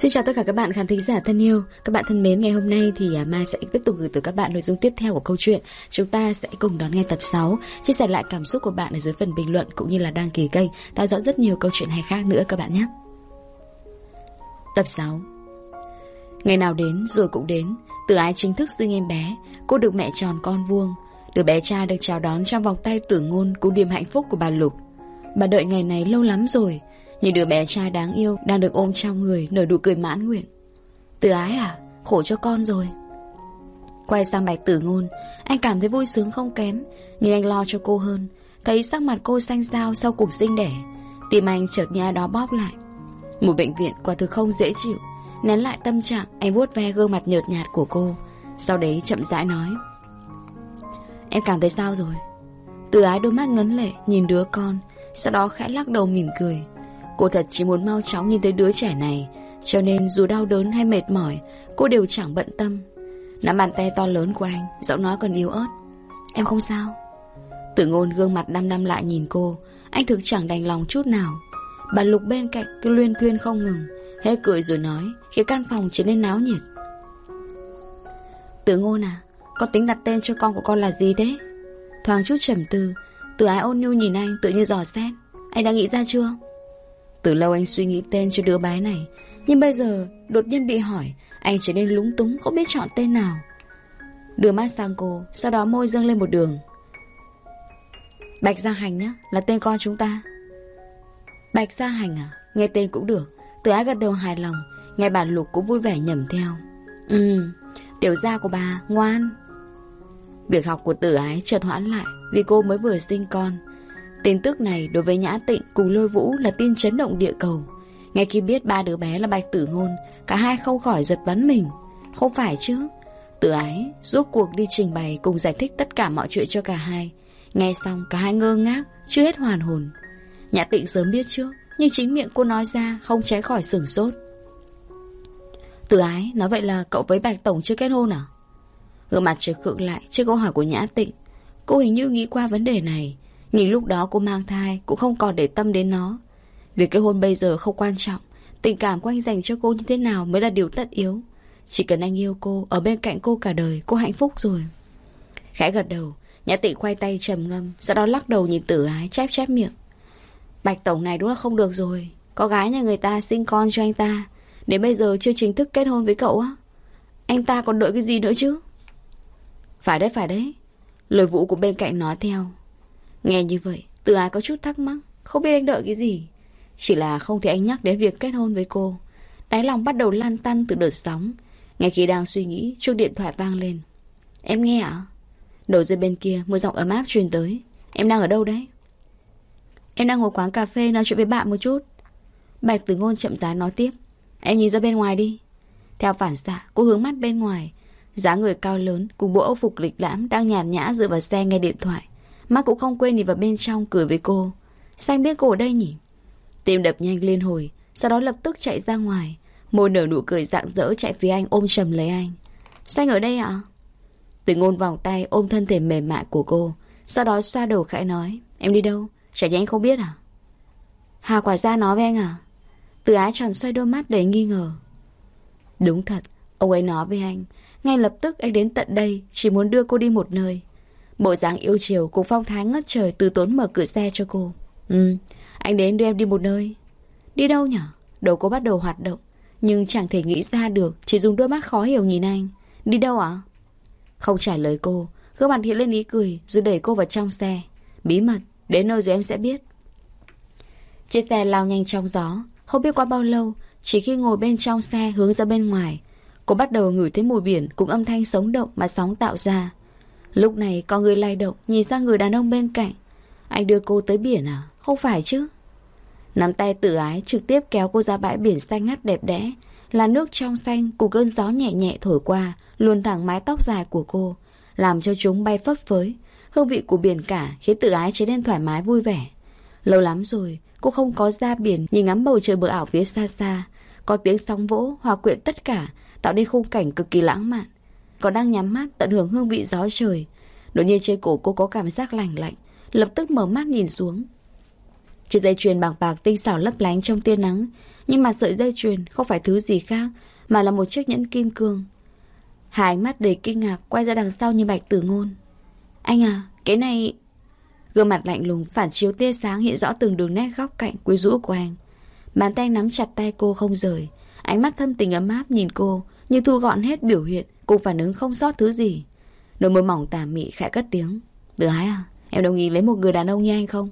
Xin chào tất cả các bạn khán thính giả thân yêu. Các bạn thân mến, ngày hôm nay thì à, Mai sẽ tiếp tục gửi tới các bạn nội dung tiếp theo của câu chuyện. Chúng ta sẽ cùng đón nghe tập 6 Chia sẻ lại cảm xúc của bạn ở dưới phần bình luận Cũng như là đăng ký kênh tạo dõi rất nhiều câu chuyện hay khác nữa các bạn nhé. Tập 6 Ngày nào đến rồi cũng đến. Từ ái chính thức sinh em bé Cô được mẹ tròn con vuông. Đứa bé trai được chào đón trong vòng tay tử ngôn Cũng điềm hạnh phúc của bà Lục. Bà đợi ngày này lâu lắm rồi Nhìn đứa bé trai đáng yêu Đang được ôm trong người nở nụ cười mãn nguyện. Từ ái à Khổ cho con rồi. Quay sang bạch tử ngôn, Anh cảm thấy vui sướng không kém, Nhưng anh lo cho cô hơn, Thấy sắc mặt cô xanh xao sau cuộc sinh đẻ. Tim anh chợt nha đó bóp lại. Một bệnh viện quả thực không dễ chịu, Nén lại tâm trạng, Anh vuốt ve gương mặt nhợt nhạt của cô, Sau đấy chậm rãi nói. Em cảm thấy sao rồi? Từ ái đôi mắt ngấn lệ nhìn đứa con, Sau đó khẽ lắc đầu mỉm cười. Cô thật chỉ muốn mau chóng nhìn thấy đứa trẻ này, Cho nên dù đau đớn hay mệt mỏi, Cô đều chẳng bận tâm. Nắm bàn tay to lớn của anh, Giọng nói còn yếu ớt. Em không sao. Tử ngôn gương mặt đăm đăm lại nhìn cô, Anh thực chẳng đành lòng chút nào. Bà Lục bên cạnh cứ luyên thuyên không ngừng, Hết cười rồi nói Khiến căn phòng trở nên náo nhiệt. Tử ngôn à Con tính đặt tên cho con của con là gì thế? Thoáng chút trầm tư Từ ái ôn nhu nhìn anh tự như dò xét. Anh đã nghĩ ra chưa? Từ lâu anh suy nghĩ tên cho đứa bé này, Nhưng bây giờ đột nhiên bị hỏi, Anh trở nên lúng túng, không biết chọn tên nào. Đưa mắt sang cô Sau đó môi dâng lên một đường. Bạch Gia Hành nhá Là tên con chúng ta. Bạch Gia Hành à Nghe tên cũng được. Từ ái gật đầu hài lòng, Nghe bà Lục cũng vui vẻ nhầm theo. Ừ Tiểu gia của bà, ngoan. Việc học của tử ái chợt hoãn lại Vì cô mới vừa sinh con. Tin tức này đối với Nhã Tịnh cùng Lôi Vũ là tin chấn động địa cầu. Ngay khi biết ba đứa bé là bạch tử ngôn, cả hai không khỏi giật bắn mình. Không phải chứ. Tự ái, rốt cuộc đi trình bày cùng giải thích tất cả mọi chuyện cho cả hai. Nghe xong cả hai ngơ ngác, chưa hết hoàn hồn. Nhã Tịnh sớm biết trước, nhưng chính miệng cô nói ra không tránh khỏi sửng sốt. Tự ái, nói vậy là cậu với Bạch Tổng chưa kết hôn à? Gương mặt trực khựng lại trước câu hỏi của Nhã Tịnh. Cô hình như nghĩ qua vấn đề này, Nhìn lúc đó cô mang thai Cũng không còn để tâm đến nó. Việc kết hôn bây giờ không quan trọng. Tình cảm của anh dành cho cô như thế nào mới là điều tất yếu. Chỉ cần anh yêu cô, Ở bên cạnh cô cả đời, Cô hạnh phúc rồi. Khẽ gật đầu, Nhã tị quay tay trầm ngâm, Sau đó lắc đầu nhìn tử ái, chép chép miệng. Bạch tổng này đúng là không được rồi. Có gái nhà người ta sinh con cho anh ta. Đến bây giờ chưa chính thức kết hôn với cậu á. Anh ta còn đợi cái gì nữa chứ? Phải đấy phải đấy. Lời vũ của bên cạnh nói theo. Nghe như vậy, từ ái có chút thắc mắc, không biết anh đợi cái gì. Chỉ là không thể anh nhắc đến việc kết hôn với cô. Đáy lòng bắt đầu lan tăn từ đợt sóng. Ngay khi đang suy nghĩ, chuông điện thoại vang lên. Em nghe ạ? Đầu dây bên kia, một giọng ấm áp truyền tới. Em đang ở đâu đấy? Em đang ngồi quán cà phê nói chuyện với bạn một chút. Bạch tử ngôn chậm rãi nói tiếp. Em nhìn ra bên ngoài đi. Theo phản xạ, cô hướng mắt bên ngoài. Giá người cao lớn cùng bộ âu phục lịch lãm đang nhàn nhã dựa vào xe nghe điện thoại. Má cũng không quên nhìn vào bên trong cười với cô Xanh biết cô ở đây nhỉ Tim đập nhanh lên hồi, Sau đó lập tức chạy ra ngoài Môi nở nụ cười rạng rỡ chạy phía anh ôm chầm lấy anh Xanh ở đây ạ à? Từ ngôn vòng tay ôm thân thể mềm mại của cô, Sau đó xoa đầu khẽ nói, Em đi đâu? Chả nhẽ anh không biết à? Hà quả ra nói với anh à? Từ ái tròn xoay đôi mắt đầy nghi ngờ Đúng thật, Ông ấy nói với anh Ngay lập tức anh đến tận đây, Chỉ muốn đưa cô đi một nơi Bộ dáng yêu chiều cùng phong thái ngất trời từ tốn mở cửa xe cho cô. Ừ, anh đến đưa em đi một nơi. Đi đâu nhở? Đầu cô bắt đầu hoạt động. Nhưng chẳng thể nghĩ ra được, chỉ dùng đôi mắt khó hiểu nhìn anh. Đi đâu ạ? Không trả lời cô, gương mặt hiện lên ý cười rồi đẩy cô vào trong xe. Bí mật, đến nơi rồi em sẽ biết. Chiếc xe lao nhanh trong gió, không biết qua bao lâu, chỉ khi ngồi bên trong xe hướng ra bên ngoài, cô bắt đầu ngửi thấy mùi biển cùng âm thanh sống động mà sóng tạo ra. Lúc này có người lay động, Nhìn sang người đàn ông bên cạnh. Anh đưa cô tới biển à? Không phải chứ. Nắm tay tự ái, trực tiếp kéo cô ra bãi biển xanh ngắt đẹp đẽ. Là nước trong xanh, cùng cơn gió nhẹ nhẹ thổi qua, Luồn thẳng mái tóc dài của cô, Làm cho chúng bay phấp phới. Hương vị của biển cả khiến tự ái trở nên thoải mái vui vẻ. Lâu lắm rồi, Cô không có ra biển nhìn ngắm bầu trời bờ ảo phía xa xa. Có tiếng sóng vỗ, hòa quyện tất cả, Tạo nên khung cảnh cực kỳ lãng mạn còn đang nhắm mắt tận hưởng hương vị gió trời. Đột nhiên trên cổ cô có cảm giác lành lạnh Lập tức mở mắt nhìn xuống. Chiếc dây chuyền bạc bạc tinh xảo lấp lánh trong tia nắng Nhưng mà sợi dây chuyền không phải thứ gì khác Mà là một chiếc nhẫn kim cương. Hai ánh mắt đầy kinh ngạc Quay ra đằng sau như bạch tử ngôn. Anh à, cái này Gương mặt lạnh lùng phản chiếu tia sáng Hiện rõ từng đường nét góc cạnh quyến rũ của anh. Bàn tay nắm chặt tay cô không rời Ánh mắt thâm tình ấm áp nhìn cô như thu gọn hết biểu hiện Cùng phản ứng không sót thứ gì. Đôi môi mỏng tà mị khẽ cất tiếng. Từ ái à, em đồng ý lấy một người đàn ông như anh không?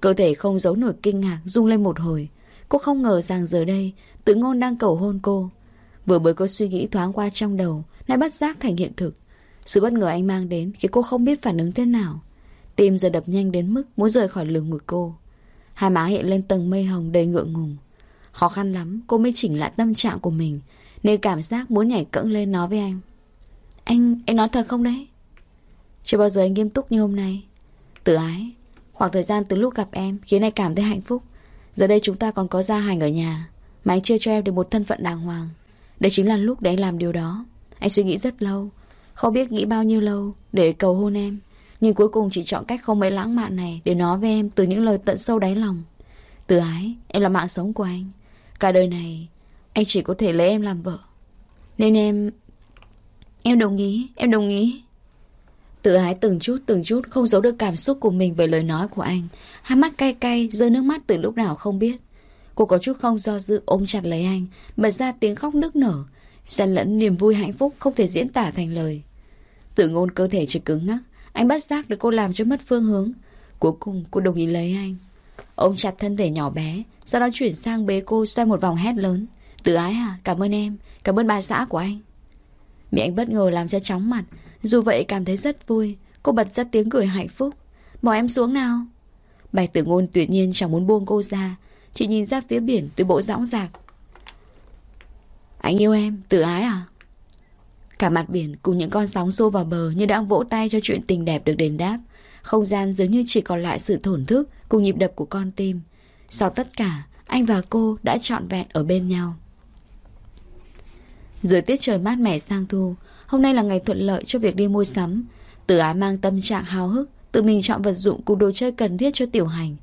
Cơ thể không giấu nổi kinh ngạc rung lên một hồi. Cô không ngờ rằng giờ đây Tự ngôn đang cầu hôn cô. Vừa mới có suy nghĩ thoáng qua trong đầu Lại bắt giác thành hiện thực. Sự bất ngờ anh mang đến Khiến cô không biết phản ứng thế nào. Tim giờ đập nhanh đến mức muốn rời khỏi lường ngực cô. Hai má hiện lên tầng mây hồng đầy ngượng ngùng. Khó khăn lắm cô mới chỉnh lại tâm trạng của mình. Nên cảm giác muốn nhảy cẫng lên nói với anh. Anh, anh nói thật không đấy? Chưa bao giờ anh nghiêm túc như hôm nay. Tự ái Khoảng thời gian từ lúc gặp em khiến anh cảm thấy hạnh phúc. Giờ đây chúng ta còn có gia hành ở nhà Mà anh chưa cho em được một thân phận đàng hoàng. Đây chính là lúc để anh làm điều đó. Anh suy nghĩ rất lâu Không biết nghĩ bao nhiêu lâu để cầu hôn em. Nhưng cuối cùng chỉ chọn cách không mấy lãng mạn này Để nói với em từ những lời tận sâu đáy lòng. Tự ái Em là mạng sống của anh. Cả đời này anh chỉ có thể lấy em làm vợ Nên em Em đồng ý Em đồng ý Tự ái từng chút từng chút không giấu được cảm xúc của mình về lời nói của anh. Hai mắt cay cay, rơi nước mắt từ lúc nào không biết. Cô có chút không do dự ôm chặt lấy anh, bật ra tiếng khóc nức nở. Xen lẫn niềm vui hạnh phúc không thể diễn tả thành lời. Tự ngôn cơ thể chỉ cứng ngắc, anh bắt giác được cô làm cho mất phương hướng. Cuối cùng cô đồng ý lấy anh. Ôm chặt thân thể nhỏ bé, sau đó chuyển sang bế cô xoay một vòng hét lớn. Tự ái à, cảm ơn em, cảm ơn bà xã của anh. Mẹ anh bất ngờ làm cho chóng mặt, dù vậy cảm thấy rất vui. Cô bật ra tiếng cười hạnh phúc. Bỏ em xuống nào. Bạch tử ngôn tuyệt nhiên chẳng muốn buông cô ra. Chỉ nhìn ra phía biển từ bộ rõng rạc. Anh yêu em, tự ái à? Cả mặt biển cùng những con sóng xô vào bờ Như đang vỗ tay cho chuyện tình đẹp được đền đáp. Không gian dường như chỉ còn lại sự thổn thức Cùng nhịp đập của con tim. Sau tất cả Anh và cô đã trọn vẹn ở bên nhau. Dưới tiết trời mát mẻ sang thu. Hôm nay là ngày thuận lợi cho việc đi mua sắm. Tử Á mang tâm trạng hào hức, Tự mình chọn vật dụng cùng đồ chơi cần thiết cho tiểu hành.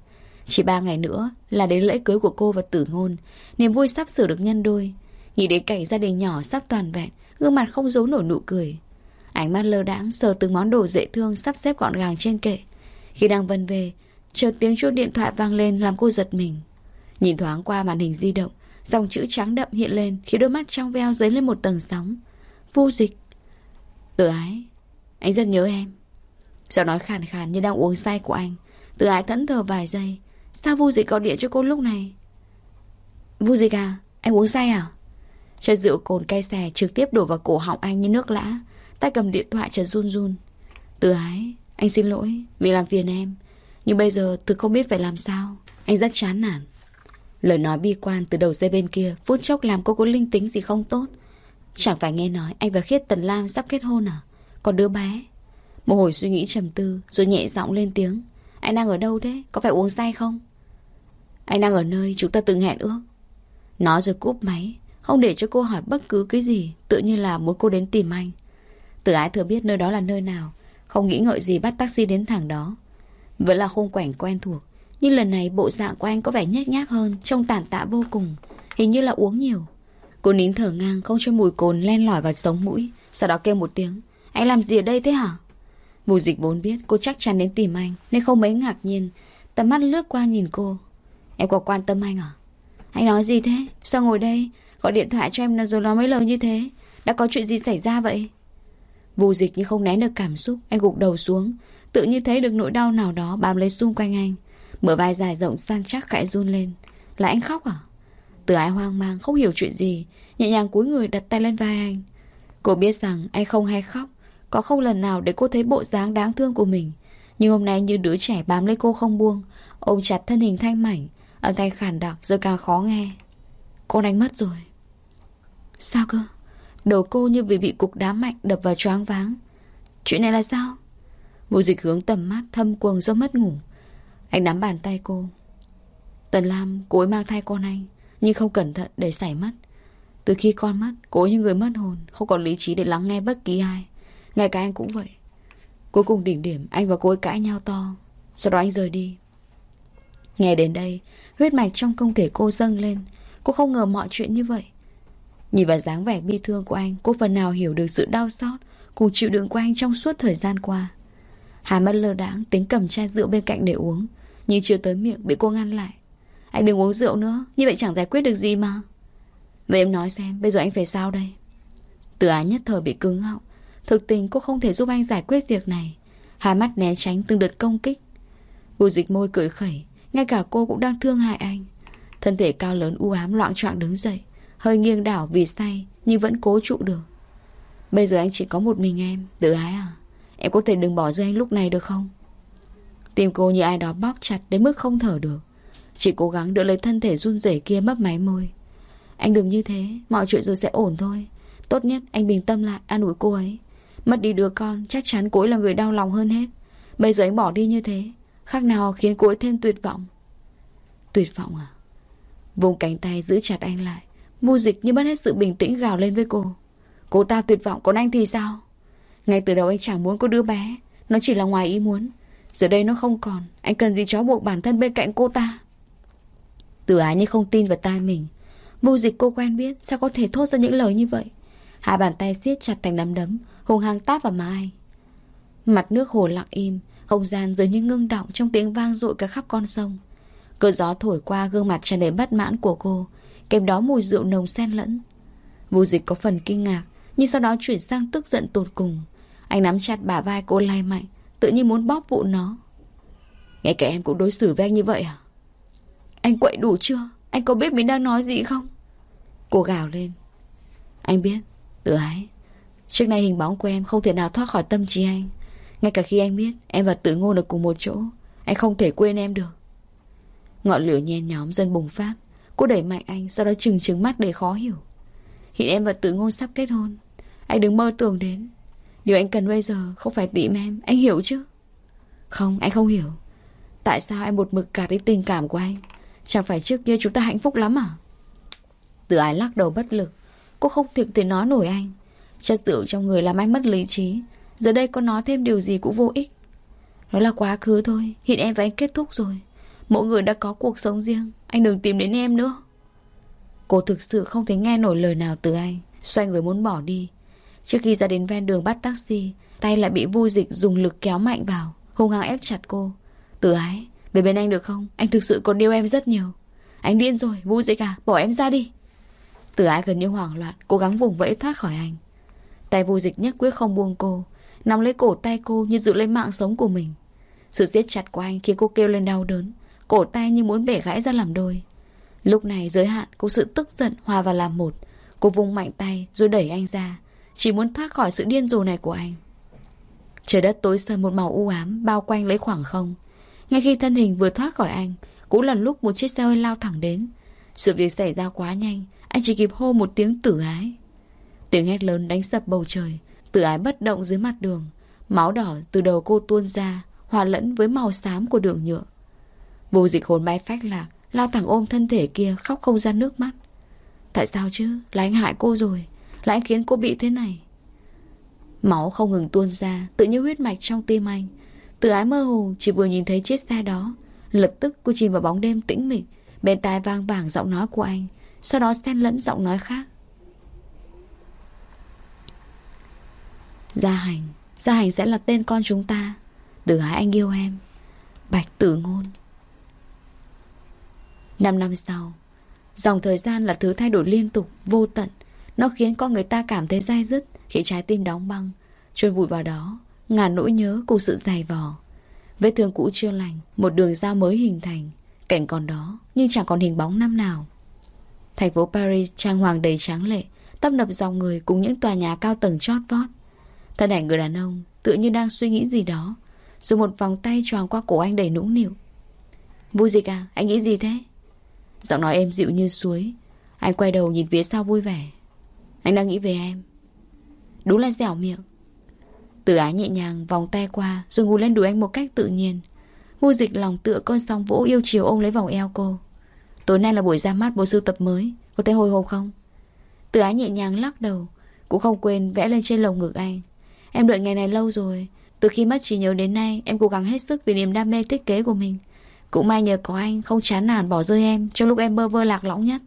Chỉ ba ngày nữa là đến lễ cưới của cô và tử ngôn. Niềm vui sắp sửa được nhân đôi. Nghĩ đến cảnh gia đình nhỏ sắp toàn vẹn, Gương mặt không giấu nổi nụ cười. Ánh mắt lơ đãng sờ từng món đồ dễ thương Sắp xếp gọn gàng trên kệ. Khi đang vân về, Chợt tiếng chuông điện thoại vang lên làm cô giật mình. Nhìn thoáng qua màn hình di động Dòng chữ trắng đậm hiện lên, khiến đôi mắt trong veo dấy lên một tầng sóng. Vô dịch. Tự ái. Anh rất nhớ em. Giọng nói khàn khàn như đang uống say của anh. Tự ái thẫn thờ vài giây. Sao Vu Dịch gọi điện cho cô lúc này? Vu Dịch à Anh uống say à? Chất rượu cồn cay xè trực tiếp đổ vào cổ họng anh như nước lã. Tay cầm điện thoại chợt run run. Tự ái, Anh xin lỗi vì làm phiền em. Nhưng bây giờ tôi không biết phải làm sao. Anh rất chán nản. Lời nói bi quan từ đầu dây bên kia Phút chốc làm cô có linh tính gì không tốt Chẳng phải nghe nói anh và Khiết Tần Lam sắp kết hôn à? Còn đứa bé? Một hồi suy nghĩ trầm tư rồi nhẹ giọng lên tiếng. Anh đang ở đâu thế? Có phải uống say không? Anh đang ở nơi chúng ta từng hẹn ước. Nói rồi cúp máy, không để cho cô hỏi bất cứ cái gì, tự như là muốn cô đến tìm anh. Tử ái thừa biết nơi đó là nơi nào, không nghĩ ngợi gì bắt taxi đến thẳng đó. Vẫn là khung quảnh quen thuộc, nhưng lần này bộ dạng của anh có vẻ nhét nhác hơn, trông tàn tạ vô cùng, hình như là uống nhiều. Cô nín thở ngang không cho mùi cồn len lỏi vào sống mũi Sau đó kêu một tiếng Anh làm gì ở đây thế hả? Mùi dịch vốn biết cô chắc chắn đến tìm anh Nên không mấy ngạc nhiên Tầm mắt lướt qua nhìn cô. Em có quan tâm anh à? Anh nói gì thế? Sao ngồi đây? Gọi điện thoại cho em rồi nói mấy lời như thế? Đã có chuyện gì xảy ra vậy? Vù dịch như không nén được cảm xúc Anh gục đầu xuống Tự như thấy được nỗi đau nào đó bám lấy xung quanh anh. Mở vai dài rộng san chắc khẽ run lên. Là anh khóc à? Từ ái hoang mang, không hiểu chuyện gì, Nhẹ nhàng cúi người đặt tay lên vai anh. Cô biết rằng anh không hay khóc, Có không lần nào để cô thấy bộ dáng đáng thương của mình. Nhưng hôm nay như đứa trẻ bám lấy cô không buông, Ôm chặt thân hình thanh mảnh, Âm thanh khàn đặc giờ càng khó nghe. Cô đánh mất rồi. Sao cơ? Đầu cô như vì bị cục đá mạnh đập vào choáng váng. Chuyện này là sao? Vô dịch hướng tầm mắt thâm quầng do mất ngủ. Anh nắm bàn tay cô. Tần Lam cô ấy mang thai con anh, nhưng không cẩn thận để xảy mất. Từ khi con mất Cô như người mất hồn, Không còn lý trí để lắng nghe bất kỳ ai. Ngay cả anh cũng vậy. Cuối cùng đỉnh điểm, Anh và cô ấy cãi nhau to. Sau đó anh rời đi. Nghe đến đây, Huyết mạch trong công thể cô dâng lên. Cô không ngờ mọi chuyện như vậy. Nhìn vào dáng vẻ bi thương của anh, Cô phần nào hiểu được sự đau xót Cùng chịu đựng của anh trong suốt thời gian qua. Hà mắt lơ đáng tính cầm chai rượu bên cạnh để uống, Nhưng chưa tới miệng bị cô ngăn lại. Anh đừng uống rượu nữa, Như vậy chẳng giải quyết được gì mà. Vậy em nói xem, bây giờ anh phải sao đây? Từ ái nhất thời bị cứng họng, Thực tình cô không thể giúp anh giải quyết việc này. Hai mắt né tránh từng đợt công kích. Bùi dịch môi cười khẩy, Ngay cả cô cũng đang thương hại anh. Thân thể cao lớn u ám loạn trọng đứng dậy, Hơi nghiêng đảo vì say, Nhưng vẫn cố trụ được. Bây giờ anh chỉ có một mình em Tự ái à? Em có thể đừng bỏ rơi anh lúc này được không? Tim cô như ai đó bóp chặt đến mức không thở được. Chỉ cố gắng đỡ lấy thân thể run rẩy kia mấp máy môi. Anh đừng như thế, Mọi chuyện rồi sẽ ổn thôi. Tốt nhất anh bình tâm lại, an ủi cô ấy. Mất đi đứa con, chắc chắn cô ấy là người đau lòng hơn hết. Bây giờ anh bỏ đi như thế, Khác nào khiến cô ấy thêm tuyệt vọng. Tuyệt vọng à? Vùng cánh tay giữ chặt anh lại, Vu dịch như mất hết sự bình tĩnh gào lên với cô. Cô ta tuyệt vọng, còn anh thì sao? Ngay từ đầu anh chẳng muốn có đứa bé. Nó chỉ là ngoài ý muốn. Giờ đây nó không còn. Anh cần gì chó buộc bản thân bên cạnh cô ta? Từ ái như không tin vào tai mình. Vô dịch cô quen biết, Sao có thể thốt ra những lời như vậy? Hai bàn tay siết chặt thành nắm đấm, Hùng hăng tát vào má anh. Mặt nước hồ lặng im, Không gian dường như ngưng động trong tiếng vang dội cả khắp con sông. Cơn gió thổi qua gương mặt tràn đầy bất mãn của cô, Kèm đó mùi rượu nồng xen lẫn. Vô dịch có phần kinh ngạc, Nhưng sau đó chuyển sang tức giận tột cùng. Anh nắm chặt bả vai cô lay mạnh, Tự nhiên muốn bóp vụ nó. Ngay cả em cũng đối xử với anh như vậy à? Anh quậy đủ chưa? Anh có biết mình đang nói gì không? Cô gào lên. Anh biết, Tự ái Trước nay hình bóng của em không thể nào thoát khỏi tâm trí anh. Ngay cả khi anh biết Em và tự ngôn ở cùng một chỗ, Anh không thể quên em được. Ngọn lửa nhen nhóm dần bùng phát. Cô đẩy mạnh anh, Sau đó trừng trừng mắt để khó hiểu. Hiện em và tự ngôn sắp kết hôn. Anh đừng mơ tưởng đến. Điều anh cần bây giờ không phải tìm em, Anh hiểu chứ? Không, anh không hiểu. Tại sao em một mực cả đi tình cảm của anh? Chẳng phải trước kia chúng ta hạnh phúc lắm à? Từ ái lắc đầu bất lực, Cô không thực thể nói nổi anh. Chất rượu trong người làm anh mất lý trí. Giờ đây có nói thêm điều gì cũng vô ích. Nó là quá khứ thôi, Hiện em và anh kết thúc rồi. Mỗi người đã có cuộc sống riêng, Anh đừng tìm đến em nữa. Cô thực sự không thể nghe nổi lời nào từ anh. Xoay người muốn bỏ đi Trước khi ra đến ven đường bắt taxi Tay lại bị vui dịch dùng lực kéo mạnh vào hung hăng ép chặt cô. Tử ái, về bên anh được không? Anh thực sự còn yêu em rất nhiều. Anh điên rồi, vui dịch à, bỏ em ra đi. Tử ái gần như hoảng loạn Cố gắng vùng vẫy thoát khỏi anh. Tay vui dịch nhất quyết không buông cô Nắm lấy cổ tay cô như giữ lấy mạng sống của mình. Sự siết chặt của anh khiến cô kêu lên đau đớn Cổ tay như muốn bể gãy ra làm đôi. Lúc này giới hạn cô sự tức giận hòa vào làm một. Cô vung mạnh tay rồi đẩy anh ra. Chỉ muốn thoát khỏi sự điên rồ này của anh. Trời đất tối sầm, một màu u ám Bao quanh lấy khoảng không. Ngay khi thân hình vừa thoát khỏi anh, Cũng là lúc một chiếc xe hơi lao thẳng đến. Sự việc xảy ra quá nhanh, Anh chỉ kịp hô một tiếng tử ái. Tiếng hét lớn đánh sập bầu trời, Tử ái bất động dưới mặt đường, Máu đỏ từ đầu cô tuôn ra, Hòa lẫn với màu xám của đường nhựa. Vô dịch hồn bay phách lạc, Lao thẳng ôm thân thể kia khóc không ra nước mắt. Tại sao chứ? Là anh hại cô rồi. Là anh khiến cô bị thế này. Máu không ngừng tuôn ra Tự như huyết mạch trong tim anh. Từ ái mơ hồ chỉ vừa nhìn thấy chiếc xe đó. Lập tức cô chìm vào bóng đêm tĩnh mịch. Bên tai vang vàng giọng nói của anh. Sau đó xen lẫn giọng nói khác. Gia Hành Gia Hành sẽ là tên con chúng ta. Từ ái anh yêu em. Bạch tử ngôn. Năm năm sau Dòng thời gian là thứ thay đổi liên tục, vô tận. Nó khiến con người ta cảm thấy dai dứt Khi trái tim đóng băng Trôi vùi vào đó Ngàn nỗi nhớ cùng sự dày vò. Vết thương cũ chưa lành Một đường dao mới hình thành Cảnh còn đó Nhưng chẳng còn hình bóng năm nào. Thành phố Paris trang hoàng đầy tráng lệ Tấp nập dòng người cùng những tòa nhà cao tầng chót vót. Thân ảnh người đàn ông Tự như đang suy nghĩ gì đó Rồi một vòng tay tròn qua cổ anh đầy nũng nịu. Vui gì cả, anh nghĩ gì thế? Giọng nói em dịu như suối. Anh quay đầu nhìn phía sau vui vẻ. Anh đang nghĩ về em. Đúng là dẻo miệng. Tử ái nhẹ nhàng vòng tay qua, Rồi ngủ lên đuổi anh một cách tự nhiên. Vui dịch lòng tựa cơn sóng vỗ yêu chiều ôm lấy vòng eo cô. Tối nay là buổi ra mắt bộ sưu tập mới, Có thể hồi hộp không? Tử ái nhẹ nhàng lắc đầu, Cũng không quên vẽ lên trên lồng ngực anh. Em đợi ngày này lâu rồi. Từ khi mất trí nhớ đến nay, Em cố gắng hết sức vì niềm đam mê thiết kế của mình. Cũng may nhờ có anh không chán nản bỏ rơi em Trong lúc em bơ vơ lạc lõng nhất.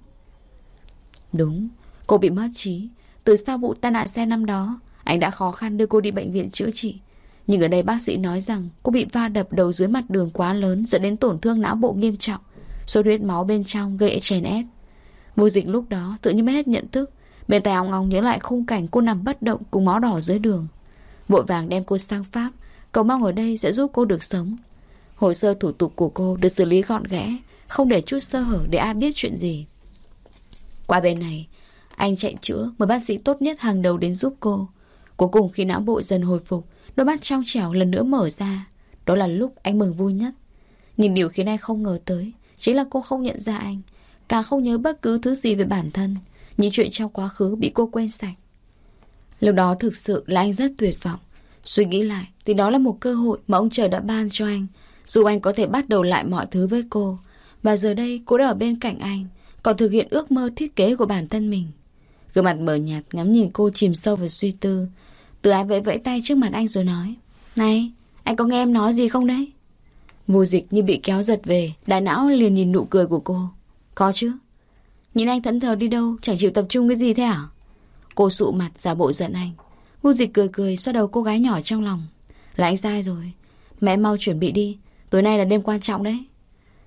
Đúng. Cô bị mất trí. Từ sau vụ tai nạn xe năm đó, Anh đã khó khăn đưa cô đi bệnh viện chữa trị. Nhưng ở đây bác sĩ nói rằng Cô bị va đập đầu dưới mặt đường quá lớn Dẫn đến tổn thương não bộ nghiêm trọng Số huyết máu bên trong gây chèn ép. Vô dịch lúc đó tự nhiên mất hết nhận thức, Bên tai ong ong nhớ lại khung cảnh cô nằm bất động Cùng máu đỏ dưới đường. Vội vàng đem cô sang Pháp, Cầu mong ở đây sẽ giúp cô được sống. Hồ sơ thủ tục của cô được xử lý gọn ghẽ, Không để chút sơ hở để ai biết chuyện gì. Qua bên này anh chạy chữa Mời bác sĩ tốt nhất hàng đầu đến giúp cô. Cuối cùng khi não bộ dần hồi phục, Đôi mắt trong trẻo lần nữa mở ra. Đó là lúc anh mừng vui nhất. Nhưng điều khiến anh không ngờ tới, Chính là cô không nhận ra anh, Càng không nhớ bất cứ thứ gì về bản thân, Những chuyện trong quá khứ bị cô quên sạch. Lúc đó thực sự là anh rất tuyệt vọng. Suy nghĩ lại, thì đó là một cơ hội mà ông trời đã ban cho anh, Dù anh có thể bắt đầu lại mọi thứ với cô. Và giờ đây, cô đã ở bên cạnh anh, Còn thực hiện ước mơ thiết kế của bản thân mình. Gương mặt mờ nhạt ngắm nhìn cô chìm sâu vào suy tư. Từ ái vẫy vẫy tay trước mặt anh rồi nói Này, anh có nghe em nói gì không đấy? Vô dịch như bị kéo giật về Đại não liền nhìn nụ cười của cô. Có chứ. Nhìn anh thẫn thờ đi đâu Chẳng chịu tập trung cái gì thế à? Cô sụ mặt giả bộ giận anh. Vô dịch cười cười xoa đầu cô gái nhỏ trong lòng. Là anh sai rồi. Mẹ mau chuẩn bị đi. Tối nay là đêm quan trọng đấy.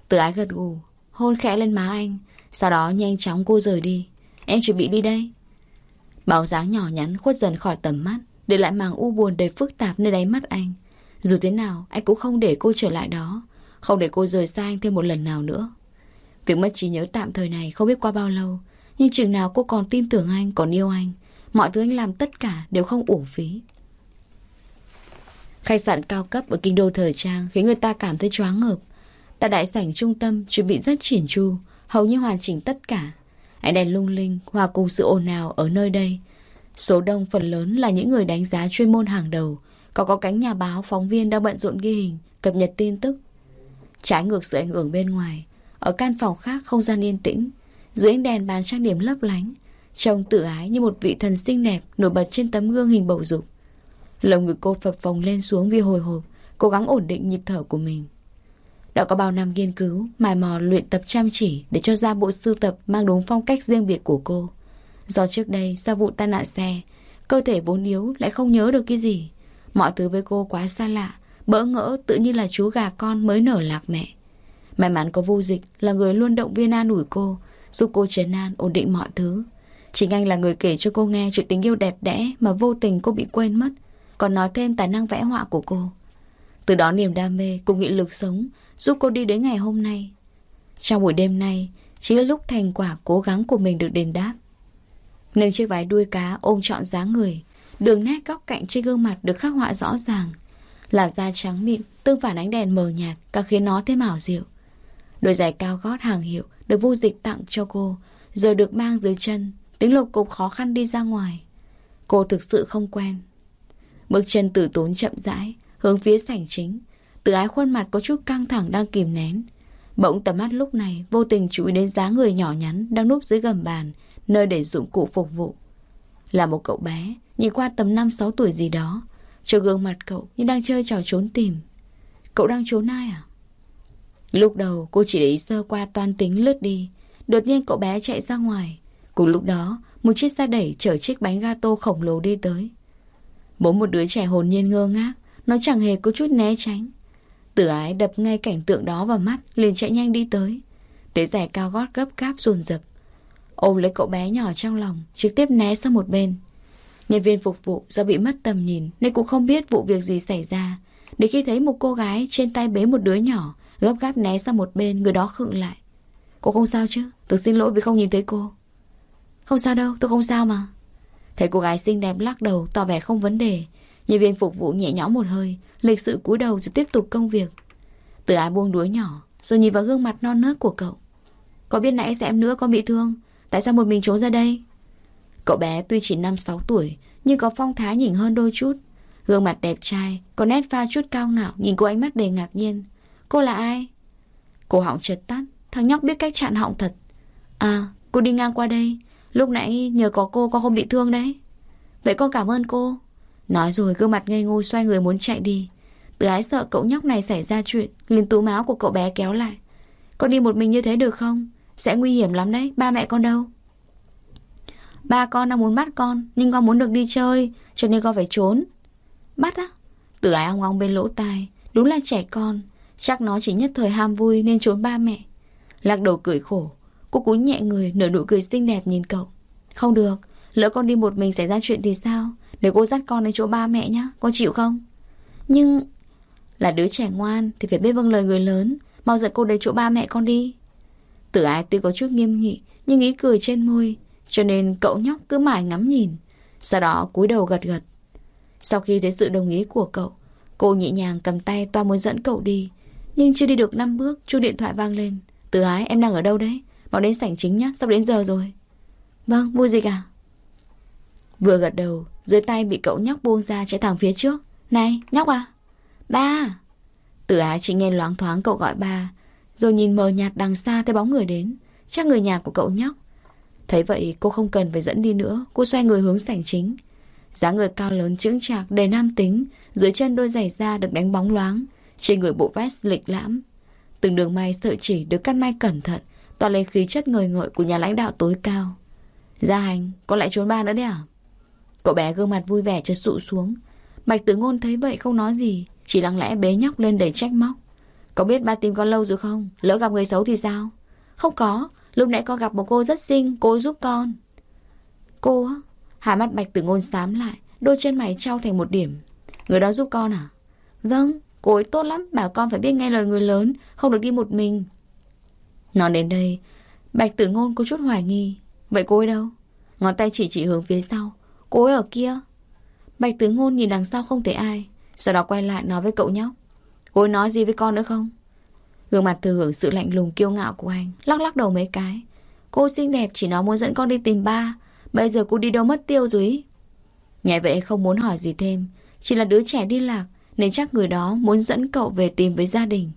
Từ ái gật gù Hôn khẽ lên má anh Sau đó nhanh chóng cô rời đi. Em chuẩn bị đi đây. Bóng dáng nhỏ nhắn khuất dần khỏi tầm mắt, Để lại màng u buồn đầy phức tạp nơi đáy mắt anh. Dù thế nào, anh cũng không để cô trở lại đó, Không để cô rời xa anh thêm một lần nào nữa. Việc mất trí nhớ tạm thời này không biết qua bao lâu, Nhưng chừng nào cô còn tin tưởng anh, Còn yêu anh, Mọi thứ anh làm tất cả đều không uổng phí. Khách sạn cao cấp ở kinh đô thời trang Khiến người ta cảm thấy choáng ngợp. Tại đại sảnh trung tâm, chuẩn bị rất chỉn chu, Hầu như hoàn chỉnh tất cả. Ánh đèn lung linh hòa cùng sự ồn ào ở nơi đây. Số đông phần lớn là những người đánh giá chuyên môn hàng đầu. Có có cánh nhà báo, phóng viên đang bận rộn ghi hình, Cập nhật tin tức. Trái ngược sự ảnh hưởng bên ngoài, Ở căn phòng khác không gian yên tĩnh. Dưới ánh đèn bàn trang điểm lấp lánh, Trông tự ái như một vị thần xinh đẹp Nổi bật trên tấm gương hình bầu dục. Lồng ngực cô phập phồng lên xuống vì hồi hộp, Cố gắng ổn định nhịp thở của mình. Đã có bao năm nghiên cứu, Mài mò luyện tập chăm chỉ Để cho ra bộ sưu tập mang đúng phong cách riêng biệt của cô Do trước đây, Sau vụ tai nạn xe, Cơ thể vốn yếu lại không nhớ được cái gì Mọi thứ với cô quá xa lạ, Bỡ ngỡ tự như là chú gà con mới nở lạc mẹ May mắn có vô dịch Là người luôn động viên an ủi cô, Giúp cô trấn an, ổn định mọi thứ Chính anh là người kể cho cô nghe chuyện tình yêu đẹp đẽ mà vô tình cô bị quên mất. Còn nói thêm tài năng vẽ họa của cô. Từ đó niềm đam mê cùng nghị lực sống giúp cô đi đến ngày hôm nay. Trong buổi đêm nay, chính là lúc thành quả cố gắng của mình được đền đáp. Nâng chiếc váy đuôi cá ôm trọn dáng người, đường nét góc cạnh trên gương mặt được khắc họa rõ ràng. Là da trắng mịn, tương phản ánh đèn mờ nhạt, càng khiến nó thêm ảo diệu. Đôi giày cao gót hàng hiệu được vô dịch tặng cho cô, giờ được mang dưới chân, Tiếng lục cục khó khăn đi ra ngoài Cô thực sự không quen Bước chân tử tốn chậm rãi Hướng phía sảnh chính. Từ ái khuôn mặt có chút căng thẳng đang kìm nén. Bỗng tầm mắt lúc này Vô tình chú ý đến dáng người nhỏ nhắn Đang núp dưới gầm bàn Nơi để dụng cụ phục vụ. Là một cậu bé Nhìn qua tầm 5-6 tuổi gì đó. Cho gương mặt cậu như đang chơi trò trốn tìm. Cậu đang trốn ai à? Lúc đầu cô chỉ để ý sơ qua toan tính lướt đi. Đột nhiên cậu bé chạy ra ngoài. Cùng lúc đó, một chiếc xe đẩy chở chiếc bánh gato khổng lồ đi tới. Bố một đứa trẻ hồn nhiên ngơ ngác, nó chẳng hề có chút né tránh. Tử ái đập ngay cảnh tượng đó vào mắt, liền chạy nhanh đi tới. Tới rẻ cao gót gấp gáp dồn dập Ôm lấy cậu bé nhỏ trong lòng, trực tiếp né sang một bên. Nhân viên phục vụ do bị mất tầm nhìn nên cũng không biết vụ việc gì xảy ra. Để khi thấy một cô gái trên tay bế một đứa nhỏ, gấp gáp né sang một bên, người đó khựng lại. Cô không sao chứ? Tôi xin lỗi vì không nhìn thấy cô. Không sao đâu, tôi không sao mà. Thấy cô gái xinh đẹp lắc đầu, tỏ vẻ không vấn đề. Nhân viên phục vụ nhẹ nhõm một hơi, lịch sự cúi đầu rồi tiếp tục công việc. Từ ái buông đuối nhỏ, rồi nhìn vào gương mặt non nớt của cậu. Có biết nãy sẽ em nữa con bị thương, tại sao một mình trốn ra đây? Cậu bé tuy chỉ 5-6 tuổi, nhưng có phong thái nhỉnh hơn đôi chút. Gương mặt đẹp trai, có nét pha chút cao ngạo, nhìn cô ánh mắt đầy ngạc nhiên. Cô là ai? Cô họng chật tắt, thằng nhóc biết cách chặn họng thật. À, cô đi ngang qua đây, Lúc nãy nhờ có cô con không bị thương đấy Vậy con cảm ơn cô Nói rồi gương mặt ngây ngô xoay người muốn chạy đi. Từ ái sợ cậu nhóc này xảy ra chuyện, liền túm áo của cậu bé kéo lại. Con đi một mình như thế được không? Sẽ nguy hiểm lắm đấy, Ba mẹ con đâu? Ba con đang muốn bắt con, Nhưng con muốn được đi chơi, Cho nên con phải trốn. Bắt á? Từ ái ong ong bên lỗ tai, Đúng là trẻ con. Chắc nó chỉ nhất thời ham vui nên trốn ba mẹ. Lạc đầu cười khổ, Cô cúi nhẹ người, nở nụ cười xinh đẹp nhìn cậu. Không được, Lỡ con đi một mình xảy ra chuyện thì sao? Để cô dắt con đến chỗ ba mẹ nhá Con chịu không? Nhưng Là đứa trẻ ngoan Thì phải biết vâng lời người lớn, Mau dẫn cô đến chỗ ba mẹ con đi. Tử ái tuy có chút nghiêm nghị, Nhưng ý cười trên môi, Cho nên cậu nhóc cứ mãi ngắm nhìn, Sau đó cúi đầu gật gật. Sau khi thấy sự đồng ý của cậu, Cô nhẹ nhàng cầm tay toa muốn dẫn cậu đi, Nhưng chưa đi được năm bước, chuông điện thoại vang lên. Tử ái, em đang ở đâu đấy? Mau đến sảnh chính nhá, Sắp đến giờ rồi. Vâng vui gì cả. Vừa gật đầu dưới tay bị cậu nhóc buông ra chạy thẳng phía trước. Này, nhóc à? Ba! Tử ái chỉ nghe loáng thoáng cậu gọi ba, Rồi nhìn mờ nhạt đằng xa thấy bóng người đến, Chắc người nhà của cậu nhóc. Thấy vậy, cô không cần phải dẫn đi nữa, Cô xoay người hướng sảnh chính. Dáng người cao lớn chững chạc, đầy nam tính, Dưới chân đôi giày da được đánh bóng loáng, Trên người bộ vest lịch lãm. Từng đường may sợi chỉ được cắt may cẩn thận Toàn lấy khí chất người ngợi của nhà lãnh đạo tối cao. Gia hành Con lại trốn ba nữa đấy à? Cậu bé gương mặt vui vẻ chợt sụ xuống. Bạch tử ngôn thấy vậy không nói gì, Chỉ lặng lẽ bế nhóc lên đầy trách móc. Cậu biết ba tìm con lâu rồi không? Lỡ gặp người xấu thì sao? Không có, Lúc nãy con gặp một cô rất xinh, Cô giúp con. Cô á? Hai mắt bạch tử ngôn xám lại, Đôi chân mày trao thành một điểm. Người đó giúp con à? Vâng Cô ấy tốt lắm, Bảo con phải biết nghe lời người lớn, Không được đi một mình. Nói đến đây, Bạch tử ngôn có chút hoài nghi. Vậy cô ấy đâu? Ngón tay chỉ chỉ hướng phía sau Cô ấy ở kia. Bạch tứ ngôn nhìn đằng sau không thấy ai, Sau đó quay lại nói với cậu nhóc. Cô ấy nói gì với con nữa không? Gương mặt thừa hưởng sự lạnh lùng kiêu ngạo của anh Lắc lắc đầu mấy cái. Cô xinh đẹp chỉ nói muốn dẫn con đi tìm ba. Bây giờ cô đi đâu mất tiêu rồi Nghe vậy không muốn hỏi gì thêm. Chỉ là đứa trẻ đi lạc, Nên chắc người đó muốn dẫn cậu về tìm với gia đình.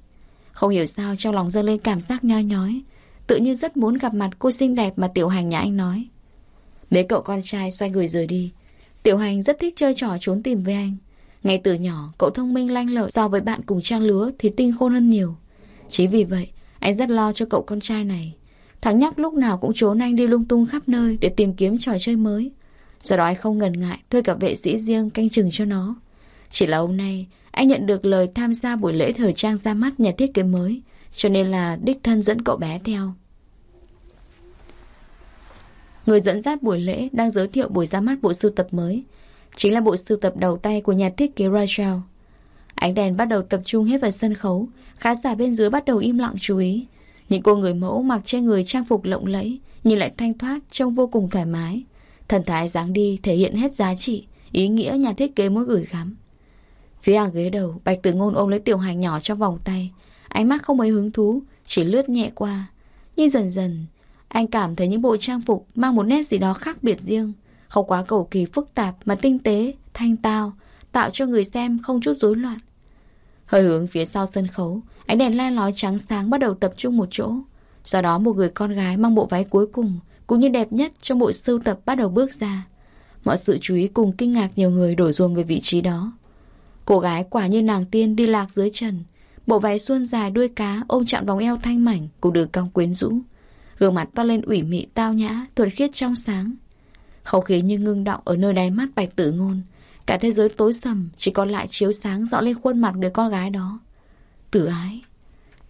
Không hiểu sao trong lòng dâng lên cảm giác nhoi nhói. Tự như rất muốn gặp mặt cô xinh đẹp mà tiểu hành nhà anh nói. Mấy cậu con trai xoay người rời đi. Tiểu hành rất thích chơi trò trốn tìm với anh. Ngay từ nhỏ, cậu thông minh, lanh lợi, So với bạn cùng trang lứa thì tinh khôn hơn nhiều. Chính vì vậy, Anh rất lo cho cậu con trai này. Thằng nhóc lúc nào cũng trốn anh đi lung tung khắp nơi Để tìm kiếm trò chơi mới. Do đó anh không ngần ngại Thuê cả vệ sĩ riêng canh chừng cho nó. Chỉ là hôm nay, Anh nhận được lời tham gia buổi lễ thời trang ra mắt nhà thiết kế mới, Cho nên là đích thân dẫn cậu bé theo. Người dẫn dắt buổi lễ đang giới thiệu buổi ra mắt bộ sưu tập mới. Chính là bộ sưu tập đầu tay của nhà thiết kế Rachel. Ánh đèn bắt đầu tập trung hết vào sân khấu. Khán giả bên dưới bắt đầu im lặng chú ý. Những cô người mẫu mặc trên người trang phục lộng lẫy, Nhìn lại thanh thoát Trông vô cùng thoải mái. Thần thái dáng đi thể hiện hết giá trị, Ý nghĩa nhà thiết kế muốn gửi gắm. Phía hàng ghế đầu, Bạch tử ngôn ôm lấy tiểu hành nhỏ trong vòng tay. Ánh mắt không mấy hứng thú, Chỉ lướt nhẹ qua. Nhưng dần dần anh cảm thấy những bộ trang phục Mang một nét gì đó khác biệt riêng. Không quá cầu kỳ phức tạp Mà tinh tế, thanh tao Tạo cho người xem không chút rối loạn. Hơi hướng phía sau sân khấu Ánh đèn le lói trắng sáng bắt đầu tập trung một chỗ. Sau đó một người con gái mang bộ váy cuối cùng Cũng như đẹp nhất trong bộ sưu tập bắt đầu bước ra. Mọi sự chú ý cùng kinh ngạc nhiều người đổ dồn về vị trí đó. Cô gái quả như nàng tiên đi lạc dưới trần Bộ váy xuân dài đuôi cá ôm chặn vòng eo thanh mảnh Cũng được cong quyến rũ. Gương mặt to lên ủy mị tao nhã, Thuần khiết trong sáng. Không khí như ngưng động ở nơi đáy mắt bạch tử ngôn. Cả thế giới tối sầm, Chỉ còn lại chiếu sáng rõ lên khuôn mặt người con gái đó. Tử ái.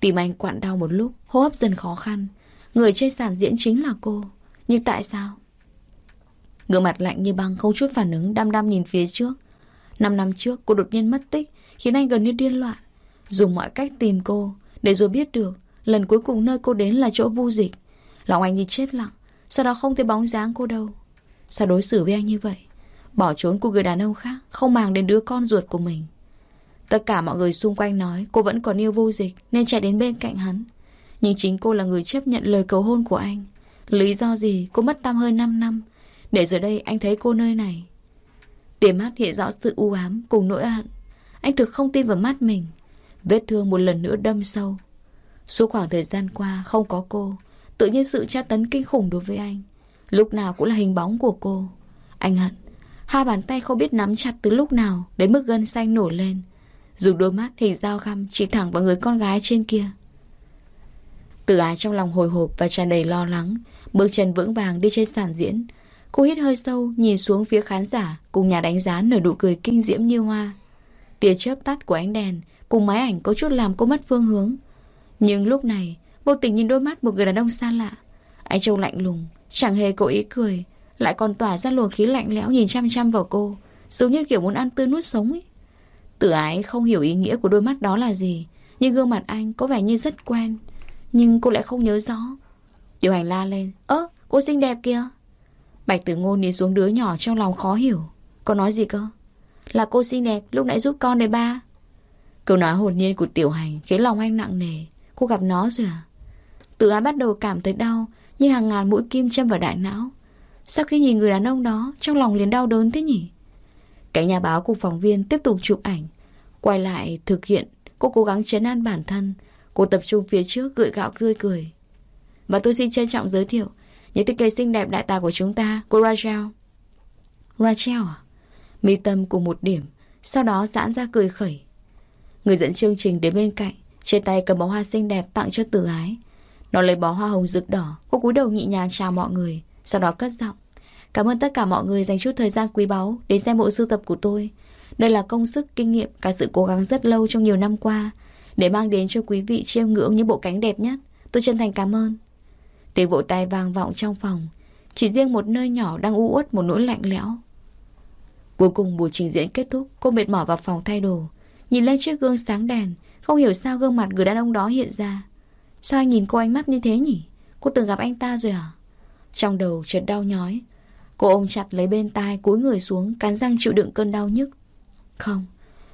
Tìm anh quặn đau một lúc, Hô hấp dần khó khăn. Người trên sàn diễn chính là cô. Nhưng tại sao? Ngựa mặt lạnh như băng không chút phản ứng, Đăm đăm nhìn phía trước. Năm năm trước, cô đột nhiên mất tích, Khiến anh gần như điên loạn. Dùng mọi cách tìm cô, Để rồi biết được, Lần cuối cùng nơi cô đến là chỗ vu dịch. Lòng anh như chết lặng, Sau đó không thấy bóng dáng cô đâu Sao đối xử với anh như vậy Bỏ trốn của người đàn ông khác, Không màng đến đứa con ruột của mình Tất cả mọi người xung quanh nói cô vẫn còn yêu vô dịch, nên chạy đến bên cạnh hắn. Nhưng chính cô là người chấp nhận lời cầu hôn của anh. Lý do gì cô mất tâm hơn 5 năm để giờ đây anh thấy cô nơi này. Tiềm mắt hiện rõ sự u ám cùng nỗi hận. Anh thực không tin vào mắt mình. Vết thương một lần nữa đâm sâu. Suốt khoảng thời gian qua không có cô. Tự nhiên sự tra tấn kinh khủng đối với anh. Lúc nào cũng là hình bóng của cô. Anh hận. Hai bàn tay không biết nắm chặt từ lúc nào đến mức gân xanh nổi lên. Dùng đôi mắt hình dao găm chỉ thẳng vào người con gái trên kia Từ ái trong lòng hồi hộp và tràn đầy lo lắng, Bước chân vững vàng đi trên sàn diễn Cô hít hơi sâu, Nhìn xuống phía khán giả Cùng nhà đánh giá nở nụ cười kinh diễm như hoa Tia chớp tắt của ánh đèn Cùng máy ảnh có chút làm cô mất phương hướng Nhưng lúc này Vô tình nhìn đôi mắt một người đàn ông xa lạ. Anh trông lạnh lùng, Chẳng hề có ý cười, Lại còn tỏa ra luồng khí lạnh lẽo nhìn chăm chăm vào cô, Giống như kiểu muốn ăn tươi nuốt sống ấy. Tử ái không hiểu ý nghĩa của đôi mắt đó là gì, Nhưng gương mặt anh có vẻ như rất quen. Nhưng cô lại không nhớ rõ. Tiểu hành la lên, Ơ, cô xinh đẹp kìa. Bạch tử ngôn nhìn xuống đứa nhỏ trong lòng khó hiểu. Có nói gì cơ? Là cô xinh đẹp, lúc nãy giúp con đấy ba. Câu nói hồn nhiên của tiểu hành Khiến lòng anh nặng nề. Cô gặp nó rồi à? Tự ái bắt đầu cảm thấy đau Như hàng ngàn mũi kim châm vào đại não. Sau khi nhìn người đàn ông đó, Trong lòng liền đau đớn thế nhỉ? Cảnh nhà báo cùng phóng viên tiếp tục chụp ảnh. Quay lại thực hiện, Cô cố gắng chấn an bản thân. Cô tập trung phía trước, gợi gạo, tươi cười. Và tôi xin trân trọng giới thiệu Những thiết kế xinh đẹp đại tài của chúng ta, Cô Rachel. Rachel à? Mi tâm cùng một điểm, Sau đó giãn ra cười khẩy. Người dẫn chương trình đến bên cạnh Trên tay cầm bó hoa xinh đẹp tặng cho tử ái. Nó lấy bó hoa hồng rực đỏ Cô cúi đầu nhị nhàng chào mọi người Sau đó cất giọng Cảm ơn tất cả mọi người dành chút thời gian quý báu Đến xem bộ sưu tập của tôi đây là công sức, kinh nghiệm, cả sự cố gắng rất lâu trong nhiều năm qua để mang đến cho quý vị chiêm ngưỡng những bộ cánh đẹp nhất. Tôi chân thành cảm ơn. Tiếng vỗ tay vang vọng trong phòng. Chỉ riêng một nơi nhỏ đang u uất một nỗi lạnh lẽo. Cuối cùng buổi trình diễn kết thúc, cô mệt mỏi vào phòng thay đồ. Nhìn lên chiếc gương sáng đèn, không hiểu sao gương mặt người đàn ông đó hiện ra. Sao anh nhìn cô ánh mắt như thế nhỉ? Cô từng gặp anh ta rồi à? Trong đầu chợt đau nhói. Cô ôm chặt lấy bên tai, cúi người xuống, cắn răng chịu đựng cơn đau nhức. Không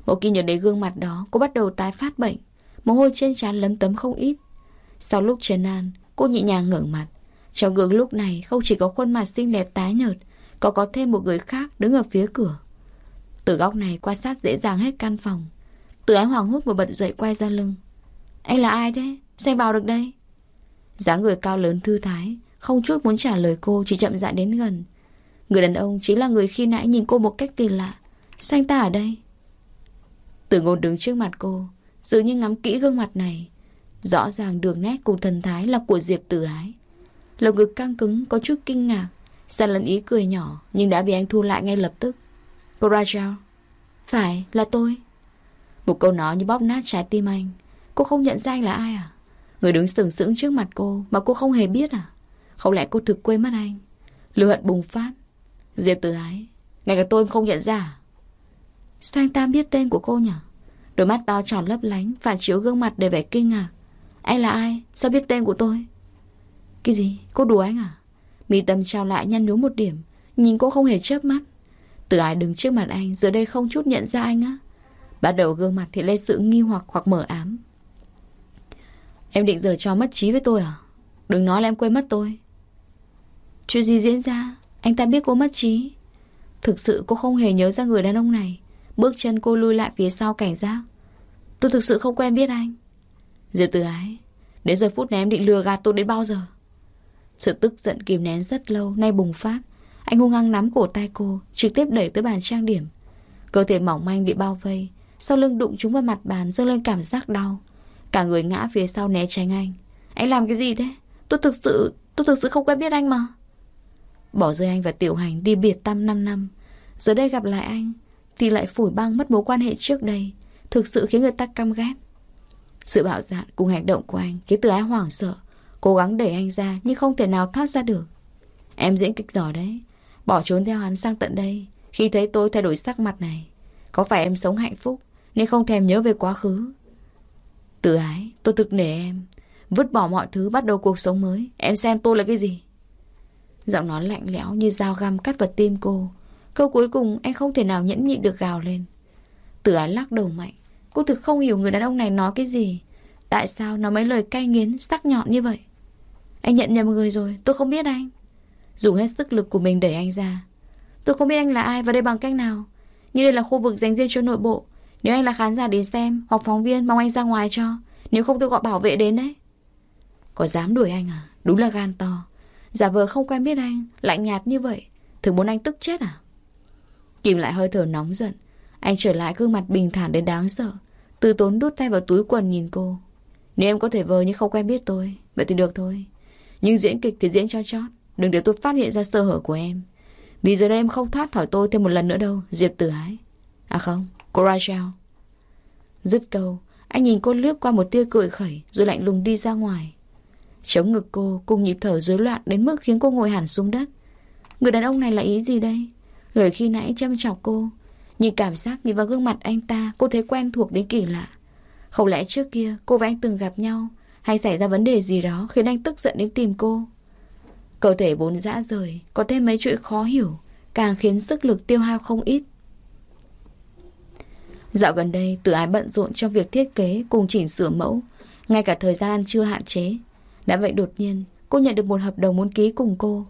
Một khi nhớ đến gương mặt đó Cô bắt đầu tái phát bệnh Mồ hôi trên trán lấm tấm không ít Sau lúc trấn an Cô nhẹ nhàng ngẩng mặt Trong gương lúc này không chỉ có khuôn mặt xinh đẹp tái nhợt Có có thêm một người khác đứng ở phía cửa Từ góc này quan sát dễ dàng hết căn phòng Từ ái hoàng hốt một bật dậy quay ra lưng Anh là ai thế? Sao vào được đây? dáng người cao lớn thư thái, Không chút muốn trả lời cô, Chỉ chậm rãi đến gần. Người đàn ông chính là người khi nãy nhìn cô một cách kỳ lạ. Sao anh ta ở đây? Tử ngôn đứng trước mặt cô, Dường như ngắm kỹ gương mặt này. Rõ ràng đường nét cùng thần thái là của Diệp tử ái. Lồng ngực căng cứng, có chút kinh ngạc. Sàn lần ý cười nhỏ, Nhưng đã bị anh thu lại ngay lập tức. Cô Rachel Phải, là tôi. Một câu nói như bóp nát trái tim anh. Cô không nhận ra anh là ai à? Người đứng sừng sững trước mặt cô Mà cô không hề biết à Không lẽ cô thực quên mất anh Lửa hận bùng phát Diệp tự ái, Ngay cả tôi không nhận ra à Sao anh ta biết tên của cô nhỉ? Đôi mắt to tròn lấp lánh, Phản chiếu gương mặt để vẻ kinh ngạc Anh là ai? Sao biết tên của tôi? Cái gì? Cô đùa anh à? Mi tâm trao lại nhăn nhúm một điểm, Nhìn cô không hề chớp mắt Từ ái đứng trước mặt anh, Giờ đây không chút nhận ra anh á Bắt đầu gương mặt thì lên sự nghi hoặc hoặc mở ám Em định giờ cho mất trí với tôi à? Đừng nói là em quên mất tôi. Chuyện gì diễn ra? Anh ta biết cô mất trí. Thực sự cô không hề nhớ ra người đàn ông này. Bước chân cô lui lại phía sau cảnh giác. Tôi thực sự không quen biết anh. Diệp từ ái, Đến giờ phút này em định lừa gạt tôi đến bao giờ? Sự tức giận kìm nén rất lâu, Nay bùng phát. Anh hung hăng nắm cổ tay cô, Trực tiếp đẩy tới bàn trang điểm. Cơ thể mỏng manh bị bao vây. Sau lưng đụng chúng vào mặt bàn, dâng lên cảm giác đau. Cả người ngã phía sau né tránh anh. Anh làm cái gì thế Tôi thực sự, Tôi thực sự không quen biết anh mà. Bỏ rơi anh và Tiểu Hành đi biệt tâm 5 năm. Giờ đây gặp lại anh, thì lại phủi băng mất mối quan hệ trước đây. Thực sự khiến người ta căm ghét. Sự bạo dạn cùng hành động của anh Khiến từ ái hoảng sợ, Cố gắng đẩy anh ra nhưng không thể nào thoát ra được. Em diễn kịch giỏi đấy, Bỏ trốn theo hắn sang tận đây. Khi thấy tôi thay đổi sắc mặt này, Có phải em sống hạnh phúc Nên không thèm nhớ về quá khứ? Từ ái, tôi thực nể em. Vứt bỏ mọi thứ, bắt đầu cuộc sống mới. Em xem tôi là cái gì? Giọng nói lạnh lẽo như dao găm cắt vào tim cô. Câu cuối cùng anh không thể nào nhẫn nhịn được gào lên. Tự ái lắc đầu mạnh. Cô thực không hiểu người đàn ông này nói cái gì. Tại sao nói mấy lời cay nghiến, Sắc nhọn như vậy? Anh nhận nhầm người rồi, tôi không biết anh. Dùng hết sức lực của mình đẩy anh ra. Tôi không biết anh là ai và đây bằng cách nào. Nhưng đây là khu vực dành riêng cho nội bộ. Nếu anh là khán giả đến xem Hoặc phóng viên mong anh ra ngoài cho. Nếu không tôi gọi bảo vệ đến đấy. Có dám đuổi anh à? Đúng là gan to. Giả vờ không quen biết anh Lạnh nhạt như vậy. Thường muốn anh tức chết à? Kìm lại hơi thở nóng giận. Anh trở lại gương mặt bình thản đến đáng sợ. Từ tốn đút tay vào túi quần nhìn cô. Nếu em có thể vờ nhưng không quen biết tôi Vậy thì được thôi. Nhưng diễn kịch thì diễn cho chót. Đừng để tôi phát hiện ra sơ hở của em. Vì giờ đây em không thoát khỏi tôi thêm một lần nữa đâu Diệp tử ái. À không, cô Rachel Dứt câu, Anh nhìn cô lướt qua một tia cười khẩy Rồi lạnh lùng đi ra ngoài. Chống ngực cô cùng nhịp thở rối loạn Đến mức khiến cô ngồi hẳn xuống đất. Người đàn ông này là ý gì đây? Lời khi nãy chăm chọc cô, Nhìn cảm giác nhìn vào gương mặt anh ta, Cô thấy quen thuộc đến kỳ lạ. Không lẽ trước kia cô và anh từng gặp nhau, Hay xảy ra vấn đề gì đó Khiến anh tức giận đến tìm cô? Cơ thể vốn dã rời, Có thêm mấy chuyện khó hiểu, Càng khiến sức lực tiêu hao không ít. Dạo gần đây Tử ái bận rộn trong việc thiết kế Cùng chỉnh sửa mẫu, Ngay cả thời gian ăn trưa hạn chế, Đã vậy đột nhiên, Cô nhận được một hợp đồng muốn ký cùng cô.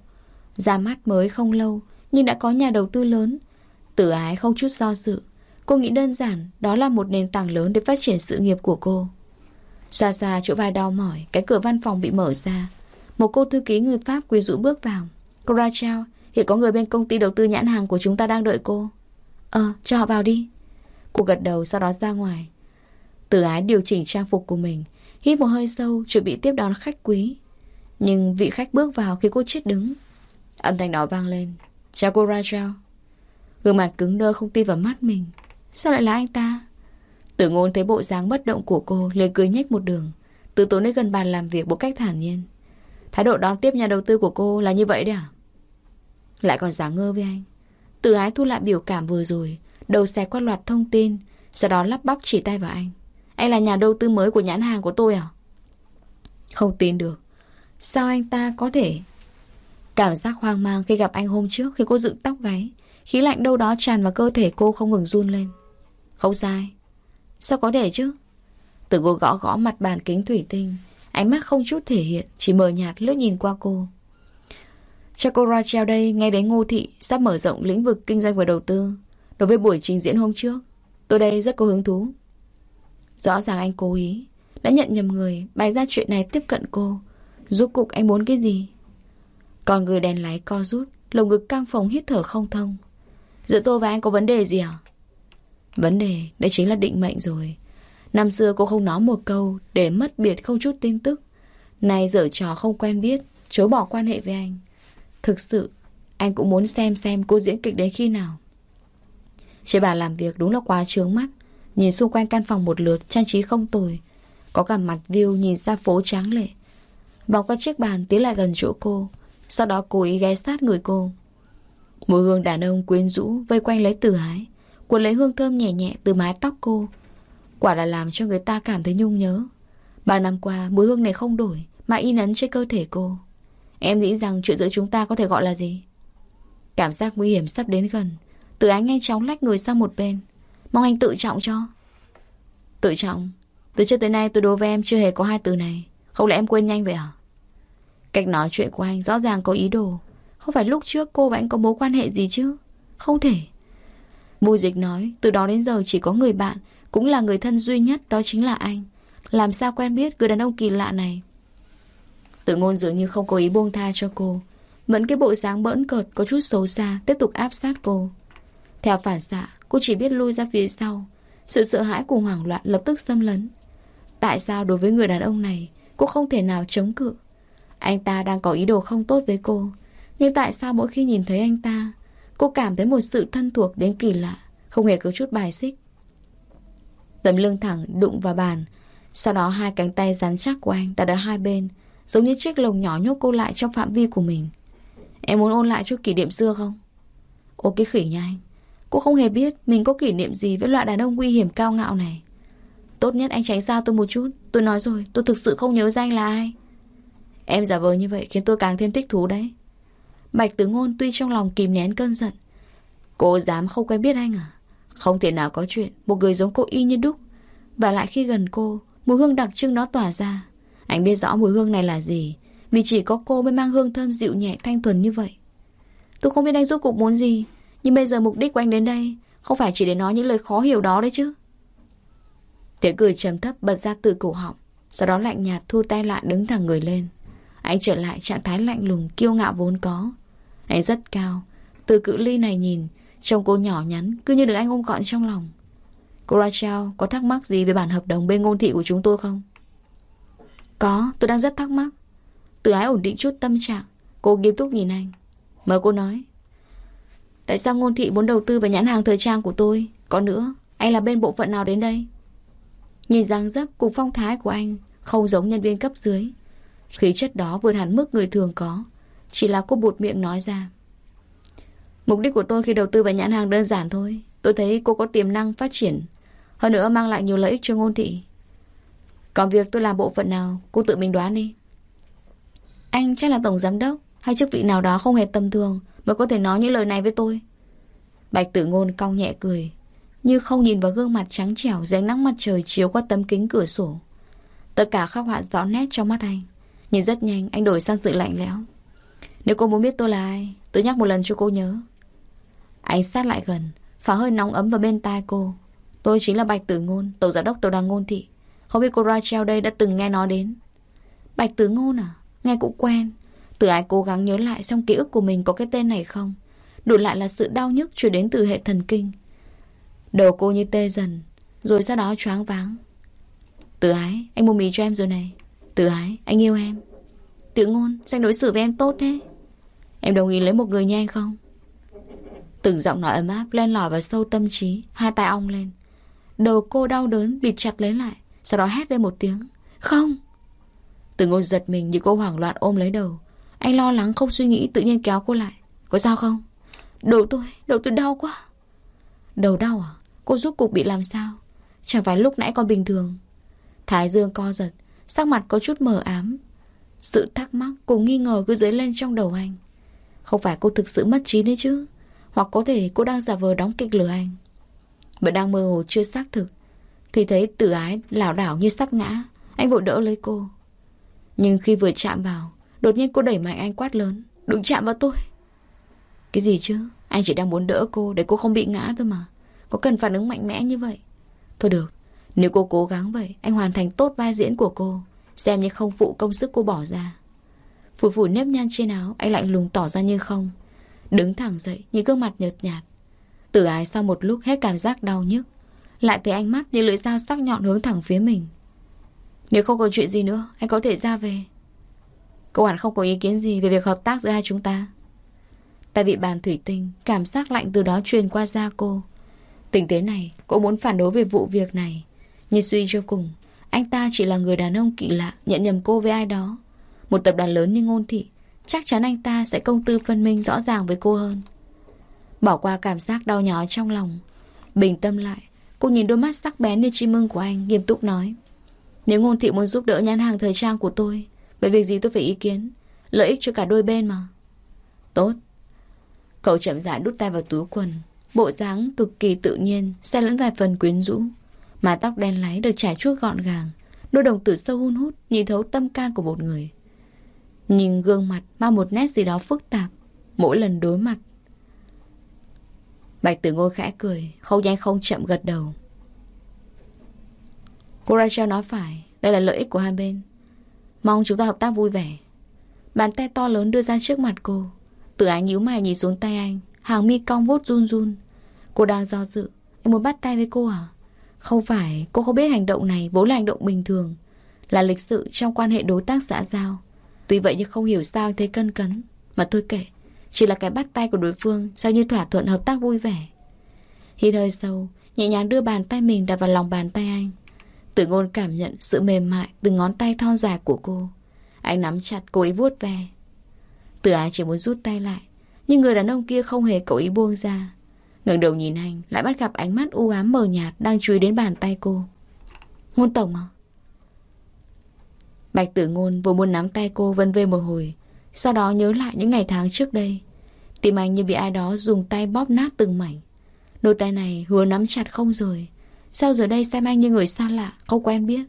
Ra mắt mới không lâu, Nhưng đã có nhà đầu tư lớn. Tử ái không chút do dự, Cô nghĩ đơn giản Đó là một nền tảng lớn để phát triển sự nghiệp của cô. Xa xa chỗ vai đau mỏi, Cái cửa văn phòng bị mở ra. Một cô thư ký người Pháp quyến rũ bước vào. Cô Rachel Hiện có người bên công ty đầu tư nhãn hàng của chúng ta đang đợi cô. Ờ cho họ vào đi. Cô gật đầu sau đó ra ngoài. Tử ái điều chỉnh trang phục của mình, Hít một hơi sâu, chuẩn bị tiếp đón khách quý. Nhưng vị khách bước vào khi cô chết đứng. Âm thanh đó vang lên. Chào cô Rachel Gương mặt cứng đơ không tin vào mắt mình. Sao lại là anh ta? Tử ngôn thấy bộ dáng bất động của cô, liền cười nhếch một đường. Từ tốn đến gần bàn làm việc một cách thản nhiên. Thái độ đón tiếp nhà đầu tư của cô là như vậy đấy à? Lại còn giả ngơ với anh. Tử ái thu lại biểu cảm vừa rồi Đầu xe qua loạt thông tin, Sau đó lắp bắp chỉ tay vào anh. Anh là nhà đầu tư mới của nhãn hàng của tôi à? Không tin được. Sao anh ta có thể? Cảm giác hoang mang khi gặp anh hôm trước Khi cô dựng tóc gáy. Khí lạnh đâu đó tràn vào cơ thể cô không ngừng run lên. Không sai. Sao có thể chứ? Từ cô gõ gõ mặt bàn kính thủy tinh, Ánh mắt không chút thể hiện, Chỉ mờ nhạt lướt nhìn qua cô. Cho cô Rachel đây nghe đến ngô thị Sắp mở rộng lĩnh vực kinh doanh và đầu tư. Đối với buổi trình diễn hôm trước, Tôi đây rất có hứng thú. Rõ ràng anh cố ý, Đã nhận nhầm người, Bày ra chuyện này tiếp cận cô. Rốt cục anh muốn cái gì? Còn người đèn lái co rút, Lồng ngực căng phòng hít thở không thông. Giữa tôi và anh có vấn đề gì à? Vấn đề Đấy chính là định mệnh rồi. Năm xưa cô không nói một câu Để mất biệt không chút tin tức. Nay dở trò không quen biết, Chối bỏ quan hệ với anh. Thực sự, Anh cũng muốn xem xem cô diễn kịch đến khi nào chị bà làm việc đúng là quá trướng mắt. Nhìn xung quanh căn phòng một lượt, Trang trí không tồi. Có cả mặt view nhìn ra phố tráng lệ. Vòng qua chiếc bàn tiến lại gần chỗ cô. Sau đó cố ý ghé sát người cô. Mùi hương đàn ông quyến rũ Vây quanh lấy từ ái. Cuốn lấy hương thơm nhẹ nhẹ từ mái tóc cô. Quả là làm cho người ta cảm thấy nhung nhớ. Ba năm qua, mùi hương này không đổi, Mà in ấn trên cơ thể cô. Em nghĩ rằng chuyện giữa chúng ta có thể gọi là gì? Cảm giác nguy hiểm sắp đến gần tự ánh nhanh chóng lách người sang một bên. Mong anh tự trọng cho. Tự trọng? Từ trước tới nay tôi đối với em chưa hề có hai từ này. Không lẽ em quên nhanh vậy à Cách nói chuyện của anh rõ ràng có ý đồ. Không phải lúc trước cô và anh có mối quan hệ gì chứ? Không thể. Vui dịch nói, Từ đó đến giờ chỉ có người bạn, Cũng là người thân duy nhất, đó chính là anh. Làm sao quen biết người đàn ông kỳ lạ này? Tự ngôn dường như không có ý buông tha cho cô. Vẫn cái bộ dáng bỡn cợt, Có chút xấu xa, Tiếp tục áp sát cô. Theo phản xạ, Cô chỉ biết lui ra phía sau. Sự sợ hãi cùng hoảng loạn lập tức xâm lấn. Tại sao đối với người đàn ông này, Cô không thể nào chống cự? Anh ta đang có ý đồ không tốt với cô, Nhưng tại sao mỗi khi nhìn thấy anh ta, Cô cảm thấy một sự thân thuộc đến kỳ lạ, Không hề có chút bài xích? Tấm lưng thẳng đụng vào bàn, Sau đó hai cánh tay rắn chắc của anh đặt ở hai bên, Giống như chiếc lồng nhỏ nhốt cô lại trong phạm vi của mình. Em muốn ôn lại chút kỷ niệm xưa không? Ô cái khỉ nha anh. Cô không hề biết mình có kỷ niệm gì với loại đàn ông nguy hiểm cao ngạo này. Tốt nhất anh tránh xa tôi một chút. Tôi nói rồi, tôi thực sự không nhớ anh là ai. Em giả vờ như vậy khiến tôi càng thêm thích thú đấy. Bạch Tử Ngôn tuy trong lòng kìm nén cơn giận, Cô dám không quen biết anh à? Không thể nào có chuyện Một người giống cô y như đúc. Và lại khi gần cô, Mùi hương đặc trưng nó tỏa ra. Anh biết rõ mùi hương này là gì, Vì chỉ có cô mới mang hương thơm dịu nhẹ, thanh thuần như vậy. Tôi không biết anh rốt cuộc muốn gì. Nhưng bây giờ mục đích của anh đến đây Không phải chỉ để nói những lời khó hiểu đó đấy chứ Tiếng cười trầm thấp bật ra từ cổ họng Sau đó lạnh nhạt thu tay lại đứng thẳng người lên Anh trở lại trạng thái lạnh lùng Kiêu ngạo vốn có Anh rất cao Từ cự ly này nhìn Trông cô nhỏ nhắn Cứ như được anh ôm gọn trong lòng Cô Rachel có thắc mắc gì về bản hợp đồng bên ngôn thị của chúng tôi không? Có, tôi đang rất thắc mắc. Từ ái ổn định chút tâm trạng. Cô nghiêm túc nhìn anh. Mời cô nói. Tại sao ngôn thị muốn đầu tư vào nhãn hàng thời trang của tôi? Có nữa, anh là bên bộ phận nào đến đây? Nhìn dáng dấp cùng phong thái của anh không giống nhân viên cấp dưới. Khí chất đó vượt hẳn mức người thường có. Chỉ là cô bụt miệng nói ra. Mục đích của tôi khi đầu tư vào nhãn hàng đơn giản thôi. Tôi thấy cô có tiềm năng phát triển. Hơn nữa mang lại nhiều lợi ích cho ngôn thị. Còn việc tôi làm bộ phận nào, cô tự mình đoán đi. Anh chắc là tổng giám đốc hay chức vị nào đó không hề tầm thường mới có thể nói những lời này với tôi. Bạch tử ngôn cong nhẹ cười, như không nhìn vào gương mặt trắng trẻo dưới nắng mặt trời chiếu qua tấm kính cửa sổ. Tất cả khắc họa rõ nét trong mắt anh. Nhưng rất nhanh anh đổi sang sự lạnh lẽo. Nếu cô muốn biết tôi là ai, tôi nhắc một lần cho cô nhớ. Anh sát lại gần, phá hơi nóng ấm vào bên tai cô. Tôi chính là Bạch Tử Ngôn, tổ giám đốc tổ đoàn ngôn thị. Không biết cô Rachel đây đã từng nghe nói đến. Bạch Tử Ngôn à? Nghe cũng quen. Từ ai cố gắng nhớ lại trong ký ức của mình có cái tên này không? Đủ lại là sự đau nhức chuyển đến từ hệ thần kinh. Đầu cô như tê dần, rồi sau đó choáng váng. Từ ái, anh mua mì cho em rồi này. Từ ái, anh yêu em. Tự ngôn, sao đối xử với em tốt thế? Em đồng ý lấy một người như anh không? Từng giọng nói ấm áp len lỏi vào sâu tâm trí, hai tay ong lên. Đầu cô đau đớn bịt chặt lấy lại, sau đó hét lên một tiếng. Không! Từ ngôn giật mình như cô hoảng loạn ôm lấy đầu. Anh lo lắng không suy nghĩ tự nhiên kéo cô lại. Có sao không? Đầu tôi, đầu tôi đau quá. Đầu đau à? Cô giúp cục bị làm sao? Chẳng phải lúc nãy còn bình thường. Thái dương co giật, sắc mặt có chút mờ ám. Sự thắc mắc cùng nghi ngờ cứ dấy lên trong đầu anh. Không phải cô thực sự mất trí đấy chứ? Hoặc có thể cô đang giả vờ đóng kịch lừa anh. Vẫn đang mơ hồ chưa xác thực. Thì thấy tử ái lảo đảo như sắp ngã. Anh vội đỡ lấy cô. Nhưng khi vừa chạm vào, đột nhiên cô đẩy mạnh anh quát lớn. Đừng chạm vào tôi. Cái gì chứ? Anh chỉ đang muốn đỡ cô để cô không bị ngã thôi mà. Có cần phản ứng mạnh mẽ như vậy? Thôi được, nếu cô cố gắng vậy, anh hoàn thành tốt vai diễn của cô. Xem như không phụ công sức cô bỏ ra. Phủi phủi nếp nhăn trên áo, anh lạnh lùng tỏ ra như không. Đứng thẳng dậy, những gương mặt nhợt nhạt. Tử ái sau một lúc hết cảm giác đau nhức. Lại thấy ánh mắt như lưỡi dao sắc nhọn hướng thẳng phía mình. Nếu không có chuyện gì nữa, anh có thể ra về. Cô hẳn không có ý kiến gì về việc hợp tác giữa hai chúng ta. Tại vị bàn thủy tinh, cảm giác lạnh từ đó truyền qua da cô. Tình thế này, cô muốn phản đối về vụ việc này. Nhưng suy cho cùng, anh ta chỉ là người đàn ông kỳ lạ nhận nhầm cô với ai đó. Một tập đoàn lớn như ngôn thị, chắc chắn anh ta sẽ công tư phân minh rõ ràng với cô hơn. Bỏ qua cảm giác đau nhói trong lòng. Bình tâm lại, cô nhìn đôi mắt sắc bén như chim mưng của anh, nghiêm túc nói. Nếu ngôn thị muốn giúp đỡ nhãn hàng thời trang của tôi, bởi việc gì tôi phải ý kiến? Lợi ích cho cả đôi bên mà. Tốt. Cậu chậm rãi đút tay vào túi quần, Bộ dáng cực kỳ tự nhiên Xe lẫn vài phần quyến rũ. Mà tóc đen láy được trải chuốt gọn gàng. Đôi đồng tử sâu hun hút Nhìn thấu tâm can của một người. Nhìn gương mặt mang một nét gì đó phức tạp Mỗi lần đối mặt. Bạch tử ngôi khẽ cười Không nhanh không chậm gật đầu. Cô Rachel nói phải Đây là lợi ích của hai bên. Mong chúng ta hợp tác vui vẻ. Bàn tay to lớn đưa ra trước mặt cô. Tử ái nhíu mày nhìn xuống tay anh. Hàng mi cong vút run run. Cô đang do dự. Em muốn bắt tay với cô à Không phải. Cô không biết hành động này vốn là hành động bình thường. Là lịch sự trong quan hệ đối tác xã giao. Tuy vậy nhưng không hiểu sao anh thấy cân cấn. Mà thôi kệ. Chỉ là cái bắt tay của đối phương Sao như thỏa thuận hợp tác vui vẻ. Hít hơi sâu, Nhẹ nhàng đưa bàn tay mình đặt vào lòng bàn tay anh. Tử ngôn cảm nhận sự mềm mại Từ ngón tay thon dài của cô. Anh nắm chặt cô ấy vuốt ve. Từ ái chỉ muốn rút tay lại, nhưng người đàn ông kia không hề cố ý buông ra. Ngẩng đầu nhìn anh, Lại bắt gặp ánh mắt u ám mờ nhạt Đang chui đến bàn tay cô. Ngôn tổng à Bạch tử ngôn vừa muốn nắm tay cô vân vê một hồi, Sau đó nhớ lại những ngày tháng trước đây. Tim anh như bị ai đó dùng tay bóp nát từng mảnh. Đôi tay này hứa nắm chặt không rồi Sao giờ đây xem anh như người xa lạ, Không quen biết?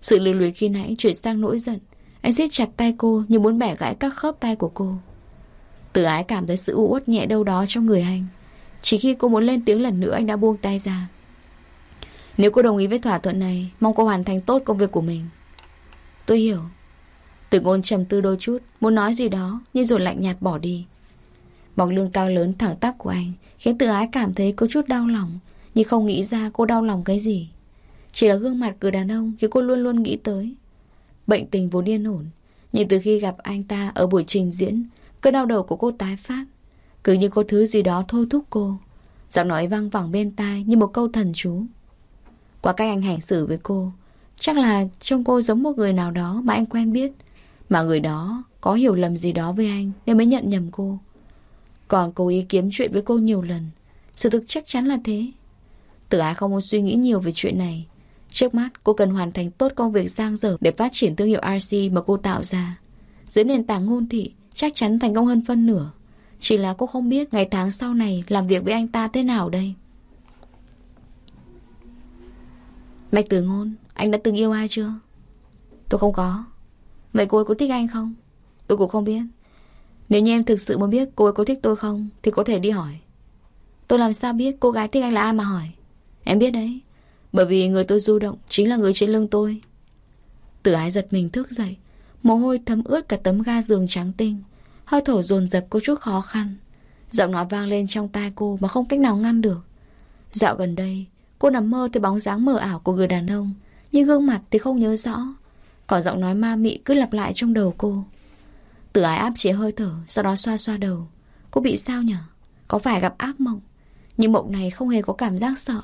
Sự lưu luyến khi nãy chuyển sang nỗi giận. Anh siết chặt tay cô như muốn bẻ gãy các khớp tay của cô. Tự ái cảm thấy sự u uất nhẹ đâu đó trong người anh. Chỉ khi cô muốn lên tiếng lần nữa anh đã buông tay ra. Nếu cô đồng ý với thỏa thuận này, Mong cô hoàn thành tốt công việc của mình. Tôi hiểu. Từ ngôn trầm tư đôi chút, Muốn nói gì đó, Nhưng rồi lạnh nhạt bỏ đi. Bóng lưng cao lớn thẳng tắp của anh Khiến tự ái cảm thấy có chút đau lòng. Nhưng không nghĩ ra cô đau lòng cái gì. Chỉ là gương mặt người đàn ông Khiến cô luôn luôn nghĩ tới. Bệnh tình vốn yên ổn, Nhưng từ khi gặp anh ta ở buổi trình diễn, Cơn đau đầu của cô tái phát. Cứ như có thứ gì đó thôi thúc cô. Giọng nói vang vẳng bên tai Như một câu thần chú. Qua cách anh hành xử với cô, Chắc là trông cô giống một người nào đó Mà anh quen biết. Mà người đó có hiểu lầm gì đó với anh Nên mới nhận nhầm cô. Còn cố ý kiếm chuyện với cô nhiều lần, Sự thực chắc chắn là thế. Tử ái không muốn suy nghĩ nhiều về chuyện này. Trước mắt, cô cần hoàn thành tốt công việc giang dở Để phát triển thương hiệu RC mà cô tạo ra. Dưới nền tảng ngôn thị, Chắc chắn thành công hơn phân nửa. Chỉ là cô không biết ngày tháng sau này Làm việc với anh ta thế nào đây. Mạch tử ngôn, Anh đã từng yêu ai chưa? Tôi không có. Vậy cô ấy có thích anh không? Tôi cũng không biết. Nếu như em thực sự muốn biết cô ấy có thích tôi không, Thì có thể đi hỏi. Tôi làm sao biết cô gái thích anh là ai mà hỏi? Em biết đấy, Bởi vì người tôi du động chính là người trên lưng tôi. Tử ái giật mình thức dậy, Mồ hôi thấm ướt cả tấm ga giường trắng tinh, Hơi thở dồn dập có chút khó khăn. Giọng nói vang lên trong tai cô Mà không cách nào ngăn được. Dạo gần đây, Cô nằm mơ thấy bóng dáng mờ ảo của người đàn ông, Nhưng gương mặt thì không nhớ rõ, Còn giọng nói ma mị cứ lặp lại trong đầu cô. Tử ái áp chế hơi thở, Sau đó xoa xoa đầu. Cô bị sao nhở? Có phải gặp ác mộng? Nhưng mộng này không hề có cảm giác sợ.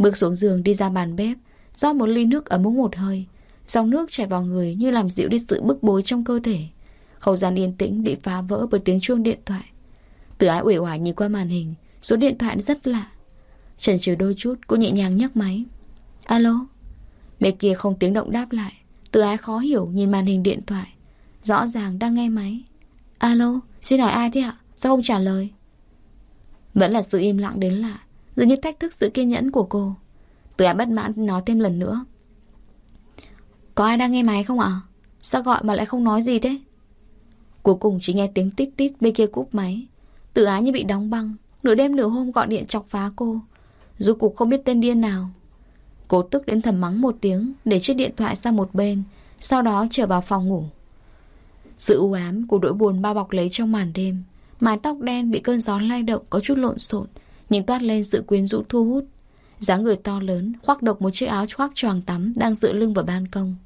Bước xuống giường đi ra bàn bếp, rót một ly nước ấm uống một hơi. Dòng nước chảy vào người như làm dịu đi sự bức bối trong cơ thể. Không gian yên tĩnh bị phá vỡ bởi tiếng chuông điện thoại. Từ ái uể oải nhìn qua màn hình, Số điện thoại rất lạ. Chần chừ đôi chút Cô nhẹ nhàng nhấc máy. Alo? Bên kia không tiếng động đáp lại. Từ ái khó hiểu nhìn màn hình điện thoại. Rõ ràng đang nghe máy. Alo, xin hỏi ai thế ạ? Sao không trả lời? Vẫn là sự im lặng đến lạ. Dường như thách thức sự kiên nhẫn của cô. Tử ái bất mãn nói thêm lần nữa. Có ai đang nghe máy không ạ? Sao gọi mà lại không nói gì thế? Cuối cùng chỉ nghe tiếng tít tít bên kia cúp máy. Tử ái như bị đóng băng. Nửa đêm nửa hôm gọi điện chọc phá cô. Dù cục không biết tên điên nào. Cô tức đến thầm mắng một tiếng, Để chiếc điện thoại sang một bên, Sau đó trở vào phòng ngủ. Sự u ám của nỗi buồn bao bọc lấy trong màn đêm. Mái tóc đen bị cơn gió lay động có chút lộn xộn nhưng toát lên sự quyến rũ thu hút. Dáng người to lớn, khoác độc một chiếc áo khoác choàng tắm đang dựa lưng vào ban công.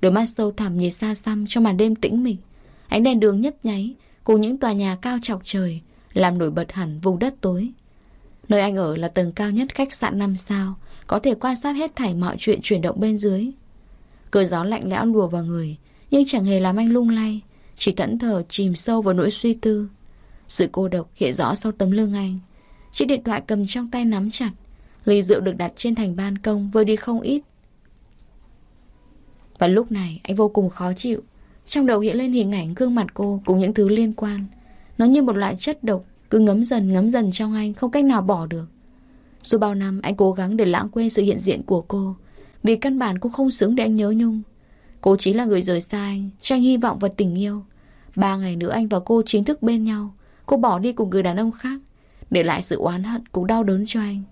Đôi mắt sâu thẳm nhìn xa xăm trong màn đêm tĩnh mịch. Ánh đèn đường nhấp nháy cùng những tòa nhà cao chọc trời, làm nổi bật hẳn vùng đất tối. Nơi anh ở là tầng cao nhất khách sạn năm sao, có thể quan sát hết thảy mọi chuyện chuyển động bên dưới. Cơn gió lạnh lẽo lùa vào người, nhưng chẳng hề làm anh lung lay, chỉ thẫn thờ chìm sâu vào nỗi suy tư. Sự cô độc hiện rõ sau tấm lưng anh chiếc điện thoại cầm trong tay nắm chặt. Ly rượu được đặt trên thành ban công vơi đi không ít. Và lúc này, anh vô cùng khó chịu. Trong đầu hiện lên hình ảnh gương mặt cô cùng những thứ liên quan. Nó như một loại chất độc, cứ ngấm dần ngấm dần trong anh, không cách nào bỏ được. Dù bao năm, anh cố gắng để lãng quên sự hiện diện của cô, Vì căn bản cô không xứng để anh nhớ nhung. Cô chính là người rời xa anh, Cho anh hy vọng và tình yêu. Ba ngày nữa anh và cô chính thức bên nhau. Cô bỏ đi cùng người đàn ông khác. Để lại sự oán hận cũng đau đớn cho anh.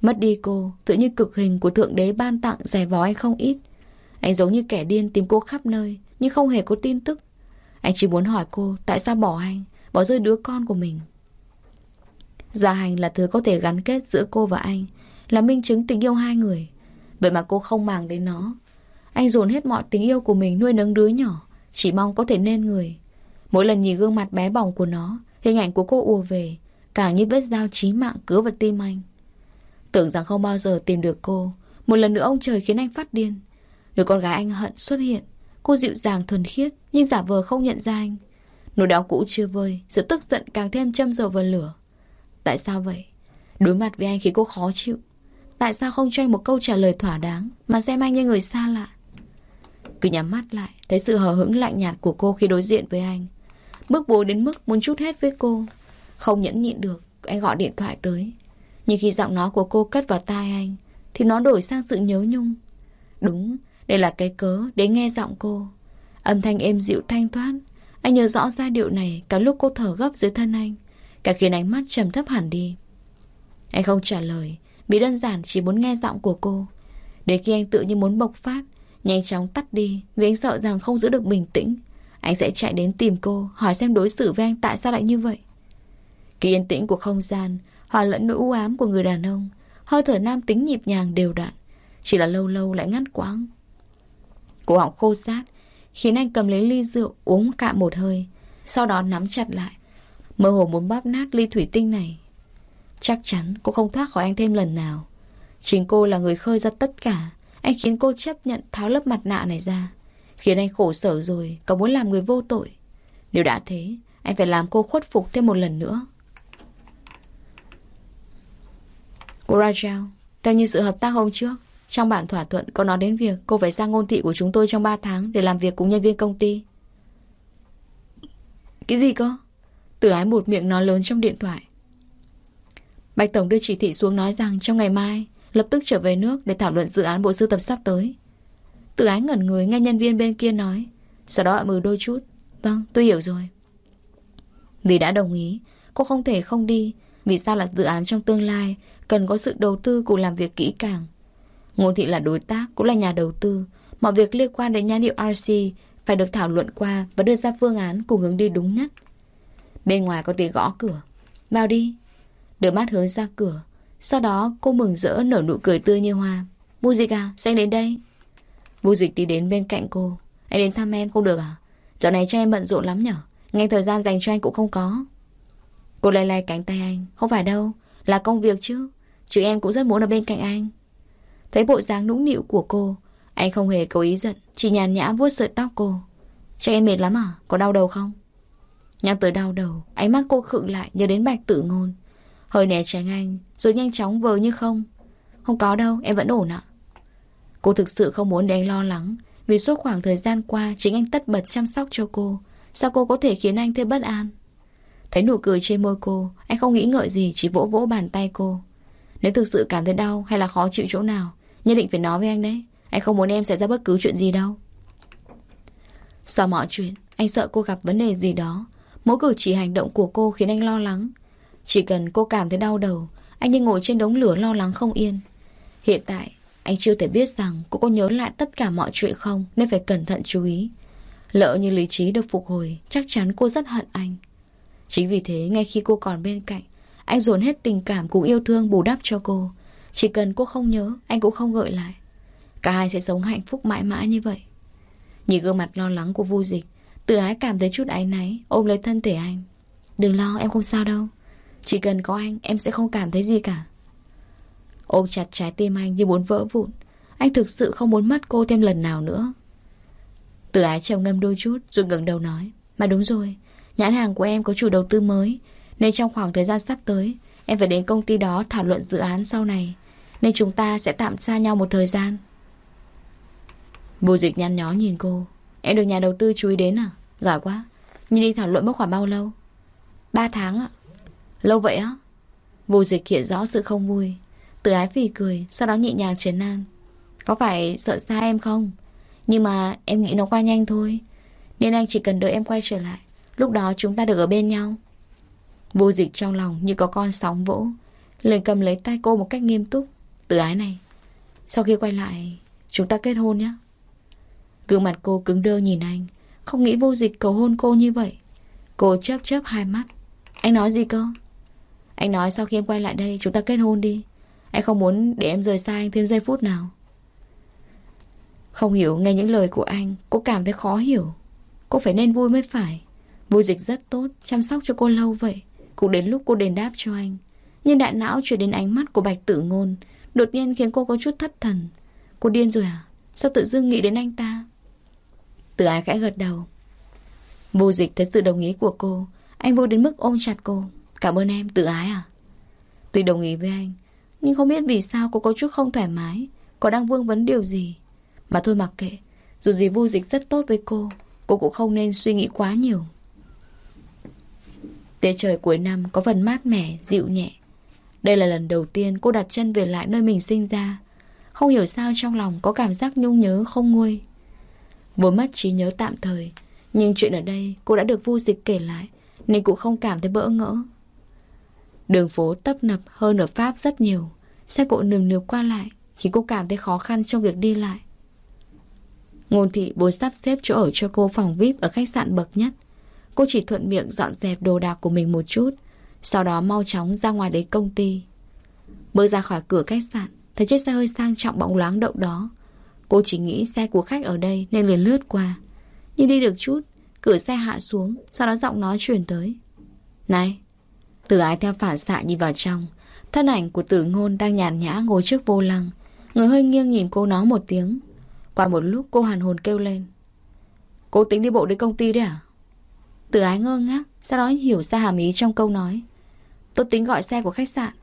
Mất đi cô, Tự như cực hình của Thượng Đế ban tặng rẻ vó anh không ít. Anh giống như kẻ điên tìm cô khắp nơi, Nhưng không hề có tin tức. Anh chỉ muốn hỏi cô tại sao bỏ anh, Bỏ rơi đứa con của mình. Gia hành là thứ có thể gắn kết giữa cô và anh, Là minh chứng tình yêu hai người. Vậy mà cô không màng đến nó. Anh dồn hết mọi tình yêu của mình nuôi nấng đứa nhỏ, Chỉ mong có thể nên người. Mỗi lần nhìn gương mặt bé bỏng của nó, Hình ảnh của cô ùa về Càng như vết dao chí mạng cứa vào tim anh. Tưởng rằng không bao giờ tìm được cô, Một lần nữa ông trời khiến anh phát điên. Người con gái anh hận xuất hiện, Cô dịu dàng thuần khiết, Nhưng giả vờ không nhận ra anh. Nỗi đau cũ chưa vơi, Sự tức giận càng thêm châm dầu vào lửa. Tại sao vậy? Đối mặt với anh khiến cô khó chịu. Tại sao không cho anh một câu trả lời thỏa đáng Mà xem anh như người xa lạ? Cứ nhắm mắt lại, Thấy sự hờ hững lạnh nhạt của cô khi đối diện với anh. Bước bối đến mức muốn chút hết với cô. Không nhẫn nhịn được Anh gọi điện thoại tới. Nhưng khi giọng nói của cô cất vào tai anh Thì nó đổi sang sự nhớ nhung. Đúng, đây là cái cớ để nghe giọng cô. Âm thanh êm dịu thanh thoát. Anh nhớ rõ giai điệu này Cả lúc cô thở gấp dưới thân anh Cả khiến ánh mắt trầm thấp hẳn đi. Anh không trả lời Vì đơn giản chỉ muốn nghe giọng của cô. Để khi anh tự như muốn bộc phát Nhanh chóng tắt đi Vì anh sợ rằng không giữ được bình tĩnh Anh sẽ chạy đến tìm cô Hỏi xem đối xử với anh tại sao lại như vậy. Cái yên tĩnh của không gian, Hòa lẫn nỗi u ám của người đàn ông Hơi thở nam tính nhịp nhàng đều đặn. Chỉ là lâu lâu lại ngắt quãng. Cổ họng khô sát Khiến anh cầm lấy ly rượu, uống cạn một hơi, Sau đó nắm chặt lại. Mơ hồ muốn bóp nát ly thủy tinh này. Chắc chắn cô không thoát khỏi anh thêm lần nào. Chính cô là người khơi ra tất cả. Anh khiến cô chấp nhận tháo lớp mặt nạ này ra, Khiến anh khổ sở rồi, Còn muốn làm người vô tội. Nếu đã thế, Anh phải làm cô khuất phục thêm một lần nữa. Cô Rajao Theo như sự hợp tác hôm trước, Trong bản thỏa thuận có nói đến việc Cô phải sang ngôn thị của chúng tôi trong 3 tháng Để làm việc cùng nhân viên công ty. Cái gì cơ? Tử ái một miệng nói lớn trong điện thoại. Bạch Tổng đưa chỉ thị xuống nói rằng Trong ngày mai, Lập tức trở về nước để thảo luận dự án bộ sưu tập sắp tới. Tử ái ngẩn người nghe nhân viên bên kia nói, Sau đó mừ đôi chút. Vâng tôi hiểu rồi. Vì đã đồng ý, Cô không thể không đi, Vì sao là dự án trong tương lai Cần có sự đầu tư cùng làm việc kỹ càng. Ngôn thị là đối tác, Cũng là nhà đầu tư. Mọi việc liên quan đến nhãn hiệu RC Phải được thảo luận qua Và đưa ra phương án cùng hướng đi đúng nhất. Bên ngoài có tiếng gõ cửa. Vào đi. Đưa mắt hướng ra cửa. Sau đó, cô mừng rỡ nở nụ cười tươi như hoa. Mua dịch à? Xanh đến đây? Vô dịch đi đến bên cạnh cô. Anh đến thăm em không được à? Dạo này cho em bận rộn lắm nhở? Ngay thời gian dành cho anh cũng không có. Cô lay lay cánh tay anh. Không phải đâu, Là công việc chứ. Chứ em cũng rất muốn ở bên cạnh anh. Thấy bộ dáng nũng nịu của cô, Anh không hề cố ý giận, Chỉ nhàn nhã vuốt sợi tóc cô. Chắc em mệt lắm à? Có đau đầu không? Nhắc tới đau đầu, Ánh mắt cô khựng lại nhớ đến bạch tự ngôn. Hơi né tránh anh, Rồi nhanh chóng vờ như không. Không có đâu, em vẫn ổn ạ. Cô thực sự không muốn để anh lo lắng, Vì suốt khoảng thời gian qua Chính anh tất bật chăm sóc cho cô. Sao cô có thể khiến anh thêm bất an? Thấy nụ cười trên môi cô, Anh không nghĩ ngợi gì, Chỉ vỗ vỗ bàn tay cô. Nếu thực sự cảm thấy đau hay là khó chịu chỗ nào, Nhất định phải nói với anh đấy. Anh không muốn em xảy ra bất cứ chuyện gì đâu. Sau mọi chuyện, Anh sợ cô gặp vấn đề gì đó. Mỗi cử chỉ hành động của cô khiến anh lo lắng. Chỉ cần cô cảm thấy đau đầu, Anh như ngồi trên đống lửa lo lắng không yên. Hiện tại, anh chưa thể biết rằng cô có nhớ lại tất cả mọi chuyện không, Nên phải cẩn thận chú ý. Lỡ như lý trí được phục hồi, Chắc chắn cô rất hận anh. Chính vì thế, ngay khi cô còn bên cạnh anh dồn hết tình cảm cùng yêu thương bù đắp cho cô. Chỉ cần cô không nhớ, Anh cũng không gợi lại. Cả hai sẽ sống hạnh phúc mãi mãi như vậy. Nhìn gương mặt lo lắng của Vu dịch Tự ái cảm thấy chút áy náy, Ôm lấy thân thể anh. Đừng lo, em không sao đâu. Chỉ cần có anh, em sẽ không cảm thấy gì cả. Ôm chặt trái tim anh như muốn vỡ vụn. Anh thực sự không muốn mất cô thêm lần nào nữa. Tự ái trầm ngâm đôi chút, Rồi ngẩng đầu nói, Mà đúng rồi, Nhãn hàng của em có chủ đầu tư mới. Nên trong khoảng thời gian sắp tới, Em phải đến công ty đó thảo luận dự án sau này. Nên chúng ta sẽ tạm xa nhau một thời gian. Vô dịch nhăn nhó nhìn cô. Em được nhà đầu tư chú ý đến à? Giỏi quá. Nhưng đi thảo luận mất khoảng bao lâu? Ba tháng ạ. Lâu vậy á? Vô dịch hiện rõ sự không vui. Từ ái phì cười, Sau đó nhẹ nhàng trấn an. Có phải sợ xa em không? Nhưng mà em nghĩ nó qua nhanh thôi. Nên anh chỉ cần đợi em quay trở lại. Lúc đó chúng ta được ở bên nhau. Vô dịch trong lòng như có con sóng vỗ. Liền cầm lấy tay cô một cách nghiêm túc. Từ ái này, Sau khi quay lại, Chúng ta kết hôn nhé. Gương mặt cô cứng đơ nhìn anh. Không nghĩ vô dịch cầu hôn cô như vậy. Cô chớp chớp hai mắt. Anh nói gì cơ? Anh nói sau khi em quay lại đây, chúng ta kết hôn đi. Anh không muốn để em rời xa anh thêm giây phút nào. Không hiểu nghe những lời của anh, Cô cảm thấy khó hiểu. Cô phải nên vui mới phải. Vui dịch rất tốt, Chăm sóc cho cô lâu vậy. Cũng đến lúc cô đền đáp cho anh. Nhưng đại não chuyển đến ánh mắt của bạch tử ngôn. Đột nhiên khiến cô có chút thất thần. Cô điên rồi à? Sao tự dưng nghĩ đến anh ta? Tử ái khẽ gật đầu. Vô dịch thấy sự đồng ý của cô Anh vô đến mức ôm chặt cô. Cảm ơn em, tự ái à? Tuy đồng ý với anh nhưng không biết vì sao cô có chút không thoải mái Có đang vương vấn điều gì. Mà thôi mặc kệ Dù gì vô dịch rất tốt với cô Cô cũng không nên suy nghĩ quá nhiều. Tiết trời cuối năm có phần mát mẻ, dịu nhẹ. Đây là lần đầu tiên cô đặt chân về lại nơi mình sinh ra. Không hiểu sao trong lòng có cảm giác nhung nhớ không nguôi. Vốn mất trí nhớ tạm thời Nhưng chuyện ở đây cô đã được vu dịch kể lại Nên cũng không cảm thấy bỡ ngỡ. Đường phố tấp nập hơn ở Pháp rất nhiều. Xe cộ nườm nượp qua lại Khiến cô cảm thấy khó khăn trong việc đi lại. Ngôn thị vốn sắp xếp chỗ ở cho cô phòng VIP Ở khách sạn bậc nhất. Cô chỉ thuận miệng dọn dẹp đồ đạc của mình một chút, Sau đó mau chóng ra ngoài đấy công ty. Bước ra khỏi cửa khách sạn, Thấy chiếc xe hơi sang trọng bóng loáng đậu đó. Cô chỉ nghĩ xe của khách ở đây Nên liền lướt qua. Nhưng đi được chút, Cửa xe hạ xuống, Sau đó giọng nói chuyển tới. Này tử ái theo phản xạ nhìn vào trong, Thân ảnh của tử ngôn đang nhàn nhã ngồi trước vô lăng. Người hơi nghiêng nhìn cô nói một tiếng. Qua một lúc, cô hàn hồn kêu lên. Cô tính đi bộ đến công ty đấy à? Từ ái ngơ ngác, Sau đó hiểu ra hàm ý trong câu nói. Tôi tính gọi xe của khách sạn.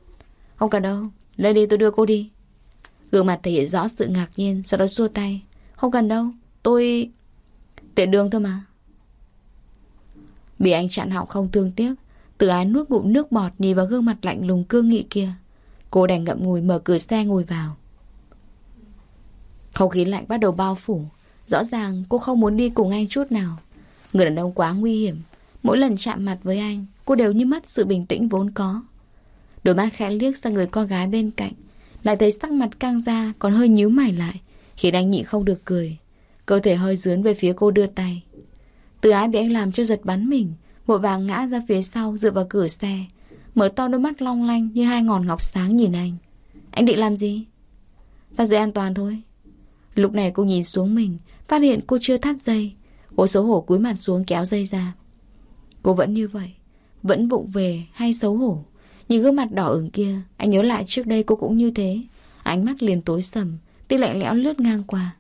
Không cần đâu Lên đi tôi đưa cô đi. Gương mặt thể hiện rõ sự ngạc nhiên, Sau đó xua tay. Không cần đâu Tôi... Tiện đường thôi mà. Bị anh chặn họng không thương tiếc, Từ ái nuốt ngụm nước bọt Nhìn vào gương mặt lạnh lùng cương nghị kia. Cô đành ngậm ngùi mở cửa xe ngồi vào. Không khí lạnh bắt đầu bao phủ. Rõ ràng cô không muốn đi cùng anh chút nào. Người đàn ông quá nguy hiểm. Mỗi lần chạm mặt với anh, Cô đều như mất sự bình tĩnh vốn có. Đôi mắt khẽ liếc sang người con gái bên cạnh, Lại thấy sắc mặt căng ra Còn hơi nhíu mày lại, Khiến anh nhịn không được cười. Cơ thể hơi dướn về phía cô đưa tay. Từ ái bị anh làm cho giật bắn mình, Vội vàng ngã ra phía sau dựa vào cửa xe, Mở to đôi mắt long lanh Như hai ngọn ngọc sáng nhìn anh. Anh định làm gì? Ta dễ an toàn thôi. Lúc này cô nhìn xuống mình, Phát hiện cô chưa thắt dây Cô xấu hổ cúi mặt xuống kéo dây ra. Cô vẫn như vậy, Vẫn vụng về hay xấu hổ. Nhìn gương mặt đỏ ửng kia, Anh nhớ lại trước đây cô cũng như thế. Ánh mắt liền tối sầm Tí lạnh lẽo lướt ngang qua.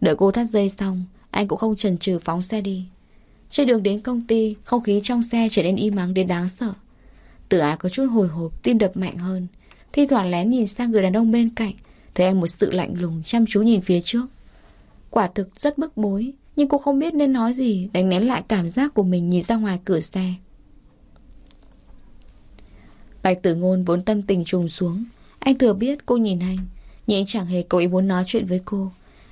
Đợi cô thắt dây xong, Anh cũng không chần chừ phóng xe đi. Trên đường đến công ty, Không khí trong xe trở nên im ắng đến đáng sợ. Tử ái có chút hồi hộp, Tim đập mạnh hơn. Thi thoảng lén nhìn sang người đàn ông bên cạnh, Thấy anh một sự lạnh lùng chăm chú nhìn phía trước. Quả thực rất bức bối. Nhưng cô không biết nên nói gì, Đánh nén lại cảm giác của mình nhìn ra ngoài cửa xe. Bạch tử ngôn vốn tâm tình trùng xuống. Anh thừa biết cô nhìn anh, Nhưng anh chẳng hề cố ý muốn nói chuyện với cô.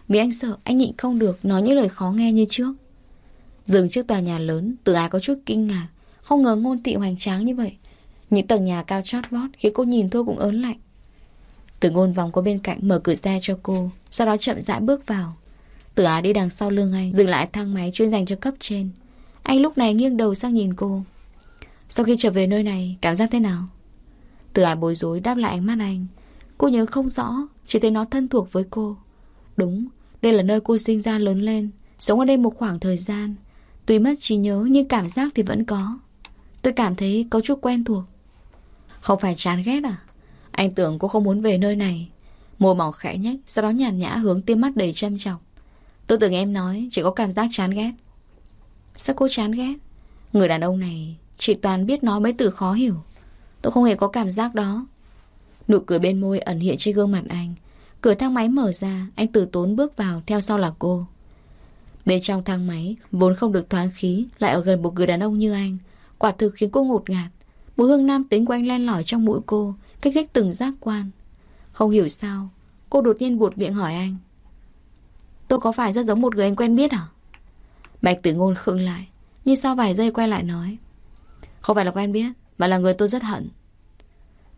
Vì anh sợ anh nhịn không được Nói những lời khó nghe như trước. Dừng trước tòa nhà lớn, Từ ai có chút kinh ngạc, Không ngờ ngôn tị hoành tráng như vậy. Những tầng nhà cao chót vót Khiến cô nhìn thôi cũng ớn lạnh. Tử ngôn vòng qua bên cạnh mở cửa xe cho cô, Sau đó chậm rãi bước vào. Tử Á đi đằng sau lưng anh, Dừng lại thang máy chuyên dành cho cấp trên. Anh lúc này nghiêng đầu sang nhìn cô. Sau khi trở về nơi này, Cảm giác thế nào? Tử Á bối rối đáp lại ánh mắt anh. Cô nhớ không rõ, Chỉ thấy nó thân thuộc với cô. Đúng, Đây là nơi cô sinh ra lớn lên, Sống ở đây một khoảng thời gian. Tuy mất trí nhớ, nhưng cảm giác thì vẫn có. Tôi cảm thấy có chút quen thuộc. Không phải chán ghét à? Anh tưởng cô không muốn về nơi này. Môi mỏng khẽ nhách Sau đó nhàn nhã hướng tiêm mắt đầy châm chọc Tôi tưởng em nói chỉ có cảm giác chán ghét. Sao cô chán ghét? Người đàn ông này, Chị toàn biết nói mấy từ khó hiểu. Tôi không hề có cảm giác đó. Nụ cười bên môi ẩn hiện trên gương mặt anh. Cửa thang máy mở ra, Anh từ tốn bước vào theo sau là cô. Bên trong thang máy, Vốn không được thoáng khí, Lại ở gần một người đàn ông như anh. Quả thực khiến cô ngột ngạt. Mùi hương nam tính của anh len lỏi trong mũi cô Kích thích từng giác quan. Không hiểu sao, Cô đột nhiên buột miệng hỏi anh. Tôi có phải rất giống một người anh quen biết à? Bạch tử ngôn khựng lại Nhưng sau vài giây quay lại nói. Không phải là quen biết, Mà là người tôi rất hận.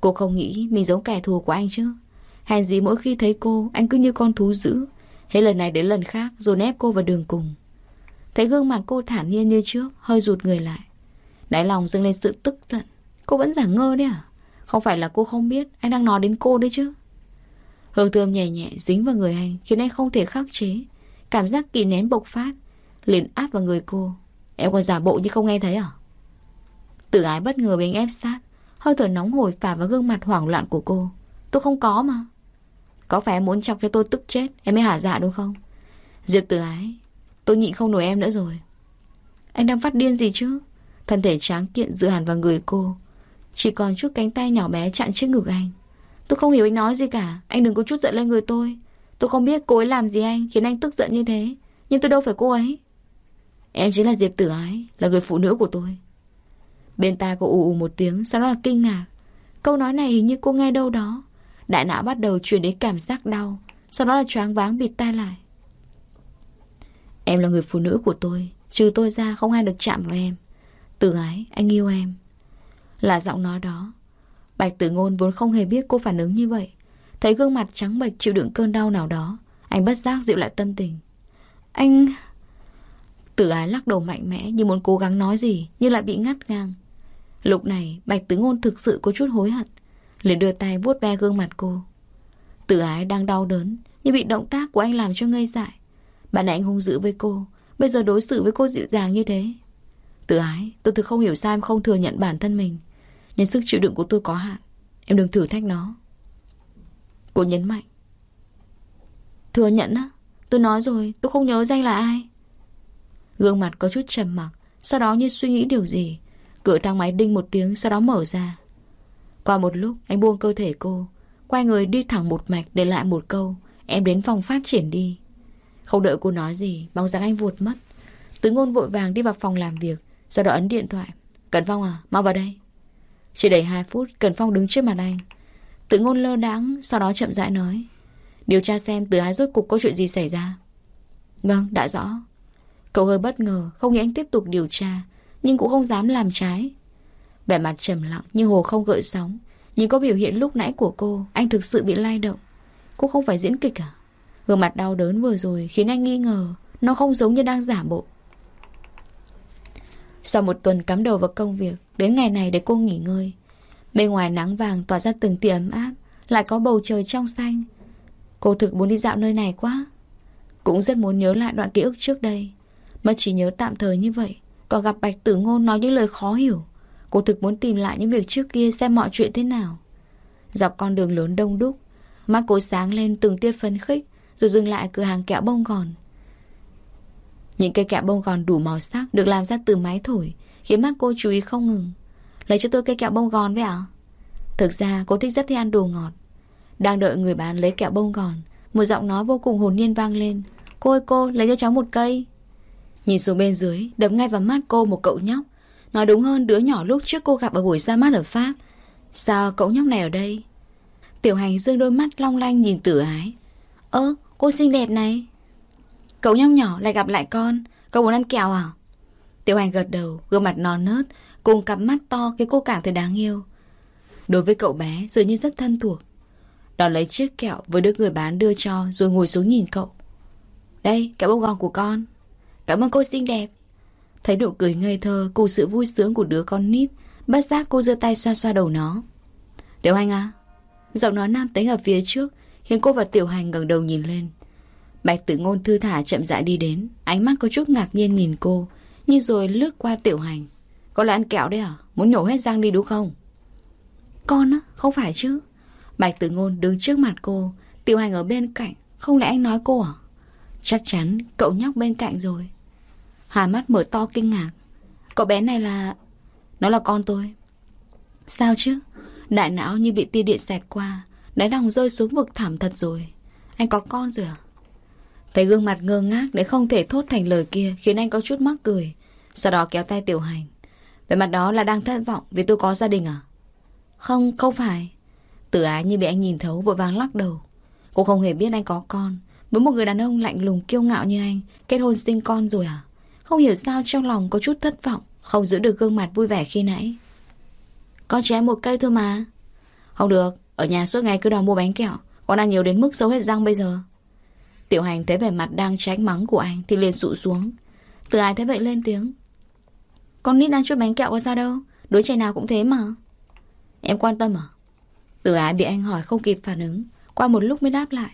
Cô không nghĩ mình giống kẻ thù của anh chứ? Hèn gì mỗi khi thấy cô, Anh cứ như con thú dữ. Hết lần này đến lần khác rồi ép cô vào đường cùng. Thấy gương mặt cô thản nhiên như trước, Hơi rụt người lại. Đáy lòng dâng lên sự tức giận. Cô vẫn giả ngơ đấy à? Không phải là cô không biết, Anh đang nói đến cô đấy chứ? Hương thơm nhẹ nhẹ dính vào người anh Khiến anh không thể khắc chế. Cảm giác kỳ nén bộc phát, liền áp vào người cô. Em còn giả bộ như không nghe thấy à? Tử ái bất ngờ bị anh ép sát, Hơi thở nóng hổi phả vào gương mặt hoảng loạn của cô. Tôi không có mà. Có phải em muốn chọc cho tôi tức chết, Em mới hả dạ đúng không? Diệp tử ái, Tôi nhịn không nổi em nữa rồi. Anh đang phát điên gì chứ? Thân thể tráng kiện dựa hẳn vào người cô. Chỉ còn chút cánh tay nhỏ bé chặn trước ngực anh. Tôi không hiểu anh nói gì cả. Anh đừng có chút giận lên người tôi. Tôi không biết cô ấy làm gì anh Khiến anh tức giận như thế. Nhưng tôi đâu phải cô ấy. Em chính là Diệp Tử Ái Là người phụ nữ của tôi. Bên tai cô ù ù một tiếng Sau đó là kinh ngạc. Câu nói này hình như cô nghe đâu đó. Đại não bắt đầu truyền đến cảm giác đau Sau đó là choáng váng bịt tai lại. Em là người phụ nữ của tôi Trừ tôi ra không ai được chạm vào em. Tử ái, anh yêu em. Là giọng nói đó Bạch tử ngôn vốn không hề biết cô phản ứng như vậy. Thấy gương mặt trắng bệch chịu đựng cơn đau nào đó, Anh bất giác dịu lại tâm tình. Anh... Tử ái lắc đầu mạnh mẽ như muốn cố gắng nói gì, Nhưng lại bị ngắt ngang. Lúc này, Bạch Tử Ngôn thực sự có chút hối hận, liền đưa tay vuốt ve gương mặt cô. Tử ái đang đau đớn, Nhưng bị động tác của anh làm cho ngây dại. Bạn anh hung dữ với cô, Bây giờ đối xử với cô dịu dàng như thế. Tử ái, Tôi thực không hiểu sao em không thừa nhận bản thân mình. Nhưng sức chịu đựng của tôi có hạn. Em đừng thử thách nó. Cô nhấn mạnh. Thừa nhận á, Tôi nói rồi, tôi không nhớ danh là ai. Gương mặt có chút trầm mặc, Sau đó như suy nghĩ điều gì. Cửa thang máy đinh một tiếng, sau đó mở ra. Qua một lúc, anh buông cơ thể cô, Quay người đi thẳng một mạch để lại một câu, Em đến phòng phát triển đi. Không đợi cô nói gì, Bóng dáng anh vụt mất. Tứ ngôn vội vàng đi vào phòng làm việc, Sau đó ấn điện thoại. Cẩn Phong à mau vào đây. Chỉ đầy 2 phút, Cần Phong đứng trước mặt anh. Tự ngôn lơ đãng, Sau đó chậm rãi nói. Điều tra xem từ ái rốt cục có chuyện gì xảy ra. Vâng đã rõ. Cậu hơi bất ngờ, Không nghĩ anh tiếp tục điều tra, Nhưng cũng không dám làm trái. Vẻ mặt trầm lặng như hồ không gợi sóng. Nhưng có biểu hiện lúc nãy của cô, Anh thực sự bị lay động. Cô không phải diễn kịch à? Gương mặt đau đớn vừa rồi khiến anh nghi ngờ, Nó không giống như đang giả bộ. Sau một tuần cắm đầu vào công việc, Đến ngày này để cô nghỉ ngơi. Bên ngoài nắng vàng tỏa ra từng tia ấm áp, Lại có bầu trời trong xanh. Cô thực muốn đi dạo nơi này quá. Cũng rất muốn nhớ lại đoạn ký ức trước đây. Mà chỉ nhớ tạm thời như vậy, Còn gặp Bạch Tử Ngôn nói những lời khó hiểu. Cô thực muốn tìm lại những việc trước kia Xem mọi chuyện thế nào. Dọc con đường lớn đông đúc, Mắt cô sáng lên từng tia phấn khích, Rồi dừng lại cửa hàng kẹo bông gòn. Những cây kẹo bông gòn đủ màu sắc Được làm ra từ máy thổi, Khiến mắt cô chú ý không ngừng. Lấy cho tôi cây kẹo bông gòn với ạ? Thực ra cô thích rất thích ăn đồ ngọt. Đang đợi người bán lấy kẹo bông gòn, Một giọng nói vô cùng hồn nhiên vang lên. Cô ơi cô, lấy cho cháu một cây. Nhìn xuống bên dưới, Đập ngay vào mắt cô một cậu nhóc. Nói đúng hơn đứa nhỏ lúc trước cô gặp ở buổi ra mắt ở Pháp. Sao cậu nhóc này ở đây? Tiểu hành dương đôi mắt long lanh nhìn tử ái. Ơ, cô xinh đẹp này. Cậu nhóc nhỏ lại gặp lại con. Cậu muốn ăn kẹo à? Tiểu hành gật đầu, gương mặt non nớt, Cùng cặp mắt to cái cô cảm thấy đáng yêu. Đối với cậu bé, dường như rất thân thuộc. Đón lấy chiếc kẹo với đứa người bán đưa cho Rồi ngồi xuống nhìn cậu. Đây, kẹo bông gòn của con. Cảm ơn cô xinh đẹp. Thấy độ cười ngây thơ cùng sự vui sướng của đứa con nít, Bất giác cô giơ tay xoa xoa đầu nó. Tiểu hành à Giọng nói nam tính ở phía trước Khiến cô và tiểu hành ngẩng đầu nhìn lên. Bạch tử ngôn thư thả chậm rãi đi đến Ánh mắt có chút ngạc nhiên nhìn cô Nhưng rồi lướt qua tiểu hành. Có là ăn kẹo đấy à? Muốn nhổ hết răng đi đúng không? Con á không phải chứ. Bạch tử ngôn đứng trước mặt cô Tiểu hành ở bên cạnh Không lẽ anh nói cô à? Chắc chắn cậu nhóc bên cạnh rồi. Hà mắt mở to kinh ngạc. Cậu bé này là Nó là con tôi. Sao chứ? Đại não như bị tia điện xẹt qua Đáy lòng rơi xuống vực thảm thật rồi. Anh có con rồi à Thấy gương mặt ngơ ngác để không thể thốt thành lời kia Khiến anh có chút mắc cười. Sau đó kéo tay tiểu hành. Về mặt đó là đang thất vọng vì tôi có gia đình à? Không, không phải. Tử ái như bị anh nhìn thấu vội vàng lắc đầu. Cô không hề biết anh có con. Với một người đàn ông lạnh lùng kiêu ngạo như anh Kết hôn sinh con rồi à? Không hiểu sao trong lòng có chút thất vọng Không giữ được gương mặt vui vẻ khi nãy. Con chỉ ăn một cây thôi mà. Không được Ở nhà suốt ngày cứ đòi mua bánh kẹo. Con ăn nhiều đến mức xấu hết răng bây giờ. Tiểu hành thấy vẻ mặt đang trách mắng của anh Thì liền sụ xuống. Từ ai thấy vậy lên tiếng? Con nít ăn chút bánh kẹo có sao đâu, Đứa trẻ nào cũng thế mà. Em quan tâm à? Từ ái bị anh hỏi không kịp phản ứng, Qua một lúc mới đáp lại.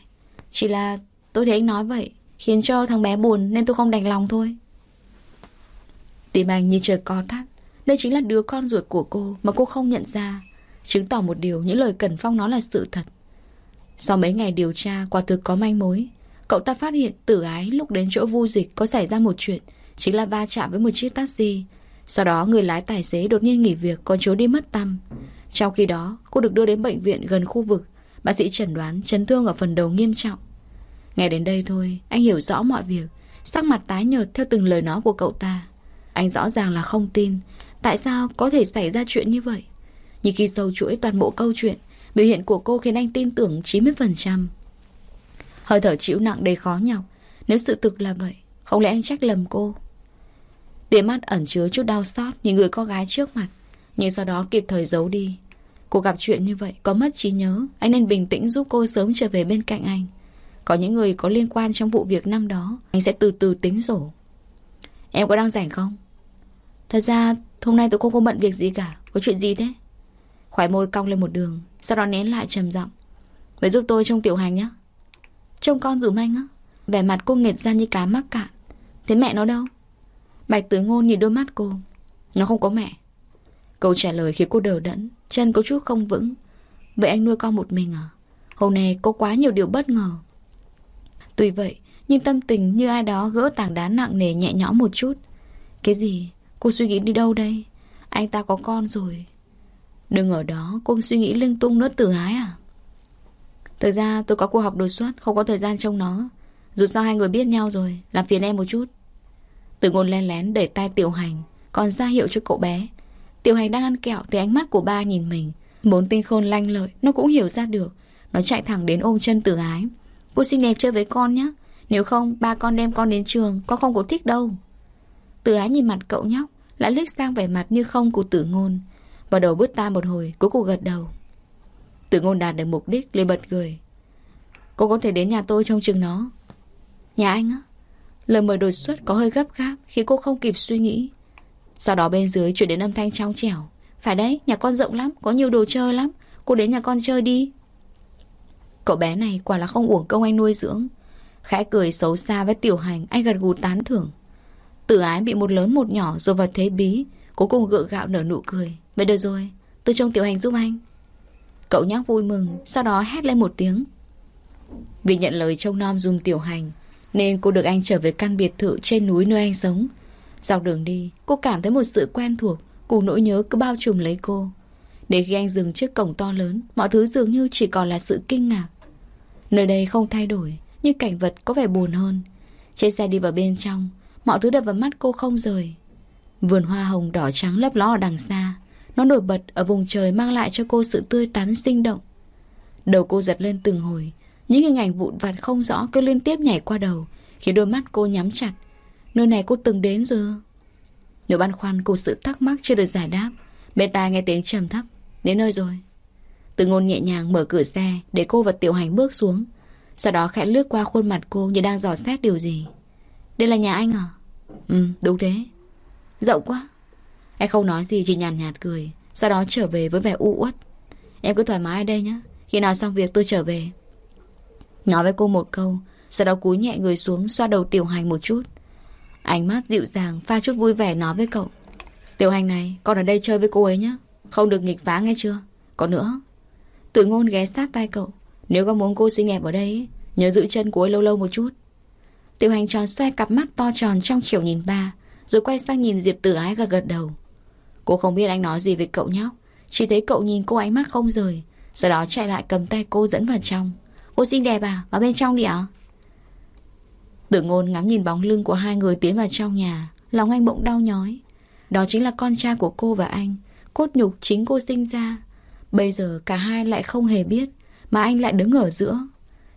Chỉ là tôi thấy anh nói vậy Khiến cho thằng bé buồn nên tôi không đành lòng thôi. Tìm anh như trời co thắt, Đây chính là đứa con ruột của cô Mà cô không nhận ra, Chứng tỏ một điều những lời Cẩn Phong nói là sự thật. Sau mấy ngày điều tra, Quả thực có manh mối Cậu ta phát hiện tử ái lúc đến chỗ vu dịch Có xảy ra một chuyện, Chính là va chạm với một chiếc taxi. Sau đó người lái tài xế đột nhiên nghỉ việc Còn trốn đi mất tăm. Trong khi đó, cô được đưa đến bệnh viện gần khu vực. Bác sĩ chẩn đoán chấn thương ở phần đầu nghiêm trọng. Nghe đến đây thôi, Anh hiểu rõ mọi việc. Sắc mặt tái nhợt theo từng lời nói của cậu ta. Anh rõ ràng là không tin. Tại sao có thể xảy ra chuyện như vậy? Nhưng khi sâu chuỗi toàn bộ câu chuyện, Biểu hiện của cô khiến anh tin tưởng 90% Hơi thở chịu nặng đầy khó nhọc. Nếu sự thực là vậy, Không lẽ anh trách lầm cô? Tiếng mắt ẩn chứa chút đau xót Nhìn người con gái trước mặt, Nhưng sau đó kịp thời giấu đi. Cô gặp chuyện như vậy Có mất trí nhớ, Anh nên bình tĩnh giúp cô sớm trở về bên cạnh anh. Có những người có liên quan trong vụ việc năm đó, Anh sẽ từ từ tính rổ Em có đang rảnh không? Thật ra, hôm nay tôi không có bận việc gì cả, Có chuyện gì thế? Khóe môi cong lên một đường, Sau đó nén lại trầm giọng. Vậy giúp tôi trong tiểu hành nhé Trông con dùm anh á. Vẻ mặt cô nghệt ra như cá mắc cạn. Thế mẹ nó đâu? Bạch tử ngôn nhìn đôi mắt cô. Nó không có mẹ. Câu trả lời khiến cô đờ đẫn, Chân có chút không vững. Vậy anh nuôi con một mình à? Hôm nay có quá nhiều điều bất ngờ. Tuy vậy, Nhưng tâm tình như ai đó gỡ tảng đá nặng nề nhẹ nhõm một chút. Cái gì? Cô suy nghĩ đi đâu đây? Anh ta có con rồi. Đừng ở đó, cô suy nghĩ linh tung nữa tử ái à? Thực ra tôi có cuộc họp đột xuất, Không có thời gian trông nó. Dù sao hai người biết nhau rồi, Làm phiền em một chút. Từ ngôn len lén đẩy tay tiểu hành, Còn ra hiệu cho cậu bé. Tiểu hành đang ăn kẹo thì ánh mắt của ba nhìn mình. Bốn tinh khôn lanh lợi, Nó cũng hiểu ra được. Nó chạy thẳng đến ôm chân tử ái. Cô xinh đẹp chơi với con nhé Nếu không, ba con đem con đến trường, Con không có thích đâu. Tử ái nhìn mặt cậu nhóc, Lại liếc sang vẻ mặt như không của tử ngôn. Vào đầu bứt ta một hồi, Cuối cùng gật đầu. Tử ngôn đạt được mục đích liền bật cười. Cô có thể đến nhà tôi trong chừng nó. Nhà anh á Lời mời đột xuất có hơi gấp gáp Khi cô không kịp suy nghĩ. Sau đó bên dưới chuyển đến âm thanh trong trẻo. Phải đấy, nhà con rộng lắm, có nhiều đồ chơi lắm. Cô đến nhà con chơi đi. Cậu bé này quả là không uổng công anh nuôi dưỡng. Khẽ cười xấu xa với tiểu hành Anh gật gù tán thưởng. Tử ái bị một lớn một nhỏ rồi vào thế bí cố cùng gượng gạo nở nụ cười. Vậy được rồi, tôi trông tiểu hành giúp anh. Cậu nhóc vui mừng, Sau đó hét lên một tiếng. Vì nhận lời trông nom dùng tiểu hành, Nên cô được anh trở về căn biệt thự Trên núi nơi anh sống. Dọc đường đi, cô cảm thấy một sự quen thuộc Cùng nỗi nhớ cứ bao trùm lấy cô. Để khi anh dừng trước cổng to lớn, Mọi thứ dường như chỉ còn là sự kinh ngạc. Nơi đây không thay đổi, Nhưng cảnh vật có vẻ buồn hơn. Trên xe đi vào bên trong, Mọi thứ đập vào mắt cô không rời. Vườn hoa hồng đỏ trắng lấp ló ở đằng xa nó nổi bật ở vùng trời mang lại cho cô sự tươi tắn sinh động. Đầu cô giật lên từng hồi, những hình ảnh vụn vặt không rõ cứ liên tiếp nhảy qua đầu, khiến đôi mắt cô nhắm chặt. Nơi này cô từng đến rồi. Nỗi băn khoăn của sự thắc mắc chưa được giải đáp. Bên tai nghe tiếng trầm thấp. Đến nơi rồi. Từ ngôn nhẹ nhàng mở cửa xe để cô và tiểu hành bước xuống. Sau đó khẽ lướt qua khuôn mặt cô như đang dò xét điều gì. Đây là nhà anh à? Ừ, đúng thế. Rộng quá. Anh không nói gì chỉ nhàn nhạt, nhạt cười. Sau đó trở về với vẻ u uất. Em cứ thoải mái ở đây nhé Khi nào xong việc tôi trở về. Nói với cô một câu Sau đó cúi nhẹ người xuống xoa đầu tiểu hành một chút. Ánh mắt dịu dàng Pha chút vui vẻ nói với cậu. Tiểu hành này con ở đây chơi với cô ấy nhé Không được nghịch phá nghe chưa? Còn nữa. Tự ngôn ghé sát tay cậu. Nếu có muốn cô xinh đẹp ở đây Nhớ giữ chân cô ấy lâu lâu một chút. Tiểu hành tròn xoe cặp mắt to tròn trong chiều nhìn ba Rồi quay sang nhìn Diệp tử ái gật gật đầu. Cô không biết anh nói gì với cậu nhóc Chỉ thấy cậu nhìn cô ánh mắt không rời, Sau đó chạy lại cầm tay cô dẫn vào trong. Cô xinh đẹp à? Vào bên trong đi ạ. Tử ngôn ngắm nhìn bóng lưng của hai người tiến vào trong nhà, Lòng anh bỗng đau nhói. Đó chính là con trai của cô và anh, Cốt nhục chính cô sinh ra. Bây giờ cả hai lại không hề biết Mà anh lại đứng ở giữa.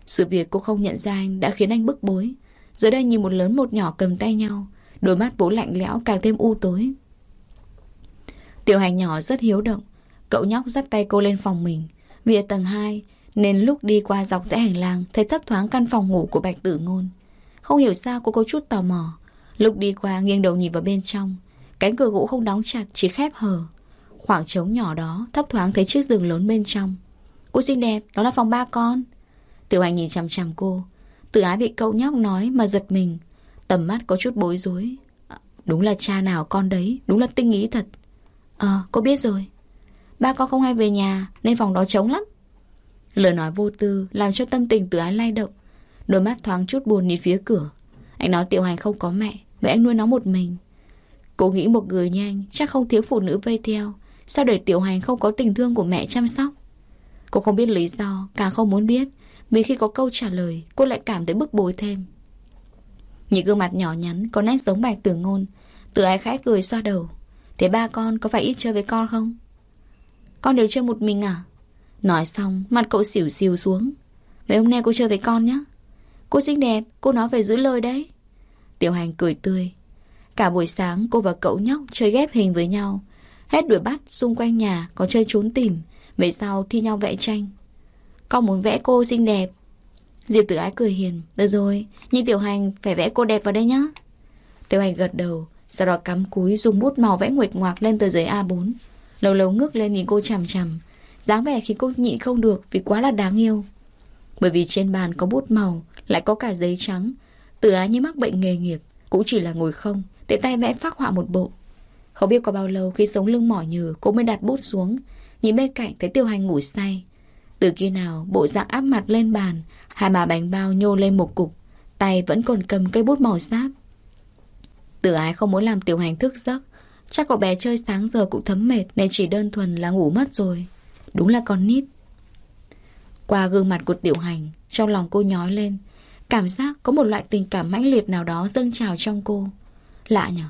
Sự việc cô không nhận ra anh đã khiến anh bức bối. Giờ đây nhìn một lớn một nhỏ cầm tay nhau, Đôi mắt vỗ lạnh lẽo càng thêm u tối. Tiểu hành nhỏ rất hiếu động. Cậu nhóc dắt tay cô lên phòng mình. Vì ở tầng 2 Nên lúc đi qua dọc rẽ hành lang, Thấy thấp thoáng căn phòng ngủ của Bạch Tử Ngôn. Không hiểu sao cô có chút tò mò. Lúc đi qua, nghiêng đầu nhìn vào bên trong. Cánh cửa gỗ không đóng chặt, Chỉ khép hờ. Khoảng trống nhỏ đó, thấp thoáng thấy chiếc giường lớn bên trong. Cô xinh đẹp, Đó là phòng ba con. Tiểu hành nhìn chằm chằm cô. Tự ái bị cậu nhóc nói mà giật mình. Tầm mắt có chút bối rối. Ờ, đúng là cha nào con đấy, Đúng là tinh ý thật. Ờ, cô biết rồi. Ba con không hay về nhà nên phòng đó trống lắm. Lời nói vô tư làm cho tâm tình từ ái lay động. Đôi mắt thoáng chút buồn nhìn phía cửa. Anh nói Tiểu Hành không có mẹ, vậy anh nuôi nó một mình. Cô nghĩ một người nhanh chắc không thiếu phụ nữ vây theo. Sao để Tiểu Hành không có tình thương của mẹ chăm sóc? Cô không biết lý do, càng không muốn biết. Vì khi có câu trả lời, cô lại cảm thấy bức bối thêm. Những gương mặt nhỏ nhắn có nét giống bạch tử ngôn. Từ ái khẽ cười xoa đầu. Thế ba con có phải ít chơi với con không? Con đều chơi một mình à? Nói xong, mặt cậu xỉu xìu xuống. Vậy hôm nay cô chơi với con nhé. Cô xinh đẹp, cô nói phải giữ lời đấy. Tiểu hành cười tươi. Cả buổi sáng cô và cậu nhóc chơi ghép hình với nhau. Hết đuổi bắt xung quanh nhà có chơi trốn tìm. Về sau thi nhau vẽ tranh. Con muốn vẽ cô xinh đẹp. Diệp tử ái cười hiền. Được rồi, nhưng tiểu hành phải vẽ cô đẹp vào đây nhá. Tiểu hành gật đầu. Sau đó cắm cúi dùng bút màu vẽ nguệch ngoạc lên tờ giấy A4 Lâu lâu ngước lên nhìn cô chằm chằm dáng vẻ khiến cô nhịn không được vì quá là đáng yêu. Bởi vì trên bàn có bút màu, lại có cả giấy trắng. Từ ái như mắc bệnh nghề nghiệp, cũng chỉ là ngồi không, để tay vẽ phác họa một bộ. Không biết có bao lâu khi sống lưng mỏi nhừ, cô mới đặt bút xuống, nhìn bên cạnh thấy tiêu hành ngủ say. Từ khi nào bộ dạng áp mặt lên bàn, hai má bánh bao nhô lên một cục, tay vẫn còn cầm cây bút màu sáp. Từ ái không muốn làm tiểu hành thức giấc, chắc cậu bé chơi sáng giờ cũng thấm mệt nên chỉ đơn thuần là ngủ mất rồi. Đúng là con nít. Qua gương mặt của tiểu hành, trong lòng cô nhói lên. Cảm giác có một loại tình cảm mãnh liệt nào đó dâng trào trong cô. Lạ nhở?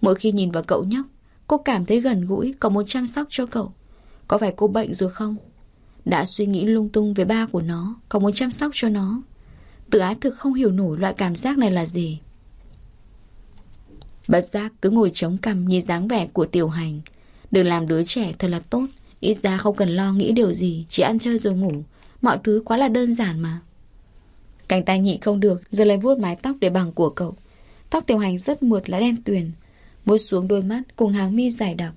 Mỗi khi nhìn vào cậu nhóc, cô cảm thấy gần gũi, có muốn chăm sóc cho cậu. Có phải cô bệnh rồi không? Đã suy nghĩ lung tung về ba của nó, có muốn chăm sóc cho nó. Tự ái thực không hiểu nổi loại cảm giác này là gì. Bất giác cứ ngồi chống cằm nhìn dáng vẻ của tiểu hành. Đừng làm đứa trẻ thật là tốt. Ít ra không cần lo nghĩ điều gì, chỉ ăn chơi rồi ngủ. Mọi thứ quá là đơn giản mà. Cánh tay nhị không được, giờ lấy vuốt mái tóc để bằng của cậu. Tóc tiểu hành rất mượt lá đen tuyền. Vuốt xuống đôi mắt cùng hàng mi dài đặc.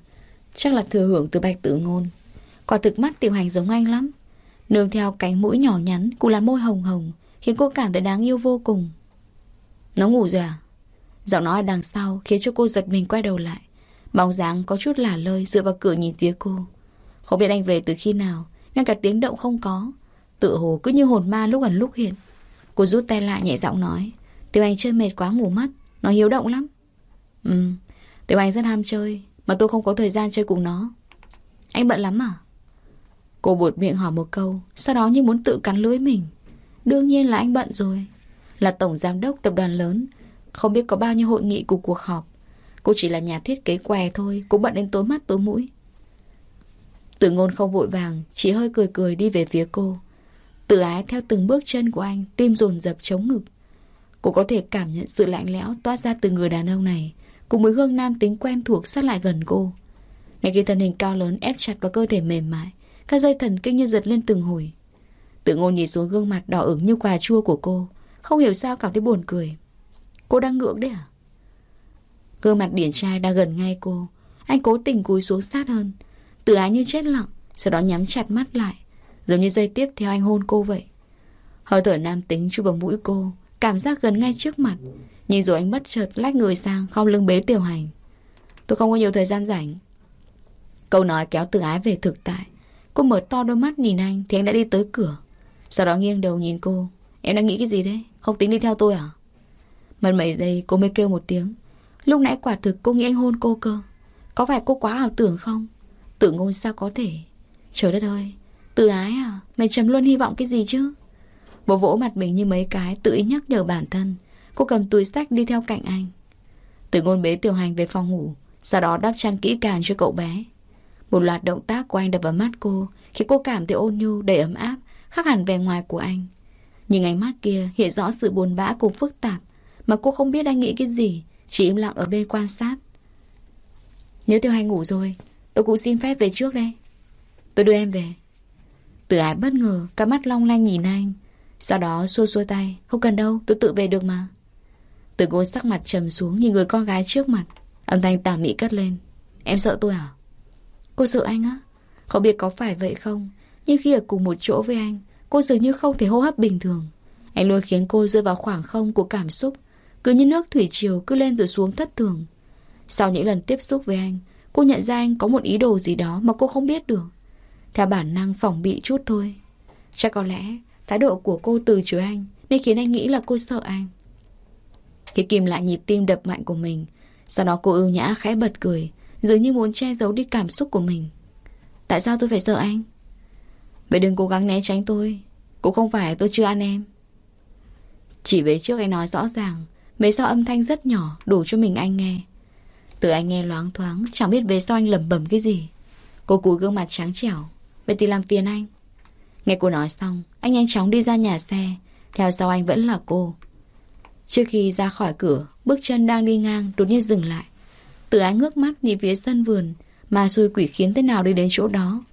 Chắc là thừa hưởng từ bạch tử ngôn. Quả thực mắt tiểu hành giống anh lắm. Nương theo cánh mũi nhỏ nhắn cùng là môi hồng hồng, khiến cô cảm thấy đáng yêu vô cùng. Nó ngủ rồi à? Giọng nói đằng sau khiến cho cô giật mình quay đầu lại. Bóng dáng có chút lả lơi dựa vào cửa nhìn phía cô. Không biết anh về từ khi nào, ngay cả tiếng động không có. Tự hồ cứ như hồn ma lúc ẩn lúc hiện. Cô rút tay lại nhẹ giọng nói. Tiểu Anh chơi mệt quá ngủ mất, nó hiếu động lắm. Ừ, Tiểu Anh rất ham chơi, mà tôi không có thời gian chơi cùng nó. Anh bận lắm à? Cô buột miệng hỏi một câu, sau đó như muốn tự cắn lưỡi mình. Đương nhiên là anh bận rồi. Là tổng giám đốc tập đoàn lớn, không biết có bao nhiêu hội nghị của cuộc họp. Cô chỉ là nhà thiết kế què thôi, Cũng bận đến tối mắt tối mũi. Tử ngôn không vội vàng, Chỉ hơi cười cười đi về phía cô. Tử ái theo từng bước chân của anh, Tim dồn dập chống ngực. Cô có thể cảm nhận sự lạnh lẽo toát ra từ người đàn ông này, Cùng với hương nam tính quen thuộc sát lại gần cô. Ngay khi thân hình cao lớn ép chặt vào cơ thể mềm mại, Các dây thần kinh như giật lên từng hồi. Tử ngôn nhìn xuống gương mặt đỏ ửng như quà chua của cô, Không hiểu sao cảm thấy buồn cười. Cô đang ngượng đấy à? Gương mặt điển trai đang gần ngay cô. Anh cố tình cúi xuống sát hơn. Tự ái như chết lặng, Sau đó nhắm chặt mắt lại. Giống như dây tiếp theo anh hôn cô vậy. Hơi thở nam tính chui vào mũi cô, Cảm giác gần ngay trước mặt. Nhìn rồi anh bất chợt lách người sang Không lưng bế tiểu hành. Tôi không có nhiều thời gian rảnh. Câu nói kéo tự ái về thực tại. Cô mở to đôi mắt nhìn anh, Thì anh đã đi tới cửa. Sau đó nghiêng đầu nhìn cô. Em đang nghĩ cái gì đấy? Không tính đi theo tôi à? Mất mấy giây cô mới kêu một tiếng. Lúc nãy quả thực cô nghĩ anh hôn cô cơ. Có phải cô quá ảo tưởng không? Tự ngôn sao có thể? Trời đất ơi, Tự ái à? Mày chấm luôn hy vọng cái gì chứ? Bố vỗ mặt mình như mấy cái, Tự ý nhắc nhở bản thân. Cô cầm túi sách đi theo cạnh anh. Tự ngôn bế tiểu hành về phòng ngủ, Sau đó đắp chăn kỹ càng cho cậu bé. Một loạt động tác của anh đập vào mắt cô Khi cô cảm thấy ôn nhu, đầy ấm áp, Khác hẳn vẻ ngoài của anh. Nhưng ánh mắt kia, hiện rõ sự buồn bã cùng phức tạp mà cô không biết anh nghĩ cái gì. Chỉ im lặng ở bên quan sát. Nếu Tiêu Hành ngủ rồi, Tôi cũng xin phép về trước đây. Tôi đưa em về. Tử ái bất ngờ Cả mắt long lanh nhìn anh. Sau đó xua xua tay. Không cần đâu, tôi tự về được mà. Tử cô sắc mặt trầm xuống Nhìn người con gái trước mặt. Âm thanh tà mị cất lên. Em sợ tôi à? Cô sợ anh á? Không biết có phải vậy không? Nhưng khi ở cùng một chỗ với anh, Cô dường như không thể hô hấp bình thường. Anh luôn khiến cô rơi vào khoảng không của cảm xúc cứ như nước thủy triều cứ lên rồi xuống thất thường. Sau những lần tiếp xúc với anh, Cô nhận ra anh có một ý đồ gì đó Mà cô không biết được. Theo bản năng phòng bị chút thôi. Chắc có lẽ thái độ của cô từ chối anh Nên khiến anh nghĩ là cô sợ anh. Khi kìm lại nhịp tim đập mạnh của mình, Sau đó cô ưu nhã khẽ bật cười, Dường như muốn che giấu đi cảm xúc của mình. Tại sao tôi phải sợ anh? Vậy đừng cố gắng né tránh tôi. Cũng không phải tôi chưa ăn em. Chỉ về trước anh nói rõ ràng về sau âm thanh rất nhỏ, Đủ cho mình anh nghe. Từ anh nghe loáng thoáng, Chẳng biết về sau anh lầm bầm cái gì. Cô cúi gương mặt trắng trẻo. Vậy thì làm phiền anh. Nghe cô nói xong, Anh nhanh chóng đi ra nhà xe. Theo sau anh vẫn là cô. Trước khi ra khỏi cửa, Bước chân đang đi ngang đột nhiên dừng lại. Từ anh ngước mắt nhìn phía sân vườn, Mà xui quỷ khiến thế nào đi đến chỗ đó.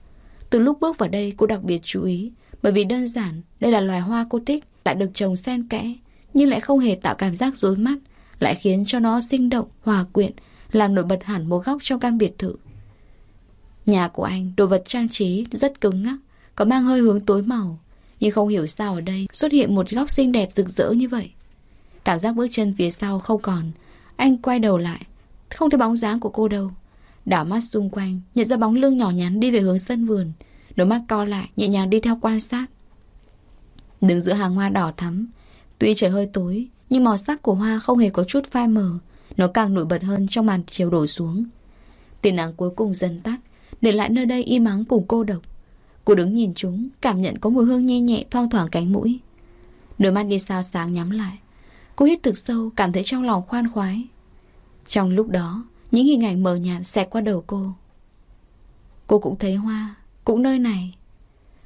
Từ lúc bước vào đây, cô đặc biệt chú ý, Bởi vì đơn giản, Đây là loài hoa cô thích, Lại được trồng xen kẽ nhưng lại không hề tạo cảm giác rối mắt, lại khiến cho nó sinh động, hòa quyện, làm nổi bật hẳn một góc trong căn biệt thự. Nhà của anh, đồ vật trang trí rất cứng ngắc, có mang hơi hướng tối màu. Nhưng không hiểu sao ở đây xuất hiện một góc xinh đẹp rực rỡ như vậy. Cảm giác bước chân phía sau không còn. Anh quay đầu lại. Không thấy bóng dáng của cô đâu. Đảo mắt xung quanh, nhận ra bóng lưng nhỏ nhắn đi về hướng sân vườn. Đôi mắt co lại, nhẹ nhàng đi theo quan sát. Đứng giữa hàng hoa đỏ thắm. Tuy trời hơi tối, nhưng màu sắc của hoa không hề có chút phai mờ. Nó càng nổi bật hơn trong màn chiều đổ xuống. Tiền nắng cuối cùng dần tắt, để lại nơi đây im ắng cùng cô độc. Cô đứng nhìn chúng, cảm nhận có mùi hương nhẹ nhẹ thoang thoảng cánh mũi. Đôi mắt đi sao sáng nhắm lại. Cô hít thực sâu, cảm thấy trong lòng khoan khoái. Trong lúc đó, những hình ảnh mờ nhạt xẹt qua đầu cô. Cô cũng thấy hoa, cũng nơi này.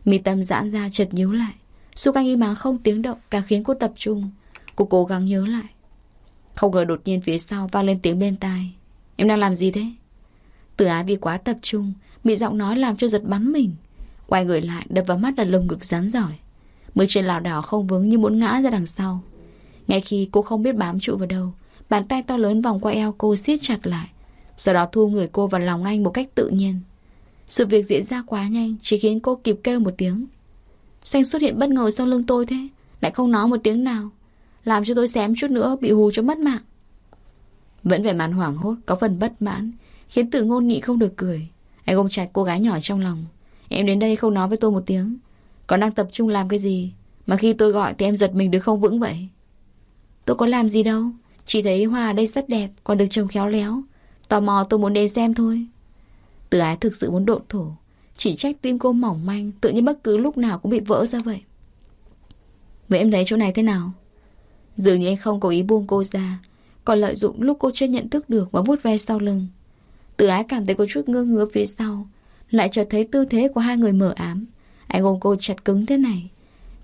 Mì tâm giãn ra chợt nhíu lại. Xung quanh im áng không tiếng động, càng khiến cô tập trung. Cô cố gắng nhớ lại. Không ngờ đột nhiên phía sau vang lên tiếng bên tai. Em đang làm gì thế? Từ ái vì quá tập trung, bị giọng nói làm cho giật bắn mình. Quay người lại đập vào mắt là lồng ngực rắn giỏi Mới trên lảo đảo không vững như muốn ngã ra đằng sau Ngay khi cô không biết bám trụ vào đâu Bàn tay to lớn vòng qua eo cô siết chặt lại Sau đó thu người cô vào lòng anh một cách tự nhiên Sự việc diễn ra quá nhanh Chỉ khiến cô kịp kêu một tiếng Xanh xuất hiện bất ngờ sau lưng tôi thế. Lại không nói một tiếng nào. Làm cho tôi xém chút nữa, bị hù cho mất mạng. Vẫn vẻ mặt hoảng hốt, Có phần bất mãn, Khiến Tử ngôn nhị không được cười. Anh ôm chặt cô gái nhỏ trong lòng. Em đến đây không nói với tôi một tiếng. Còn đang tập trung làm cái gì? Mà khi tôi gọi thì em giật mình được không vững vậy. Tôi có làm gì đâu. Chỉ thấy hoa ở đây rất đẹp, Còn được trông khéo léo. Tò mò tôi muốn đến xem thôi. Tử ái thực sự muốn độn thổ. Chỉ trách tim cô mỏng manh, Tự nhiên bất cứ lúc nào cũng bị vỡ ra vậy. Vậy em thấy chỗ này thế nào? Dường như anh không có ý buông cô ra, Còn lợi dụng lúc cô chưa nhận thức được Và vuốt ve sau lưng. Từ ái cảm thấy có chút ngơ ngứa phía sau, lại chợt thấy tư thế của hai người mờ ám. Anh ôm cô chặt cứng thế này,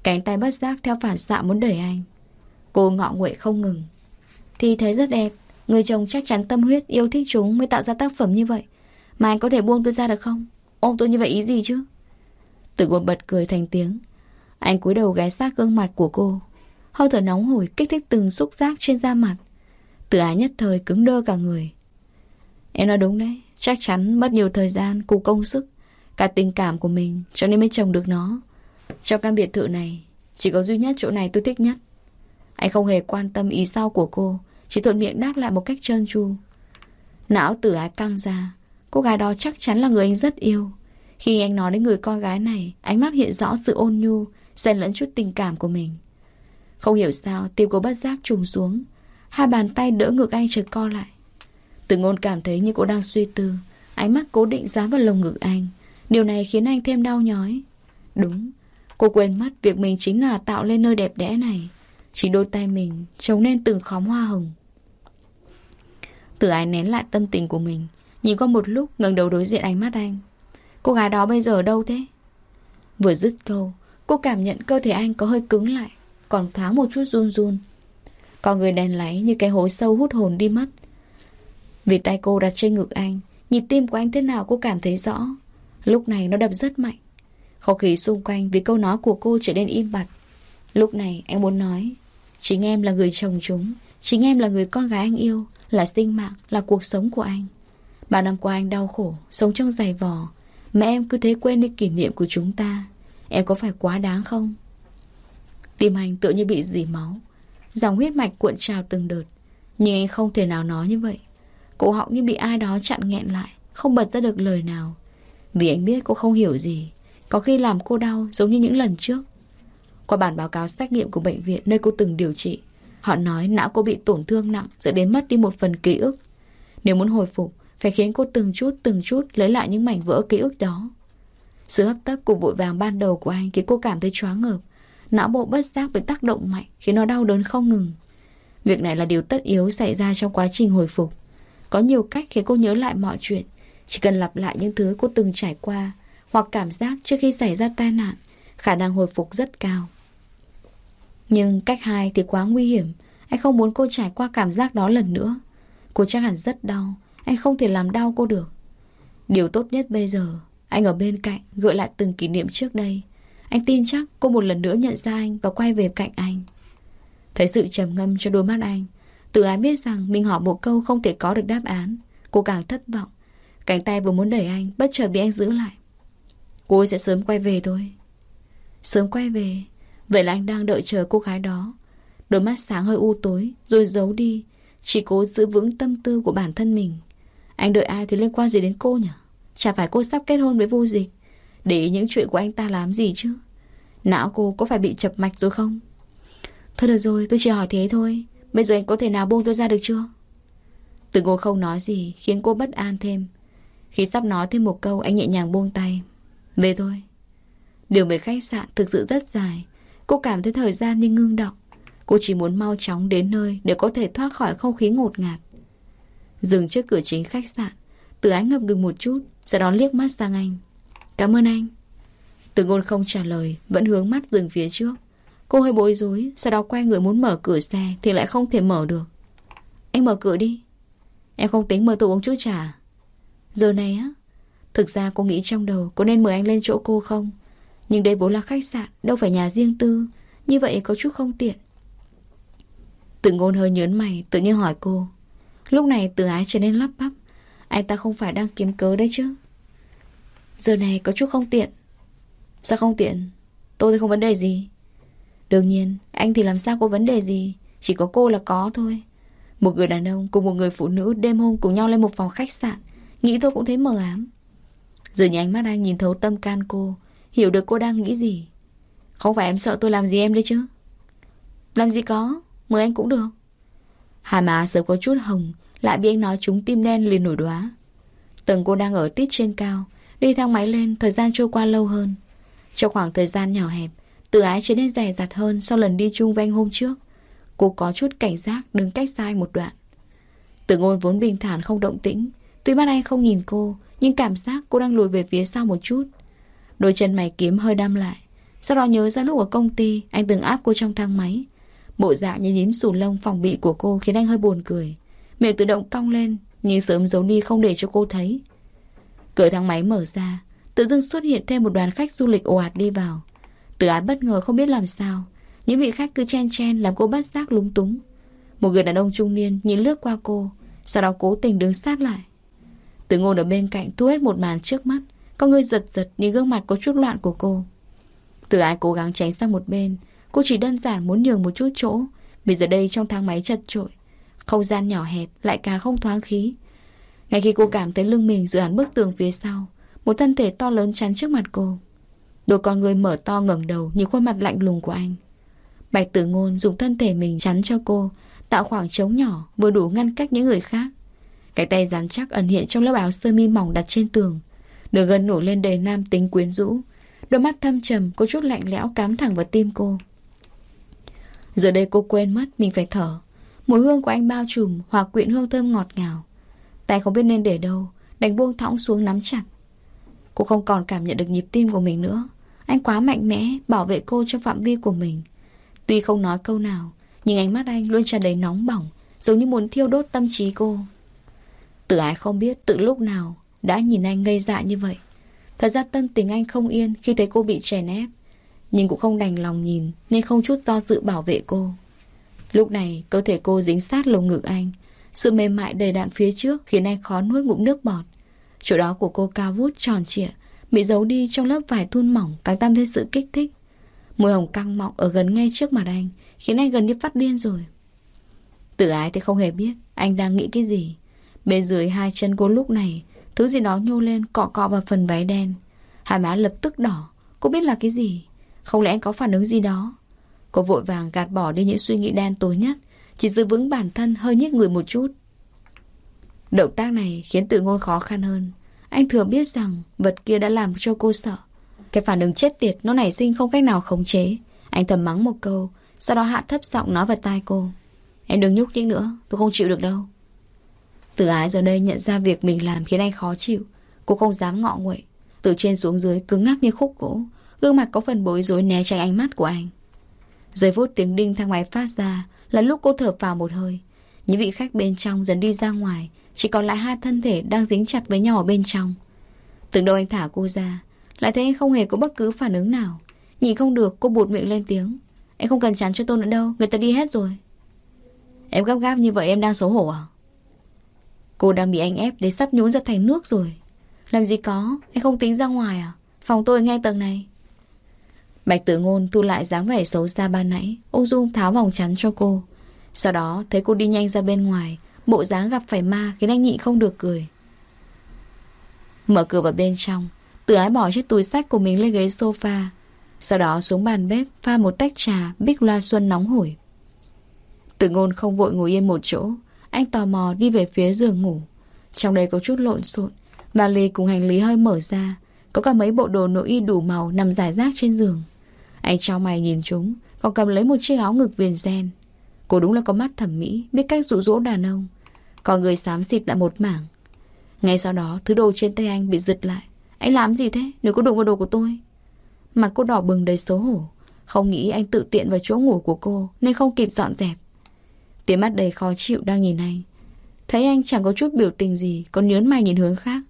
Cánh tay bất giác theo phản xạ muốn đẩy anh. Cô ngọ nguậy không ngừng. Thì thấy rất đẹp, Người chồng chắc chắn tâm huyết yêu thích chúng Mới tạo ra tác phẩm như vậy. Mà anh có thể buông tôi ra được không? Ôm tôi như vậy ý gì chứ? Tử quân bật cười thành tiếng. Anh cúi đầu ghé sát gương mặt của cô. Hơi thở nóng hổi kích thích từng xúc giác trên da mặt. Tử ái nhất thời cứng đơ cả người. Em nói đúng đấy Chắc chắn mất nhiều thời gian, cùng công sức Cả tình cảm của mình Cho nên mới trồng được nó. Trong căn biệt thự này Chỉ có duy nhất chỗ này tôi thích nhất. Anh không hề quan tâm ý sau của cô Chỉ thuận miệng đáp lại một cách trơn tru. Não tử ái căng ra. Cô gái đó chắc chắn là người anh rất yêu. Khi anh nói đến người con gái này, Ánh mắt hiện rõ sự ôn nhu, Xen lẫn chút tình cảm của mình. Không hiểu sao, tim cô bất giác trùng xuống. Hai bàn tay đỡ ngực anh chợt co lại. Từ ngôn cảm thấy như cô đang suy tư, Ánh mắt cố định dán vào lồng ngực anh. Điều này khiến anh thêm đau nhói. Đúng, Cô quên mất việc mình chính là tạo lên nơi đẹp đẽ này. Chỉ đôi tay mình trồng nên từng khóm hoa hồng. Từ ái nén lại tâm tình của mình Nhìn qua một lúc ngẩng đầu đối diện ánh mắt anh. Cô gái đó bây giờ ở đâu thế? Vừa dứt câu Cô cảm nhận cơ thể anh có hơi cứng lại Còn thoáng một chút run run. Còn người đèn láy như cái hố sâu hút hồn đi mất. Vì tay cô đặt trên ngực anh Nhịp tim của anh thế nào cô cảm thấy rõ. Lúc này nó đập rất mạnh. Không khí xung quanh vì câu nói của cô trở nên im bặt. Lúc này anh muốn nói Chính em là người chồng chúng Chính em là người con gái anh yêu Là sinh mạng, là cuộc sống của anh. Bao năm qua anh đau khổ, sống trong giày vò. Mà em cứ thế quên đi kỷ niệm của chúng ta. Em có phải quá đáng không? Tim anh tự như bị dỉ máu. Dòng huyết mạch cuộn trào từng đợt. Nhưng anh không thể nào nói như vậy. Cổ họng như bị ai đó chặn nghẹn lại Không bật ra được lời nào. Vì anh biết cô không hiểu gì. Có khi làm cô đau giống như những lần trước. Qua bản báo cáo xét nghiệm của bệnh viện Nơi cô từng điều trị Họ nói não cô bị tổn thương nặng Dẫn đến mất đi một phần ký ức. Nếu muốn hồi phục phải khiến cô từng chút từng chút Lấy lại những mảnh vỡ ký ức đó. Sự hấp tấp cùng vội vàng ban đầu của anh Khiến cô cảm thấy choáng ngợp. Não bộ bất giác bị tác động mạnh, Khiến nó đau đớn không ngừng. Việc này là điều tất yếu xảy ra trong quá trình hồi phục. Có nhiều cách khiến cô nhớ lại mọi chuyện. Chỉ cần lặp lại những thứ cô từng trải qua, Hoặc cảm giác trước khi xảy ra tai nạn, Khả năng hồi phục rất cao. Nhưng cách hai thì quá nguy hiểm. Anh không muốn cô trải qua cảm giác đó lần nữa. Cô chắc hẳn rất đau. Anh không thể làm đau cô được. Điều tốt nhất bây giờ, Anh ở bên cạnh gợi lại từng kỷ niệm trước đây. Anh tin chắc cô một lần nữa nhận ra anh Và quay về cạnh anh. Thấy sự trầm ngâm cho đôi mắt anh, Tự ái biết rằng mình hỏi một câu không thể có được đáp án. Cô càng thất vọng. Cánh tay vừa muốn đẩy anh, Bất chợt bị anh giữ lại. Cô ấy sẽ sớm quay về thôi. Sớm quay về? Vậy là anh đang đợi chờ cô gái đó. Đôi mắt sáng hơi u tối, Rồi giấu đi. Chỉ cố giữ vững tâm tư của bản thân mình. Anh đợi ai thì liên quan gì đến cô nhỉ? Chả phải cô sắp kết hôn với vô dịch. Để ý những chuyện của anh ta làm gì chứ? Não cô có phải bị chập mạch rồi không? Thôi được rồi, tôi chỉ hỏi thế thôi. Bây giờ anh có thể nào buông tôi ra được chưa? Từ ngô không nói gì, Khiến cô bất an thêm. Khi sắp nói thêm một câu, anh nhẹ nhàng buông tay. Về thôi. Đường về khách sạn thực sự rất dài. Cô cảm thấy thời gian như ngưng động Cô chỉ muốn mau chóng đến nơi Để có thể thoát khỏi không khí ngột ngạt. Dừng trước cửa chính khách sạn. Tử ánh ngập ngừng một chút, Sau đó liếc mắt sang anh. Cảm ơn anh. Từ ngôn không trả lời, Vẫn hướng mắt dừng phía trước. Cô hơi bối rối, Sau đó quay người muốn mở cửa xe Thì lại không thể mở được. Anh mở cửa đi. Em không tính mời tôi uống chút trà. Giờ này á, Thực ra cô nghĩ trong đầu Có nên mời anh lên chỗ cô không? Nhưng đây vốn là khách sạn, Đâu phải nhà riêng tư, Như vậy có chút không tiện. Tự ngôn hơi nhớn mày, Tự nhiên hỏi cô. Lúc này từ ái trở nên lắp bắp. Anh ta không phải đang kiếm cớ đấy chứ. Giờ này có chút không tiện. Sao không tiện? Tôi thì không vấn đề gì. Đương nhiên, anh thì làm sao có vấn đề gì. Chỉ có cô là có thôi. Một người đàn ông cùng một người phụ nữ đêm hôm cùng nhau lên một phòng khách sạn. Nghĩ tôi cũng thấy mờ ám. Giờ nhìn ánh mắt anh nhìn thấu tâm can cô, Hiểu được cô đang nghĩ gì. Không phải em sợ tôi làm gì em đấy chứ? Làm gì có, Mời anh cũng được. Hai má sớm có chút hồng lại bị anh nói trúng tim đen liền nổi đoá Tầng cô đang ở tít trên cao, Đi thang máy lên, Thời gian trôi qua lâu hơn. Trong khoảng thời gian nhỏ hẹp Tự ái trở nên rẻ rặt hơn Sau lần đi chung với anh hôm trước, Cô có chút cảnh giác đứng cách xa anh một đoạn. Tưởng ngôn vốn bình thản không động tĩnh, Tuy ban anh không nhìn cô, Nhưng cảm giác cô đang lùi về phía sau một chút. Đôi chân mày kiếm hơi đâm lại, Sau đó nhớ ra lúc ở công ty, Anh từng áp cô trong thang máy. Bộ dạng như nhím sù lông phòng bị của cô Khiến anh hơi buồn cười. Miệng tự động cong lên, Nhưng sớm giấu đi không để cho cô thấy. Cửa thang máy mở ra, Tự dưng xuất hiện thêm một đoàn khách du lịch ồ ạt đi vào. Tự ái bất ngờ không biết làm sao, Những vị khách cứ chen chen làm cô bất giác lúng túng. Một người đàn ông trung niên nhìn lướt qua cô, Sau đó cố tình đứng sát lại. Từ ngôn ở bên cạnh thu hết một màn trước mắt Có người giật giật nhìn gương mặt có chút loạn của cô. Từ ái cố gắng tránh sang một bên, Cô chỉ đơn giản muốn nhường một chút chỗ, Vì giờ đây trong thang máy chật trội không gian nhỏ hẹp, lại càng không thoáng khí. Ngay khi cô cảm thấy lưng mình dựa hẳn bức tường phía sau, Một thân thể to lớn chắn trước mặt cô. Đôi con người mở to ngẩng đầu Nhìn khuôn mặt lạnh lùng của anh. Bạch tử ngôn dùng thân thể mình chắn cho cô, Tạo khoảng trống nhỏ Vừa đủ ngăn cách những người khác. Cái tay rắn chắc ẩn hiện trong lớp áo sơ mi mỏng đặt trên tường Đường gần nổi lên đầy nam tính quyến rũ. Đôi mắt thâm trầm, Có chút lạnh lẽo cám thẳng vào tim cô. Giờ đây cô quên mất Mình phải thở. Mùi hương của anh bao trùm, Hòa quyện hương thơm ngọt ngào. Tay không biết nên để đâu, Đành buông thõng xuống nắm chặt. Cô không còn cảm nhận được nhịp tim của mình nữa. Anh quá mạnh mẽ, Bảo vệ cô trong phạm vi của mình. Tuy không nói câu nào, Nhưng ánh mắt anh luôn tràn đầy nóng bỏng, Giống như muốn thiêu đốt tâm trí cô. Tự ái không biết tự lúc nào Đã nhìn anh ngây dại như vậy. Thật ra tâm tình anh không yên Khi thấy cô bị chèn ép, Nhưng cũng không đành lòng nhìn Nên không chút do dự bảo vệ cô. Lúc này cơ thể cô dính sát lồng ngực anh sự mềm mại đầy đạn phía trước khiến anh khó nuốt ngụm nước bọt. Chỗ đó của cô cao vút tròn trịa, bị giấu đi trong lớp vải thun mỏng càng tăng thêm sự kích thích. Môi hồng căng mọng ở gần ngay trước mặt anh, khiến anh gần như phát điên rồi. Tự ái thì không hề biết anh đang nghĩ cái gì. Bên dưới hai chân cô lúc này, thứ gì đó nhô lên cọ cọ vào phần váy đen. Hai má lập tức đỏ, cô biết là cái gì. Không lẽ anh có phản ứng gì đó? Cô vội vàng gạt bỏ đi những suy nghĩ đen tối nhất, chỉ giữ vững bản thân hơi nhích người một chút. Động tác này khiến tự ngôn khó khăn hơn. Anh thừa biết rằng Vật kia đã làm cho cô sợ. Cái phản ứng chết tiệt, nó nảy sinh không cách nào khống chế. Anh thầm mắng một câu, Sau đó hạ thấp giọng nói vào tai cô. Em đừng nhúc nhích nữa, Tôi không chịu được đâu. Từ ái giờ đây nhận ra việc mình làm khiến anh khó chịu. Cô không dám ngọ nguậy. Từ trên xuống dưới cứng ngắc như khúc gỗ, Gương mặt có phần bối rối né tránh ánh mắt của anh. Giây phút tiếng đinh thang máy phát ra là lúc cô thở vào một hơi. Những vị khách bên trong dần đi ra ngoài, Chỉ còn lại hai thân thể đang dính chặt với nhau ở bên trong. Từng đâu anh thả cô ra, Lại thấy anh không hề có bất cứ phản ứng nào. Nhìn không được, cô bụt miệng lên tiếng. Em không cần chắn cho tôi nữa đâu, Người ta đi hết rồi. Em gấp gáp như vậy em đang xấu hổ à? Cô đang bị anh ép để sắp nhún ra thành nước rồi. Làm gì có, Anh không tính ra ngoài à? Phòng tôi ngay tầng này. Bạch tử ngôn thu lại dáng vẻ xấu xa ban nãy, Ung dung tháo vòng chắn cho cô. Sau đó, thấy cô đi nhanh ra bên ngoài, Bộ dáng gặp phải ma khiến anh nhị không được cười. Mở cửa vào bên trong, Tử ái bỏ chiếc túi sách của mình lên ghế sofa. Sau đó xuống bàn bếp, Pha một tách trà, Bích loa xuân nóng hổi. Tử ngôn không vội ngồi yên một chỗ, Anh tò mò đi về phía giường ngủ. Trong đây có chút lộn xộn, Vali cùng hành lý hơi mở ra, Có cả mấy bộ đồ nội y đủ màu Nằm rải rác trên giường. Anh trao mày nhìn chúng, Còn cầm lấy một chiếc áo ngực viền gen. Cô đúng là có mắt thẩm mỹ Biết cách dụ dỗ đàn ông. Còn người xám xịt lại một mảng. Ngay sau đó, thứ đồ trên tay anh bị giật lại. Anh làm gì thế? Nếu có đụng vào đồ của tôi. Mặt cô đỏ bừng đầy xấu hổ. Không nghĩ anh tự tiện vào chỗ ngủ của cô, Nên không kịp dọn dẹp. Tiếng mắt đầy khó chịu đang nhìn anh. Thấy anh chẳng có chút biểu tình gì, Còn nhớn mày nhìn hướng khác.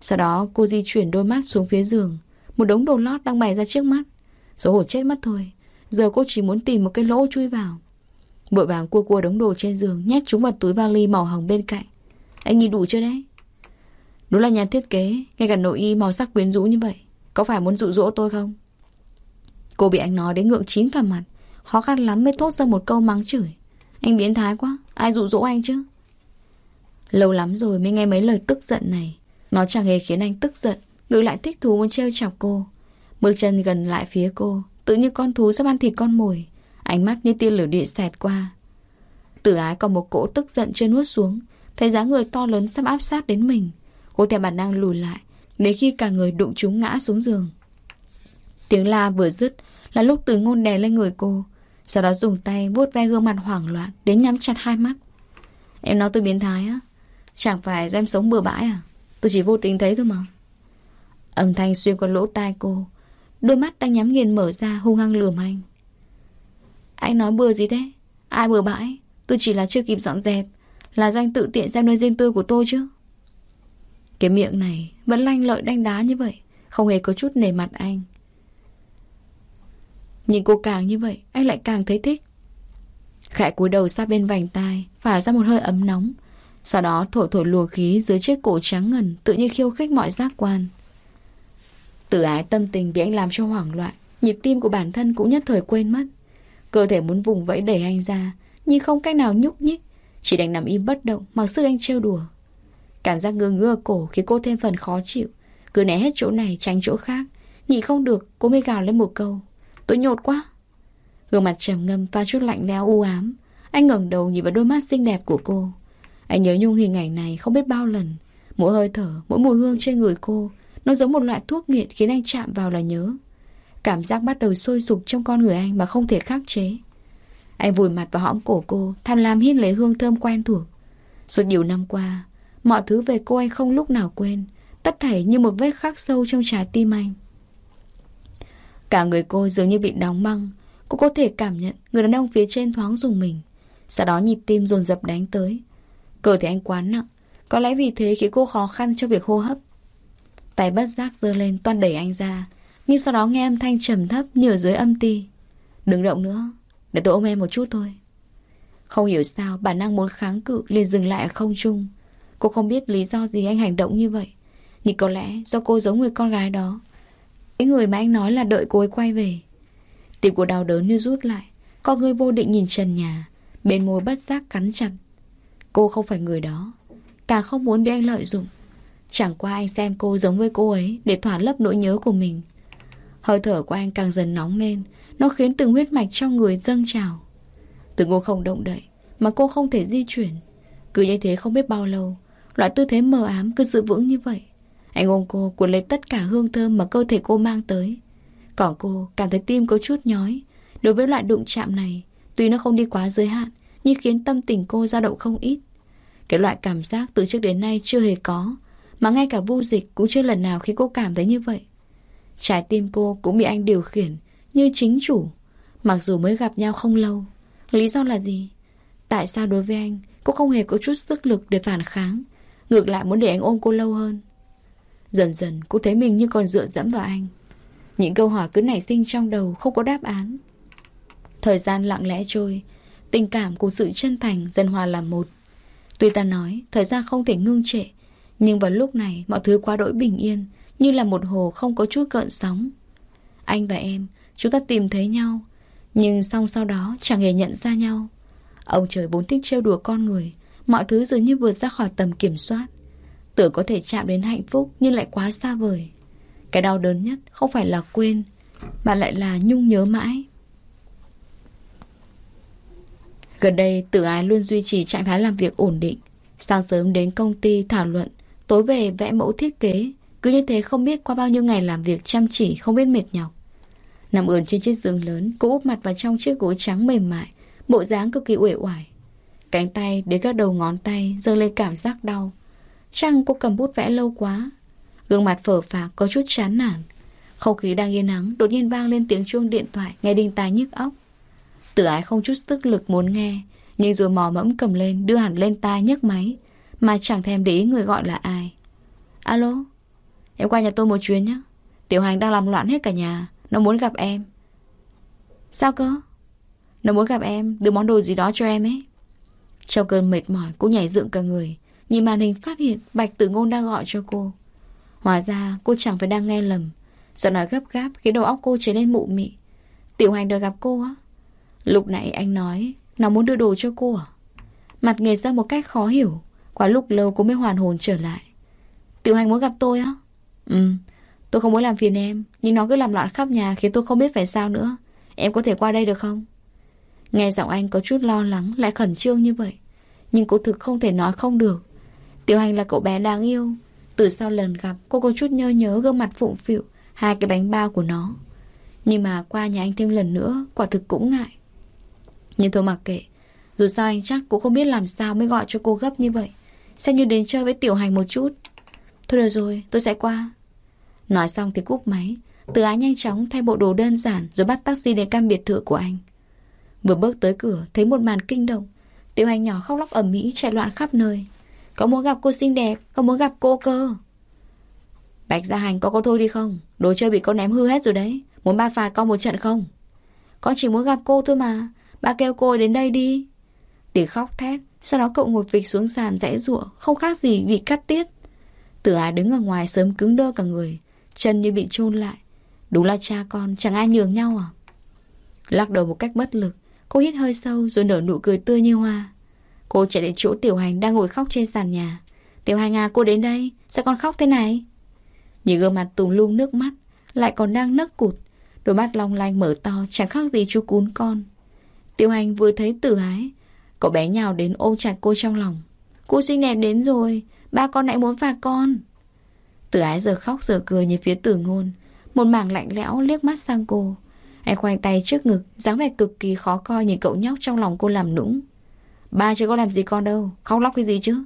Sau đó, cô di chuyển đôi mắt xuống phía giường. Một đống đồ lót đang bày ra trước mắt. Xấu hổ chết mất thôi. Giờ cô chỉ muốn tìm một cái lỗ chui vào. Vội vàng cua cua đống đồ trên giường, Nhét chúng vào túi vali màu hồng bên cạnh. Anh nhìn đủ chưa đấy? Đúng là nhà thiết kế, Ngay cả nội y màu sắc quyến rũ như vậy, Có phải muốn dụ dỗ tôi không? Cô bị anh nói đến ngượng chín cả mặt, Khó khăn lắm mới thốt ra một câu mắng chửi. Anh biến thái quá, Ai dụ dỗ anh chứ? Lâu lắm rồi mới nghe mấy lời tức giận này. Nó chẳng hề khiến anh tức giận, Ngược lại thích thú muốn trêu chọc cô. Bước chân gần lại phía cô, Tự như con thú sắp ăn thịt con mồi. Ánh mắt như tia lửa điện xẹt qua. Tử ái còn một cỗ tức giận chưa nuốt xuống, Thấy dáng người to lớn sắp áp sát đến mình. Cô theo bản năng lùi lại, Đến khi cả người đụng chúng ngã xuống giường. Tiếng la vừa dứt Là lúc từ ngôn đè lên người cô, Sau đó dùng tay vuốt ve gương mặt hoảng loạn Đến nhắm chặt hai mắt. Em nói tôi biến thái á, Chẳng phải do em sống bừa bãi à? Tôi chỉ vô tình thấy thôi mà. Âm thanh xuyên qua lỗ tai cô Đôi mắt đang nhắm nghiền mở ra, hung hăng lườm anh. Anh nói bừa gì thế? Ai bừa bãi? Tôi chỉ là chưa kịp dọn dẹp. Là do anh tự tiện xem nơi riêng tư của tôi chứ. Cái miệng này Vẫn lanh lợi đanh đá như vậy, Không hề có chút nề mặt anh. Nhìn cô càng như vậy, Anh lại càng thấy thích. Khẽ cúi đầu sát bên vành tai, Phả ra một hơi ấm nóng. Sau đó thổi thổi lùa khí dưới chiếc cổ trắng ngần, Tự như khiêu khích mọi giác quan. Tự ái tâm tình bị anh làm cho hoảng loạn Nhịp tim của bản thân cũng nhất thời quên mất. Cơ thể muốn vùng vẫy đẩy anh ra Nhưng không cách nào nhúc nhích Chỉ đành nằm im bất động Mặc sức anh trêu đùa. Cảm giác ngơ ngơ cổ khiến cô thêm phần khó chịu Cứ né hết chỗ này tránh chỗ khác Nhị không được cô mới gào lên một câu Tôi nhột quá. Gương mặt trầm ngâm pha chút lạnh lẽo u ám Anh ngẩng đầu nhìn vào đôi mắt xinh đẹp của cô. Anh nhớ nhung hình ảnh này không biết bao lần Mỗi hơi thở, mỗi mùi hương trên người cô nó giống một loại thuốc nghiện khiến anh chạm vào là nhớ. Cảm giác bắt đầu sôi sục trong con người anh mà không thể khắc chế. Anh vùi mặt vào hõm cổ cô Tham lam hít lấy hương thơm quen thuộc. Suốt nhiều năm qua, Mọi thứ về cô anh không lúc nào quên, Tất thảy như một vết khắc sâu trong trái tim anh. Cả người cô dường như bị đóng băng, Cô có thể cảm nhận người đàn ông phía trên thoáng dùng mình, Sau đó nhịp tim dồn dập đánh tới. Cơ thể anh quá nặng, Có lẽ vì thế khiến cô khó khăn cho việc hô hấp. Tay bất giác giơ lên toan đẩy anh ra. Nhưng sau đó nghe âm thanh trầm thấp như ở dưới âm ti. Đừng động nữa, Để tôi ôm em một chút thôi. Không hiểu sao, bản năng muốn kháng cự liền dừng lại ở không trung. Cô không biết lý do gì anh hành động như vậy. Nhưng có lẽ do cô giống người con gái đó. Cái người mà anh nói là đợi cô ấy quay về. Tim của đau đớn như rút lại. Con người vô định nhìn trần nhà. Bên môi bất giác cắn chặt. Cô không phải người đó. Càng không muốn bị anh lợi dụng. Chẳng qua anh xem cô giống với cô ấy, Để thỏa lấp nỗi nhớ của mình. Hơi thở của anh càng dần nóng lên, Nó khiến từng huyết mạch trong người dâng trào. Từ ngô không động đậy, Mà cô không thể di chuyển. Cứ như thế không biết bao lâu, Loại tư thế mờ ám cứ giữ vững như vậy. Anh ôm cô, cuốn lấy tất cả hương thơm Mà cơ thể cô mang tới. Còn cô cảm thấy tim có chút nhói. Đối với loại đụng chạm này, Tuy nó không đi quá giới hạn, Nhưng khiến tâm tình cô dao động không ít. Cái loại cảm giác từ trước đến nay chưa hề có mà ngay cả vô dịch Cũng chưa lần nào khi cô cảm thấy như vậy. Trái tim cô cũng bị anh điều khiển Như chính chủ. Mặc dù mới gặp nhau không lâu, Lý do là gì? Tại sao đối với anh, Cô không hề có chút sức lực để phản kháng? Ngược lại muốn để anh ôm cô lâu hơn. Dần dần cô thấy mình như còn dựa dẫm vào anh. Những câu hỏi cứ nảy sinh trong đầu không có đáp án. Thời gian lặng lẽ trôi, Tình cảm cùng sự chân thành dần hòa làm một. Tuy ta nói, thời gian không thể ngưng trệ nhưng vào lúc này, Mọi thứ quá đỗi bình yên, Như là một hồ không có chút cợn sóng. Anh và em, Chúng ta tìm thấy nhau, Nhưng xong sau đó chẳng hề nhận ra nhau. Ông trời vốn thích trêu đùa con người, Mọi thứ dường như vượt ra khỏi tầm kiểm soát. Tưởng có thể chạm đến hạnh phúc Nhưng lại quá xa vời. Cái đau đớn nhất không phải là quên, Mà lại là nhung nhớ mãi. Gần đây tử ái luôn duy trì trạng thái làm việc ổn định. Sáng sớm đến công ty thảo luận Tối về vẽ mẫu thiết kế, Cứ như thế không biết qua bao nhiêu ngày làm việc chăm chỉ, Không biết mệt nhọc. Nằm ườn trên chiếc giường lớn, Cô úp mặt vào trong chiếc gối trắng mềm mại, Bộ dáng cực kỳ uể oải. Cánh tay đến các đầu ngón tay, dâng lên cảm giác đau. Chăng cô cầm bút vẽ lâu quá? Gương mặt phở phạc có chút chán nản. Không khí đang yên nắng Đột nhiên vang lên tiếng chuông điện thoại, Nghe đinh tai nhức óc. Tử ái không chút sức lực muốn nghe, Nhưng rồi mò mẫm cầm lên, Đưa hẳn lên tai nhấc máy. Mà chẳng thèm để ý người gọi là ai. Alo, Em qua nhà tôi một chuyến nhé. Tiểu hành đang làm loạn hết cả nhà, Nó muốn gặp em. Sao cơ? Nó muốn gặp em, Đưa món đồ gì đó cho em ấy. Trong cơn mệt mỏi Cô nhảy dựng cả người, Nhìn màn hình phát hiện Bạch Tử Ngôn đang gọi cho cô. Hóa ra cô chẳng phải đang nghe lầm, Giọng nói gấp gáp Khiến đầu óc cô trở nên mụ mị. Tiểu hành đòi gặp cô á. Lúc nãy anh nói, Nó muốn đưa đồ cho cô à? Mặt nghề ra một cách khó hiểu quá lúc lâu cô mới hoàn hồn trở lại. Tiểu hành muốn gặp tôi á? Ừ Tôi không muốn làm phiền em, Nhưng nó cứ làm loạn khắp nhà Khiến tôi không biết phải sao nữa. Em có thể qua đây được không? Nghe giọng anh có chút lo lắng, Lại khẩn trương như vậy. Nhưng cô thực không thể nói không được. Tiểu hành là cậu bé đáng yêu. Từ sau lần gặp, cô có chút nhớ nhớ gương mặt phụng phịu, Hai cái bánh bao của nó. Nhưng mà qua nhà anh thêm lần nữa, Quả thực cũng ngại. Nhưng thôi mặc kệ, Dù sao anh chắc cũng không biết làm sao mới gọi cho cô gấp như vậy. Xem như đến chơi với tiểu hành một chút. Thôi được rồi, tôi sẽ qua. Nói xong thì cúp máy. Từ ái nhanh chóng thay bộ đồ đơn giản Rồi bắt taxi đến căn biệt thự của anh. Vừa bước tới cửa, Thấy một màn kinh động. Tiểu hành nhỏ khóc lóc ẩm mỹ chạy loạn khắp nơi. Có muốn gặp cô xinh đẹp? Có muốn gặp cô cơ? Bạch Gia Hành có con thôi đi không? Đồ chơi bị con ném hư hết rồi đấy. Muốn ba phạt con một trận không? Con chỉ muốn gặp cô thôi mà. Ba kêu cô đến đây đi. Tiếng khóc thét. Sau đó cậu ngồi phịch xuống sàn rẽ rụa Không khác gì bị cắt tiết. Tử ái đứng ở ngoài sớm cứng đơ cả người, Chân như bị chôn lại. Đúng là cha con, chẳng ai nhường nhau à? Lắc đầu một cách bất lực, Cô hít hơi sâu rồi nở nụ cười tươi như hoa. Cô chạy đến chỗ Tiểu Hành đang ngồi khóc trên sàn nhà. Tiểu Hành à cô đến đây, Sao con khóc thế này? Nhìn gương mặt tùng lung nước mắt, Lại còn đang nấc cụt. Đôi mắt long lanh mở to, chẳng khác gì chú cún con. Tiểu hành vừa thấy tử ái Cậu bé nhào đến ôm chặt cô trong lòng. Cô xinh đẹp đến rồi, Ba con lại muốn phạt con. Tử ái giờ khóc giờ cười như phía tử ngôn, Một mảng lạnh lẽo liếc mắt sang cô. Anh khoanh tay trước ngực, dáng vẻ cực kỳ khó coi nhìn cậu nhóc trong lòng cô làm nũng. Ba chưa có làm gì con đâu, Khóc lóc cái gì chứ?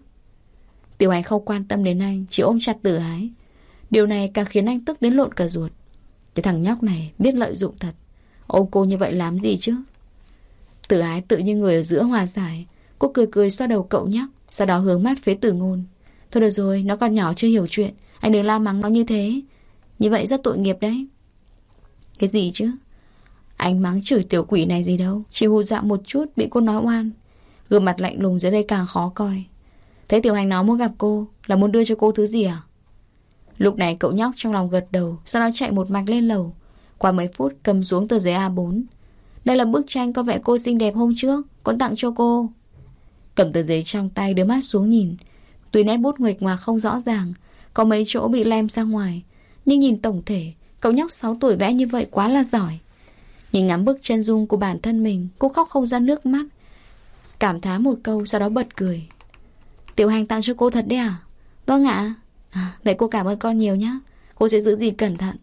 Tiểu anh không quan tâm đến anh, Chỉ ôm chặt tử ái. Điều này càng khiến anh tức đến lộn cả ruột. Cái thằng nhóc này biết lợi dụng thật. Ôm cô như vậy làm gì chứ? Tử ái tự như người ở giữa hòa giải. Cô cười cười xoa đầu cậu nhóc Sau đó hướng mắt phía tử ngôn. Thôi được rồi, nó còn nhỏ chưa hiểu chuyện Anh đừng la mắng nó như thế. Như vậy rất tội nghiệp đấy. Cái gì chứ? Anh mắng chửi tiểu quỷ này gì đâu Chỉ hù dọa một chút bị cô nói oan. Gương mặt lạnh lùng dưới đây càng khó coi. Thế tiểu hành nó muốn gặp cô Là muốn đưa cho cô thứ gì à? Lúc này cậu nhóc trong lòng gật đầu Sau đó chạy một mạch lên lầu. Qua mấy phút cầm xuống tờ giấy A4 đây là bức tranh có vẻ cô xinh đẹp hôm trước Con tặng cho cô. Cầm tờ giấy trong tay đưa mắt xuống nhìn. Tuy nét bút nguệch ngoạc không rõ ràng Có mấy chỗ bị lem ra ngoài. Nhưng nhìn tổng thể Cậu nhóc 6 tuổi vẽ như vậy quá là giỏi. Nhìn ngắm bức chân dung của bản thân mình Cô khóc không ra nước mắt. Cảm thán một câu sau đó bật cười. Tiểu hành tặng cho cô thật đấy à? Vâng ạ. À, Vậy cô cảm ơn con nhiều nhé Cô sẽ giữ gì cẩn thận.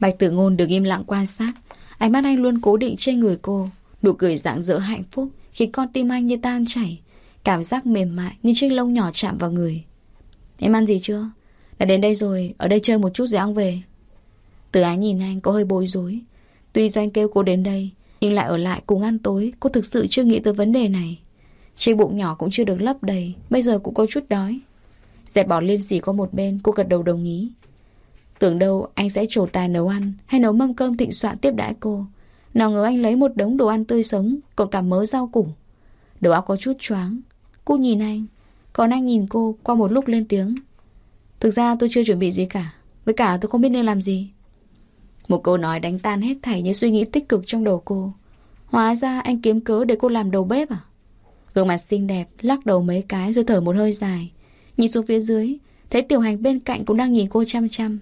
Bạch tử ngôn được im lặng quan sát. Ánh mắt anh luôn cố định trên người cô. Nụ cười dạng dỡ hạnh phúc khiến con tim anh như tan chảy. Cảm giác mềm mại như chiếc lông nhỏ chạm vào người. Em ăn gì chưa? Đã đến đây rồi, ở đây chơi một chút rồi ăn về. Từ ái nhìn anh có hơi bối rối. Tuy doanh kêu cô đến đây Nhưng lại ở lại cùng ăn tối Cô thực sự chưa nghĩ tới vấn đề này. Chiếc bụng nhỏ cũng chưa được lấp đầy Bây giờ cũng có chút đói. Dẹp bỏ liêm sỉ qua một bên Cô gật đầu đồng ý. Tưởng đâu anh sẽ trổ tài nấu ăn Hay nấu mâm cơm thịnh soạn tiếp đãi cô. Nào ngờ anh lấy một đống đồ ăn tươi sống, Còn cả mớ rau củ. Đầu óc có chút choáng. Cô nhìn anh, Còn anh nhìn cô qua một lúc lên tiếng. Thực ra tôi chưa chuẩn bị gì cả, Với cả tôi không biết nên làm gì. Một câu nói đánh tan hết thảy những suy nghĩ tích cực trong đầu cô. Hóa ra anh kiếm cớ để cô làm đầu bếp à? Gương mặt xinh đẹp Lắc đầu mấy cái rồi thở một hơi dài. Nhìn xuống phía dưới, Thấy tiểu hành bên cạnh cũng đang nhìn cô chăm chăm.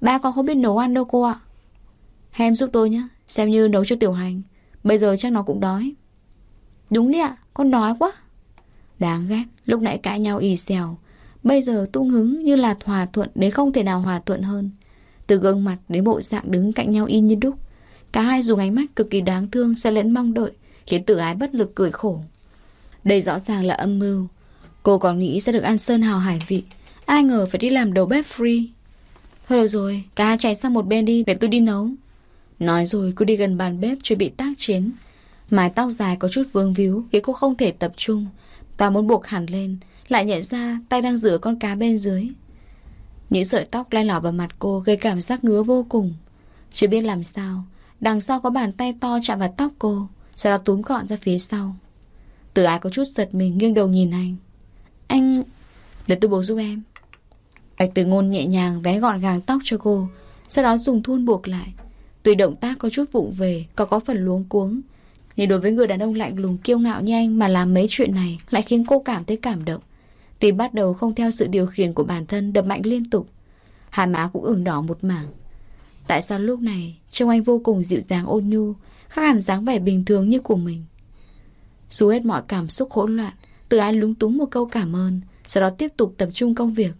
Ba con không biết nấu ăn đâu cô ạ. Hay em giúp tôi nhé, Xem như nấu cho tiểu hành. Bây giờ chắc nó cũng đói. Đúng đấy ạ, Con đói quá. Đáng ghét, Lúc nãy cãi nhau ì xèo. Bây giờ tung hứng như là hòa thuận Đến không thể nào hòa thuận hơn. Từ gương mặt đến bộ dạng đứng cạnh nhau in như đúc. Cả hai dùng ánh mắt cực kỳ đáng thương Sẽ lẫn mong đợi, Khiến tự ái bất lực cười khổ. Đây rõ ràng là âm mưu. Cô còn nghĩ sẽ được ăn sơn hào hải vị. Ai ngờ phải đi làm đầu bếp free. Thôi được rồi, Cả hai chạy sang một bên đi để tôi đi nấu. Nói rồi cô đi gần bàn bếp chuẩn bị tác chiến. Mái tóc dài có chút vương víu, Khiến cô không thể tập trung. Và muốn buộc hẳn lên, Lại nhận ra tay đang rửa con cá bên dưới. Những sợi tóc lai lỏ vào mặt cô Gây cảm giác ngứa vô cùng. Chưa biết làm sao, Đằng sau có bàn tay to chạm vào tóc cô, Sau đó túm gọn ra phía sau. Từ ái có chút giật mình, nghiêng đầu nhìn anh. Anh... Để tôi buộc giúp em. Bạch từ ngôn nhẹ nhàng vén gọn gàng tóc cho cô, Sau đó dùng thun buộc lại. Tuy động tác có chút vụng về, Có có phần luống cuống, Nhưng đối với người đàn ông lạnh lùng kiêu ngạo như anh Mà làm mấy chuyện này Lại khiến cô cảm thấy cảm động. Tim bắt đầu không theo sự điều khiển của bản thân Đập mạnh liên tục. Hai má cũng ửng đỏ một mảng. Tại sao lúc này Trông anh vô cùng dịu dàng ôn nhu, Khác hẳn dáng vẻ bình thường như của mình? Dù hết mọi cảm xúc hỗn loạn, Từ ai lúng túng một câu cảm ơn, Sau đó tiếp tục tập trung công việc.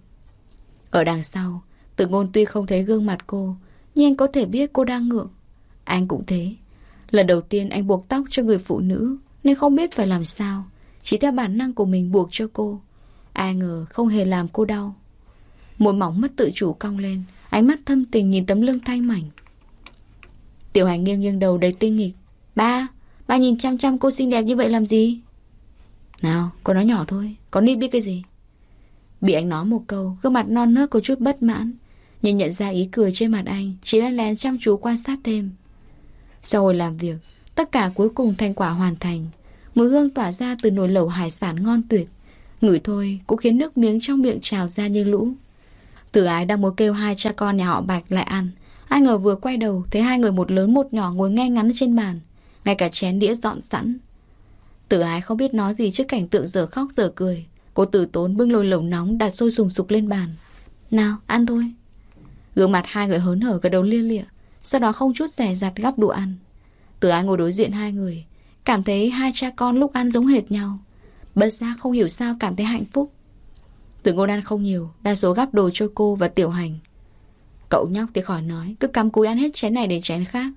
Ở đằng sau Từ ngôn tuy không thấy gương mặt cô Nhưng anh có thể biết cô đang ngượng. Anh cũng thế. Lần đầu tiên anh buộc tóc cho người phụ nữ Nên không biết phải làm sao. Chỉ theo bản năng của mình buộc cho cô. Ai ngờ không hề làm cô đau. Môi mỏng mất tự chủ cong lên Ánh mắt thâm tình nhìn tấm lưng thanh mảnh. Tiểu hành nghiêng nghiêng đầu đầy tinh nghịch. Ba, ba nhìn chăm chăm cô xinh đẹp như vậy làm gì? Nào, cô nói nhỏ thôi Có nít biết cái gì? Bị anh nói một câu, Gương mặt non nớt có chút bất mãn. Nhưng nhận ra ý cười trên mặt anh, Chỉ lén lén chăm chú quan sát thêm. Sau hồi làm việc, Tất cả cuối cùng thành quả hoàn thành. Mùi hương tỏa ra từ nồi lẩu hải sản ngon tuyệt. Ngửi thôi cũng khiến nước miếng trong miệng trào ra như lũ. Tử ái đang muốn kêu hai cha con nhà họ Bạch lại ăn. Ai ngờ vừa quay đầu, Thấy hai người một lớn một nhỏ ngồi ngay ngắn trên bàn. Ngay cả chén đĩa dọn sẵn. Tử ái không biết nói gì trước cảnh tượng giờ khóc giờ cười. Cô tử tốn bưng lồi lẩu nóng đặt sôi sùng sục lên bàn. Nào, ăn thôi. Gương mặt hai người hớn hở gật đầu lia lịa, Sau đó không chút rẻ rặt gắp đồ ăn. Tử ái ngồi đối diện hai người, Cảm thấy hai cha con lúc ăn giống hệt nhau. Bất giác không hiểu sao cảm thấy hạnh phúc. Tử ngôn ăn không nhiều, Đa số gắp đồ cho cô và tiểu hành. Cậu nhóc thì khỏi nói, Cứ cắm cúi ăn hết chén này đến chén khác.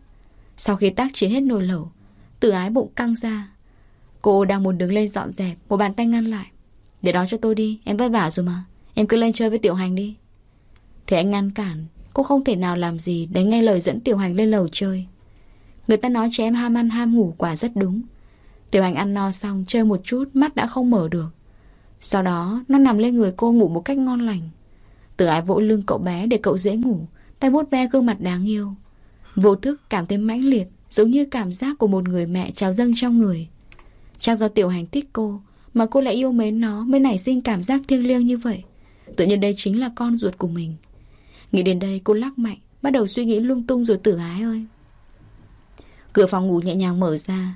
Sau khi tác chiến hết nồi lẩu Tử ái bụng căng ra. Cô đang muốn đứng lên dọn dẹp, Một bàn tay ngăn lại. Để đó cho tôi đi, Em vất vả rồi mà. Em cứ lên chơi với tiểu hành đi. Thế anh ngăn cản Cô không thể nào làm gì Để nghe lời dẫn tiểu hành lên lầu chơi. Người ta nói trẻ em ham ăn ham ngủ quả rất đúng. Tiểu hành ăn no xong, Chơi một chút, mắt đã không mở được. Sau đó, nó nằm lên người cô ngủ một cách ngon lành. Từ ái vỗ lưng cậu bé để cậu dễ ngủ, Tay vuốt ve gương mặt đáng yêu. Vô thức cảm thấy mãnh liệt, Giống như cảm giác của một người mẹ trào dâng trong người. Chắc do tiểu hành thích cô mà cô lại yêu mến nó, Mới nảy sinh cảm giác thiêng liêng như vậy. Tự nhiên đây chính là con ruột của mình. Nghĩ đến đây, cô lắc mạnh, Bắt đầu suy nghĩ lung tung rồi tử ái ơi. Cửa phòng ngủ nhẹ nhàng mở ra.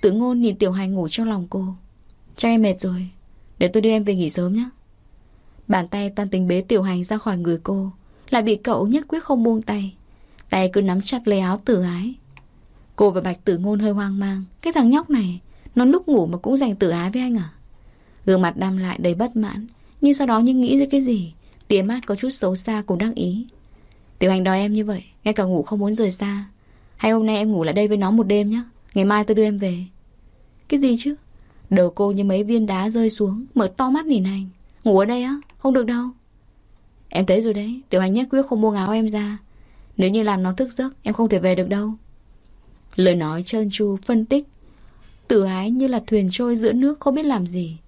Tử ngôn nhìn tiểu hành ngủ trong lòng cô. Chắc em mệt rồi, Để tôi đưa em về nghỉ sớm nhé. Bàn tay toàn tính bế tiểu hành ra khỏi người cô, Lại bị cậu nhất quyết không buông tay. Tay cứ nắm chặt lấy áo tử ái. Cô và Bạch tử ngôn hơi hoang mang, Cái thằng nhóc này nó lúc ngủ mà cũng dành tử ái với anh à? Gương mặt đam lại đầy bất mãn, Nhưng sau đó như nghĩ ra cái gì Tía mắt có chút xấu xa cũng đắc ý. Tiểu hành đòi em như vậy, Ngay cả ngủ không muốn rời xa. Hay hôm nay em ngủ lại đây với nó một đêm nhé Ngày mai tôi đưa em về. Cái gì chứ? Đầu cô như mấy viên đá rơi xuống, Mở to mắt nhìn anh. Ngủ ở đây á, không được đâu. Em thấy rồi đấy, Tiểu hành nhất quyết không buông áo em ra. Nếu như làm nó thức giấc, Em không thể về được đâu. Lời nói trơn tru, phân tích Tử ái như là thuyền trôi giữa nước Không biết làm gì.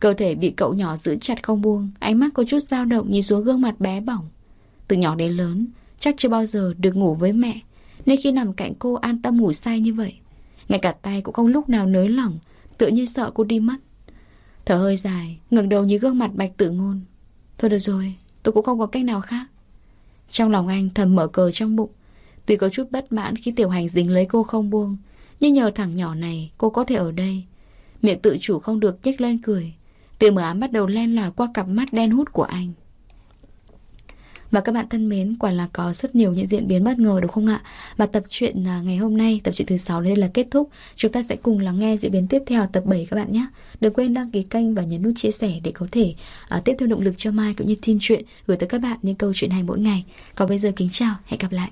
Cơ thể bị cậu nhỏ giữ chặt không buông, Ánh mắt có chút dao động nhìn xuống gương mặt bé bỏng. Từ nhỏ đến lớn, Chắc chưa bao giờ được ngủ với mẹ, Nên khi nằm cạnh cô an tâm ngủ say như vậy, Ngay cả tay cũng không lúc nào nới lỏng, Tựa như sợ cô đi mất. Thở hơi dài, ngẩng đầu như gương mặt bạch tự ngôn. Thôi được rồi, Tôi cũng không có cách nào khác. Trong lòng anh thầm mở cờ trong bụng, Tuy có chút bất mãn khi tiểu hành dính lấy cô không buông nhưng nhờ thằng nhỏ này Cô có thể ở đây Miệng tự chủ không được nhếch lên cười Tiếng mở ám bắt đầu len lỏi qua cặp mắt đen hút của anh và các bạn thân mến, quả là có rất nhiều những diễn biến bất ngờ đúng không ạ? Và tập truyện à, ngày hôm nay, tập truyện thứ 6 đây là kết thúc. Chúng ta sẽ cùng lắng nghe diễn biến tiếp theo tập 7 các bạn nhé. Đừng quên đăng ký kênh và nhấn nút chia sẻ để có thể uh, tiếp thêm động lực cho Mai cũng như team truyện gửi tới các bạn những câu chuyện hay mỗi ngày. Còn bây giờ kính chào, hẹn gặp lại.